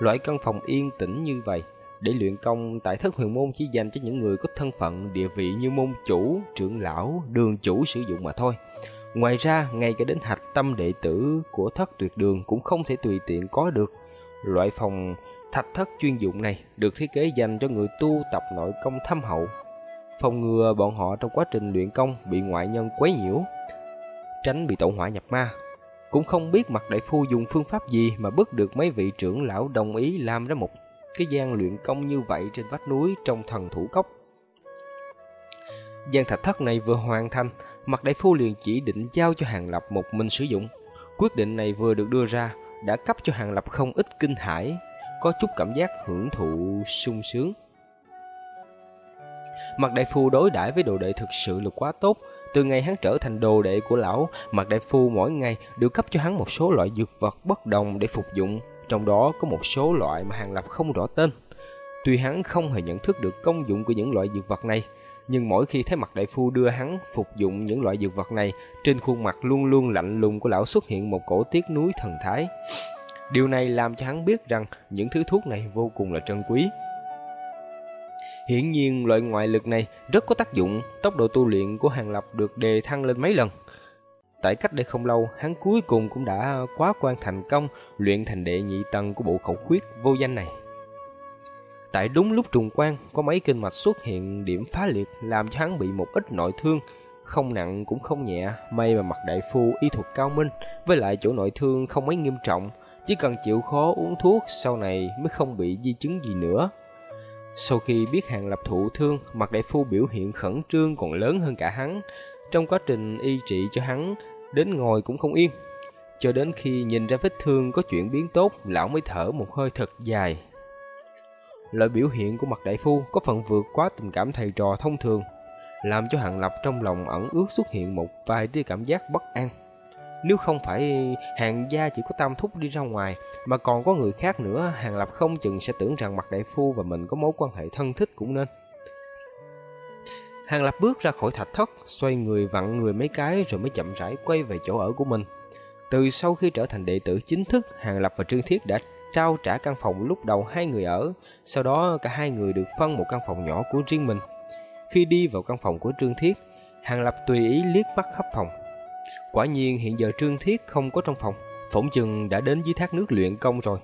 [SPEAKER 2] Loại căn phòng yên tĩnh như vậy để luyện công tại thất huyền môn chỉ dành cho những người có thân phận địa vị như môn chủ, trưởng lão, đường chủ sử dụng mà thôi. Ngoài ra, ngay cả đến hạch tâm đệ tử của thất tuyệt đường cũng không thể tùy tiện có được. Loại phòng thạch thất chuyên dụng này được thiết kế dành cho người tu tập nội công thâm hậu, phòng ngừa bọn họ trong quá trình luyện công bị ngoại nhân quấy nhiễu, tránh bị tẩu hỏa nhập ma. Cũng không biết mặt đại phu dùng phương pháp gì mà bức được mấy vị trưởng lão đồng ý làm ra một cái gian luyện công như vậy trên vách núi trong thần thủ cốc. Gian thạch thất này vừa hoàn thành, mặt đại phu liền chỉ định giao cho Hàng Lập một mình sử dụng. Quyết định này vừa được đưa ra, đã cấp cho Hàng Lập không ít kinh hãi, có chút cảm giác hưởng thụ sung sướng. Mặt đại phu đối đãi với đồ đệ thực sự là quá tốt, từ ngày hắn trở thành đồ đệ của lão, Mạc đại phu mỗi ngày đều cấp cho hắn một số loại dược vật bất đồng để phục dụng, trong đó có một số loại mà Hàng Lập không rõ tên. Tuy hắn không hề nhận thức được công dụng của những loại dược vật này, nhưng mỗi khi thấy mặt đại phu đưa hắn phục dụng những loại dược vật này, trên khuôn mặt luôn luôn lạnh lùng của lão xuất hiện một cổ tiếc núi thần thái. Điều này làm cho hắn biết rằng những thứ thuốc này vô cùng là trân quý. Hiển nhiên loại ngoại lực này rất có tác dụng, tốc độ tu luyện của Hàng Lập được đề thăng lên mấy lần. Tại cách đây không lâu, hắn cuối cùng cũng đã quá quan thành công luyện thành đệ nhị tầng của bộ khẩu quyết vô danh này. Tại đúng lúc trùng quan, có mấy kinh mạch xuất hiện điểm phá liệt làm cho hắn bị một ít nội thương, không nặng cũng không nhẹ, may mà mặt đại phu y thuật cao minh, với lại chỗ nội thương không mấy nghiêm trọng, chỉ cần chịu khó uống thuốc sau này mới không bị di chứng gì nữa. Sau khi biết hàng lập thụ thương, mặt đại phu biểu hiện khẩn trương còn lớn hơn cả hắn. Trong quá trình y trị cho hắn, đến ngồi cũng không yên. Cho đến khi nhìn ra vết thương có chuyển biến tốt, lão mới thở một hơi thật dài. Loại biểu hiện của mặt đại phu có phần vượt quá tình cảm thầy trò thông thường, làm cho Hàng Lập trong lòng ẩn ước xuất hiện một vài tia cảm giác bất an. Nếu không phải hàng gia chỉ có tam thúc đi ra ngoài, mà còn có người khác nữa, Hàng Lập không chừng sẽ tưởng rằng mặt đại phu và mình có mối quan hệ thân thích cũng nên. Hàng Lập bước ra khỏi thạch thất, xoay người vặn người mấy cái rồi mới chậm rãi quay về chỗ ở của mình. Từ sau khi trở thành đệ tử chính thức, Hàng Lập và Trương Thiết đã trao trả căn phòng lúc đầu hai người ở, sau đó cả hai người được phân một căn phòng nhỏ của riêng mình. Khi đi vào căn phòng của Trương Thiết, Hàng Lập tùy ý liếc mắt khắp phòng. Quả nhiên hiện giờ Trương Thiết không có trong phòng, phỏng chừng đã đến dưới thác nước luyện công rồi.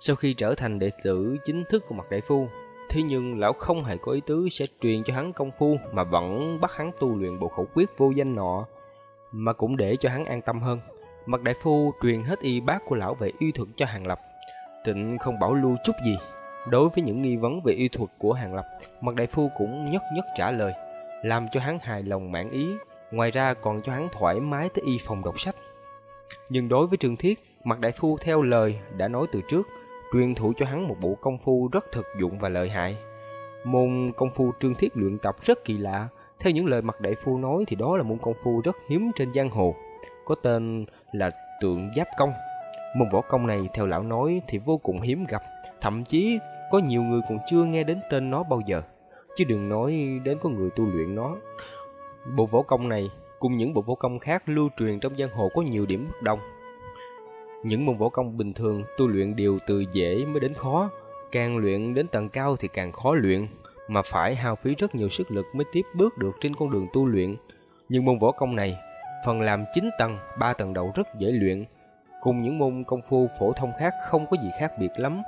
[SPEAKER 2] Sau khi trở thành đệ tử chính thức của mặt đại phu, thế nhưng lão không hề có ý tứ sẽ truyền cho hắn công phu mà vẫn bắt hắn tu luyện bộ khẩu quyết vô danh nọ, mà cũng để cho hắn an tâm hơn. Mặt đại phu truyền hết y bác của lão về y thuật cho Hàng Lập. Tịnh không bảo lưu chút gì. Đối với những nghi vấn về y thuật của Hàng Lập, mặt đại phu cũng nhất nhất trả lời, làm cho hắn hài lòng mãn ý, ngoài ra còn cho hắn thoải mái tới y phòng đọc sách. Nhưng đối với Trương Thiết, Mạc đại phu theo lời đã nói từ trước, truyền thụ cho hắn một bộ công phu rất thực dụng và lợi hại. Môn công phu Trương Thiết luyện tập rất kỳ lạ, theo những lời Mạc đại phu nói thì đó là môn công phu rất hiếm trên giang hồ, có tên là tượng giáp công. Môn võ công này theo lão nói thì vô cùng hiếm gặp, thậm chí có nhiều người còn chưa nghe đến tên nó bao giờ, chứ đừng nói đến có người tu luyện nó. Bộ võ công này cùng những bộ võ công khác lưu truyền trong giang hồ có nhiều điểm bất đồng. Những môn võ công bình thường tu luyện đều từ dễ mới đến khó, càng luyện đến tầng cao thì càng khó luyện, mà phải hao phí rất nhiều sức lực mới tiếp bước được trên con đường tu luyện. Nhưng môn võ công này, phần làm 9 tầng, 3 tầng đầu rất dễ luyện, cùng những môn công phu phổ thông khác không có gì khác biệt lắm.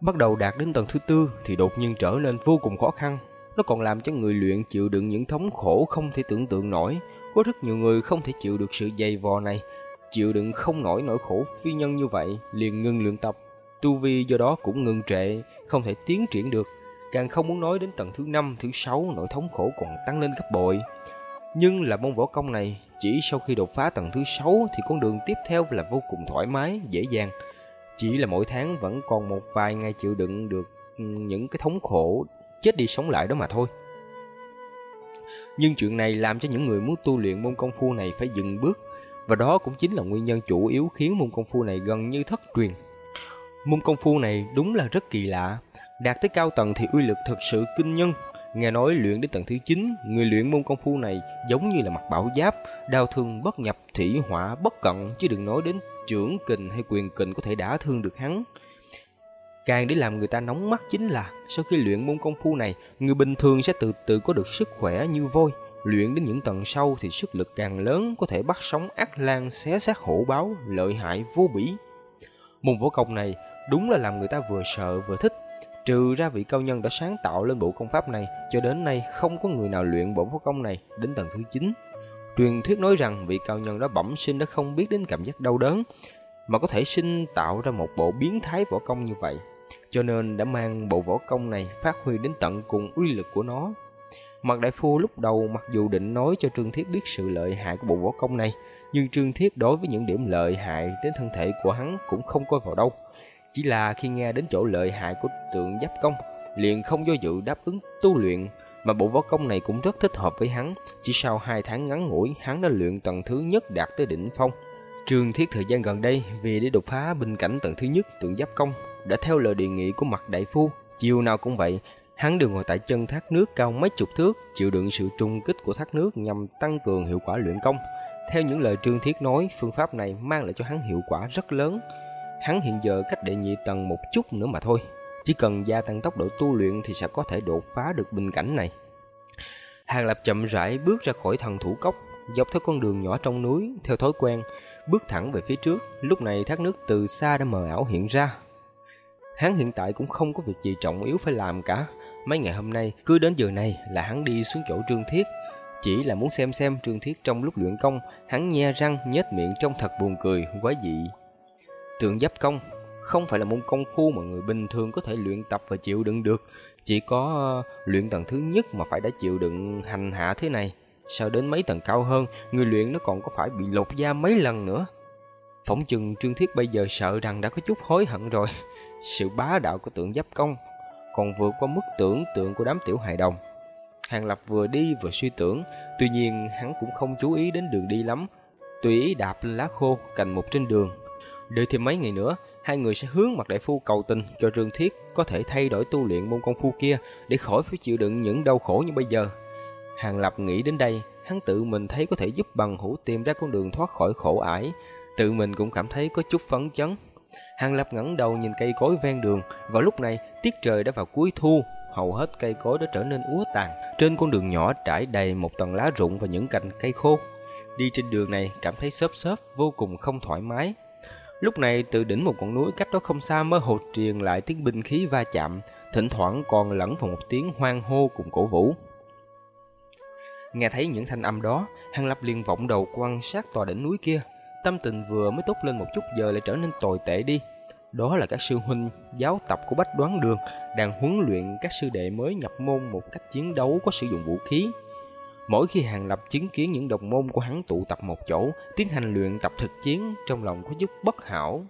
[SPEAKER 2] Bắt đầu đạt đến tầng thứ tư thì đột nhiên trở nên vô cùng khó khăn. Nó còn làm cho người luyện chịu đựng những thống khổ không thể tưởng tượng nổi. Có rất nhiều người không thể chịu được sự dày vò này, chịu đựng không nổi nỗi khổ phi nhân như vậy, liền ngưng luyện tập. Tu vi do đó cũng ngừng trệ, không thể tiến triển được. Càng không muốn nói đến tầng thứ năm, thứ sáu, nỗi thống khổ còn tăng lên gấp bội. Nhưng là môn võ công này, chỉ sau khi đột phá tầng thứ sáu thì con đường tiếp theo là vô cùng thoải mái, dễ dàng. Chỉ là mỗi tháng vẫn còn một vài ngày chịu đựng được ừ, những cái thống khổ chết đi sống lại đó mà thôi. Nhưng chuyện này làm cho những người muốn tu luyện môn công phu này phải dừng bước, và đó cũng chính là nguyên nhân chủ yếu khiến môn công phu này gần như thất truyền. Môn công phu này đúng là rất kỳ lạ, đạt tới cao tầng thì uy lực thật sự kinh nhân. Nghe nói luyện đến tầng thứ 9, người luyện môn công phu này giống như là mặt bảo giáp, đau thương bất nhập, thủy hỏa bất cận, chứ đừng nói đến trưởng kình hay quyền kình có thể đả thương được hắn. Càng để làm người ta nóng mắt chính là sau khi luyện môn công phu này, người bình thường sẽ từ từ có được sức khỏe như voi Luyện đến những tầng sâu thì sức lực càng lớn, có thể bắt sống ác lan xé xác hổ báo, lợi hại vô bỉ. Môn võ công này đúng là làm người ta vừa sợ vừa thích. Trừ ra vị cao nhân đã sáng tạo lên bộ công pháp này, cho đến nay không có người nào luyện bộ võ công này đến tầng thứ 9. Truyền thuyết nói rằng vị cao nhân đó bẩm sinh đã không biết đến cảm giác đau đớn, mà có thể sinh tạo ra một bộ biến thái võ công như vậy cho nên đã mang bộ võ công này phát huy đến tận cùng uy lực của nó. Mạc đại phu lúc đầu mặc dù định nói cho Trương Thiết biết sự lợi hại của bộ võ công này, nhưng Trương Thiết đối với những điểm lợi hại đến thân thể của hắn cũng không coi vào đâu. Chỉ là khi nghe đến chỗ lợi hại của tượng giáp công, liền không do dự đáp ứng tu luyện, mà bộ võ công này cũng rất thích hợp với hắn. Chỉ sau hai tháng ngắn ngủi, hắn đã luyện tầng thứ nhất đạt tới đỉnh phong. Trương Thiết thời gian gần đây vì để đột phá bình cảnh tầng thứ nhất tượng giáp công đã theo lời đề nghị của mặt đại phu, chiều nào cũng vậy, hắn đều ngồi tại chân thác nước cao mấy chục thước, chịu đựng sự trung kích của thác nước nhằm tăng cường hiệu quả luyện công. Theo những lời Trương Thiết nói, phương pháp này mang lại cho hắn hiệu quả rất lớn. Hắn hiện giờ cách đệ nhị tầng một chút nữa mà thôi. Chỉ cần gia tăng tốc độ tu luyện thì sẽ có thể đột phá được bình cảnh này. Hàng Lập chậm rãi bước ra khỏi thần thủ cốc, dọc theo con đường nhỏ trong núi, theo thói quen, bước thẳng về phía trước. Lúc này thác nước từ xa đã mờ ảo hiện ra, Hắn hiện tại cũng không có việc gì trọng yếu phải làm cả. Mấy ngày hôm nay, cứ đến giờ này là hắn đi xuống chỗ Trương Thiết. chỉ là muốn xem xem Trương Thiết trong lúc luyện công, hắn nhe răng nhếch miệng trông thật buồn cười, quái dị. Tượng giáp công không phải là môn công phu mà người bình thường có thể luyện tập và chịu đựng được, chỉ có ờ, luyện tầng thứ nhất mà phải đã chịu đựng hành hạ thế này. Sao đến mấy tầng cao hơn, người luyện nó còn có phải bị lột da mấy lần nữa. Phỏng chừng Trương Thiết bây giờ sợ rằng đã có chút hối hận rồi. Sự bá đạo của tượng giáp công còn vượt qua mức tưởng tượng của đám tiểu hài đồng. Hàng Lập vừa đi vừa suy tưởng, tuy nhiên hắn cũng không chú ý đến đường đi lắm, tùy ý đạp lên lá khô cành một trên đường. Đợi thêm mấy ngày nữa, hai người sẽ hướng mặt đại phu cầu tình cho Trương Thiết có thể thay đổi tu luyện môn công phu kia để khỏi phải chịu đựng những đau khổ như bây giờ. Hàng Lập nghĩ đến đây, hắn tự mình thấy có thể giúp bằng hữu tìm ra con đường thoát khỏi khổ ải, tự mình cũng cảm thấy có chút phấn chấn. Hàng Lập ngẩng đầu nhìn cây cối ven đường, vào lúc này tiết trời đã vào cuối thu, hầu hết cây cối đã trở nên úa tàn. Trên con đường nhỏ trải đầy một tầng lá rụng và những cành cây khô. Đi trên đường này cảm thấy xốp xốp, vô cùng không thoải mái. Lúc này từ đỉnh một ngọn núi cách đó không xa mơ hồ truyền lại tiếng binh khí va chạm, thỉnh thoảng còn lẫn vào một tiếng hoang hô cùng cổ vũ. Nghe thấy những thanh âm đó, Hàng Lập liền vọng đầu quan sát tòa đỉnh núi kia. Tâm tình vừa mới tốt lên một chút giờ lại trở nên tồi tệ đi. Đó là các sư huynh giáo tập của Bách Đoán Đường đang huấn luyện các sư đệ mới nhập môn một cách chiến đấu có sử dụng vũ khí. Mỗi khi Hàng Lập chứng kiến những đồng môn của hắn tụ tập một chỗ, tiến hành luyện tập thực chiến, trong lòng có chút bất hảo.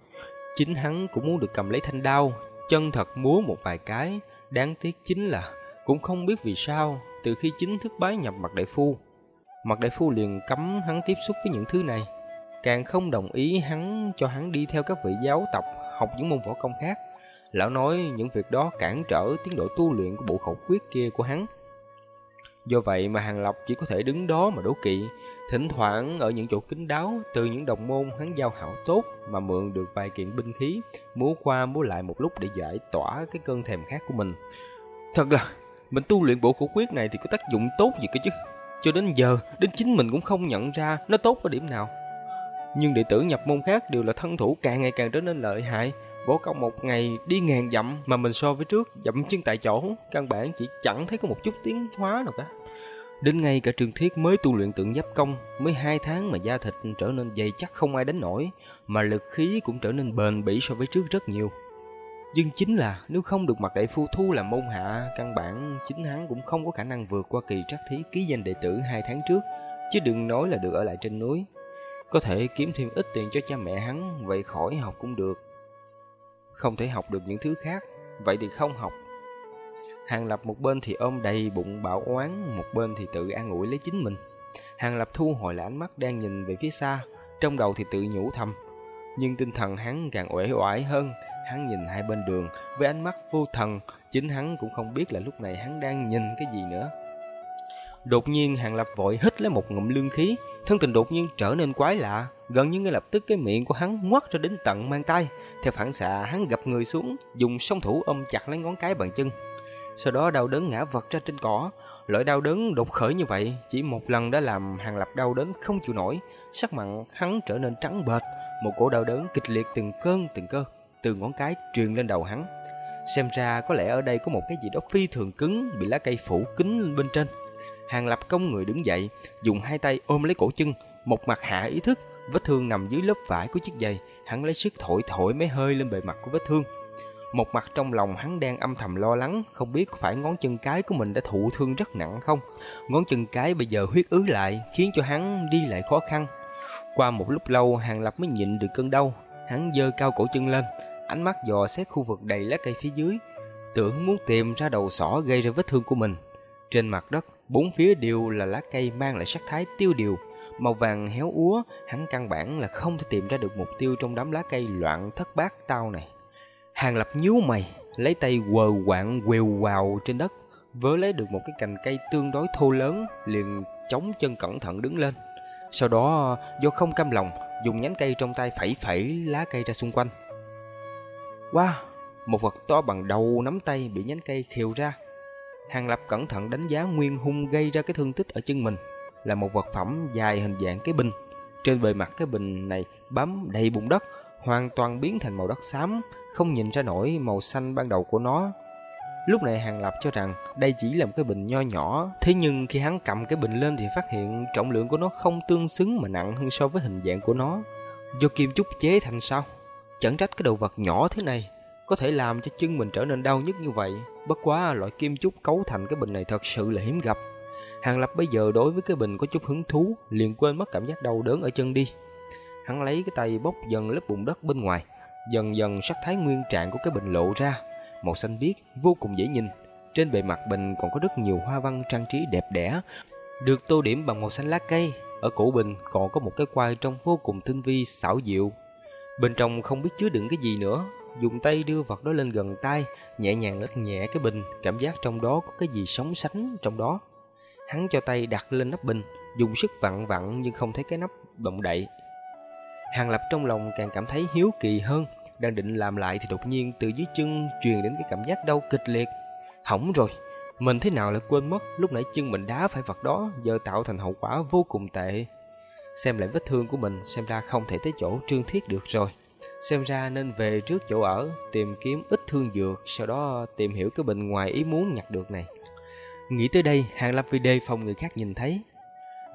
[SPEAKER 2] Chính hắn cũng muốn được cầm lấy thanh đao, chân thật múa một vài cái. Đáng tiếc chính là cũng không biết vì sao, từ khi chính thức bái nhập Mạc đại phu, Mạc đại phu liền cấm hắn tiếp xúc với những thứ này, càng không đồng ý hắn cho hắn đi theo các vị giáo tập học những môn võ công khác. Lão nói những việc đó cản trở tiến độ tu luyện của bộ khẩu quyết kia của hắn. Do vậy mà Hàng Lập chỉ có thể đứng đó mà đố kỵ, thỉnh thoảng ở những chỗ kín đáo từ những đồng môn hắn giao hảo tốt mà mượn được vài kiện binh khí, múa qua múa lại một lúc để giải tỏa cái cơn thèm khát của mình. Thật là, mình tu luyện bộ khẩu quyết này thì có tác dụng tốt gì cơ chứ. Cho đến giờ, đến chính mình cũng không nhận ra nó tốt ở điểm nào. Nhưng đệ tử nhập môn khác đều là thân thủ càng ngày càng trở nên lợi hại, võ công một ngày đi ngàn dặm mà mình so với trước dậm chân tại chỗ, căn bản chỉ chẳng thấy có một chút tiến hóa nào cả. Đến ngay cả trường thiết mới tu luyện tượng giáp công, mới hai tháng mà da thịt trở nên dày chắc không ai đánh nổi, mà lực khí cũng trở nên bền bỉ so với trước rất nhiều. Nhưng chính là nếu không được mặt đại phu thu làm môn hạ, căn bản chính hắn cũng không có khả năng vượt qua kỳ trắc thí ký danh đệ tử hai tháng trước, chứ đừng nói là được ở lại trên núi. Có thể kiếm thêm ít tiền cho cha mẹ hắn, vậy khỏi học cũng được. Không thể học được những thứ khác, vậy thì không học. Hàng Lập một bên thì ôm đầy bụng bạo oán, một bên thì tự an ủi lấy chính mình. Hàng Lập thu hồi lại ánh mắt đang nhìn về phía xa, trong đầu thì tự nhủ thầm. Nhưng tinh thần hắn càng uể oải hơn, hắn nhìn hai bên đường với ánh mắt vô thần, chính hắn cũng không biết là lúc này hắn đang nhìn cái gì nữa. Đột nhiên Hàng Lập vội hít lấy một ngụm lương khí, thân tình đột nhiên trở nên quái lạ, gần như ngay lập tức cái miệng của hắn ngoắt ra đến tận mang tay. Theo phản xạ, hắn gập người xuống, dùng song thủ ôm chặt lấy ngón cái bàn chân. Sau đó đau đớn ngã vật ra trên cỏ. Loại đau đớn đột khởi như vậy, chỉ một lần đã làm Hàng Lập đau đớn không chịu nổi. Sắc mặt hắn trở nên trắng bệch, một cổ đau đớn kịch liệt từng cơn từng cơn từ ngón cái truyền lên đầu hắn. Xem ra có lẽ ở đây có một cái gì đó phi thường cứng bị lá cây phủ kín bên trên. Hàng Lập công người đứng dậy, dùng hai tay ôm lấy cổ chân, một mặt hạ ý thức, vết thương nằm dưới lớp vải của chiếc giày, hắn lấy sức thổi thổi mấy hơi lên bề mặt của vết thương. Một mặt trong lòng hắn đang âm thầm lo lắng, không biết có phải ngón chân cái của mình đã thụ thương rất nặng không. Ngón chân cái bây giờ huyết ứ lại, khiến cho hắn đi lại khó khăn. Qua một lúc lâu, Hàng Lập mới nhịn được cơn đau, hắn dơ cao cổ chân lên, ánh mắt dò xét khu vực đầy lá cây phía dưới, tưởng muốn tìm ra đầu sỏ gây ra vết thương của mình. Trên mặt đất, bốn phía đều là lá cây mang lại sắc thái tiêu điều, màu vàng héo úa, hắn căn bản là không thể tìm ra được mục tiêu trong đám lá cây loạn thất bát tao này. Hàng Lập nhíu mày, lấy tay quờ quạng quều quào trên đất, vớ lấy được một cái cành cây tương đối thô lớn, liền chống chân cẩn thận đứng lên. Sau đó, do không cam lòng, dùng nhánh cây trong tay phẩy phẩy lá cây ra xung quanh. Wow, một vật to bằng đầu nắm tay bị nhánh cây khều ra. Hàng Lập cẩn thận đánh giá nguyên hung gây ra cái thương tích ở chân mình, là một vật phẩm dài hình dạng cái bình. Trên bề mặt cái bình này bám đầy bùn đất, hoàn toàn biến thành màu đất xám, không nhìn ra nổi màu xanh ban đầu của nó. Lúc này Hàng Lập cho rằng đây chỉ là một cái bình nho nhỏ, thế nhưng khi hắn cầm cái bình lên thì phát hiện trọng lượng của nó không tương xứng mà nặng hơn so với hình dạng của nó. Do kim chúc chế thành sao? Chẳng trách cái đồ vật nhỏ thế này có thể làm cho chân mình trở nên đau nhức như vậy. Bất quá loại kim chúc cấu thành cái bình này thật sự là hiếm gặp. Hàng Lập bây giờ đối với cái bình có chút hứng thú, liền quên mất cảm giác đau đớn ở chân đi. Hắn lấy cái tay bốc dần lớp bùn đất bên ngoài, dần dần sắc thái nguyên trạng của cái bình lộ ra, màu xanh biếc vô cùng dễ nhìn. Trên bề mặt bình còn có rất nhiều hoa văn trang trí đẹp đẽ, được tô điểm bằng màu xanh lá cây. Ở cổ bình còn có một cái quai trong vô cùng tinh vi xảo diệu. Bên trong không biết chứa đựng cái gì nữa, dùng tay đưa vật đó lên gần tay, nhẹ nhàng lắc nhẹ cái bình, cảm giác trong đó có cái gì sống sánh trong đó. Hắn cho tay đặt lên nắp bình, dùng sức vặn vặn nhưng không thấy cái nắp động đậy. Hàng Lập trong lòng càng cảm thấy hiếu kỳ hơn, đang định làm lại thì đột nhiên từ dưới chân truyền đến cái cảm giác đau kịch liệt. Hỏng rồi, mình thế nào lại quên mất lúc nãy chân mình đá phải vật đó giờ tạo thành hậu quả vô cùng tệ. Xem lại vết thương của mình xem ra không thể tới chỗ trương thiết được rồi. Xem ra nên về trước chỗ ở, tìm kiếm ít thương dược, sau đó tìm hiểu cái bình ngoài ý muốn nhặt được này. Nghĩ tới đây, Hàng Lập vì đề phòng người khác nhìn thấy.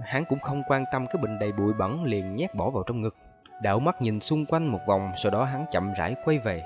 [SPEAKER 2] Hắn cũng không quan tâm cái bình đầy bụi bẩn liền nhét bỏ vào trong ngực. Đảo mắt nhìn xung quanh một vòng, sau đó hắn chậm rãi quay về.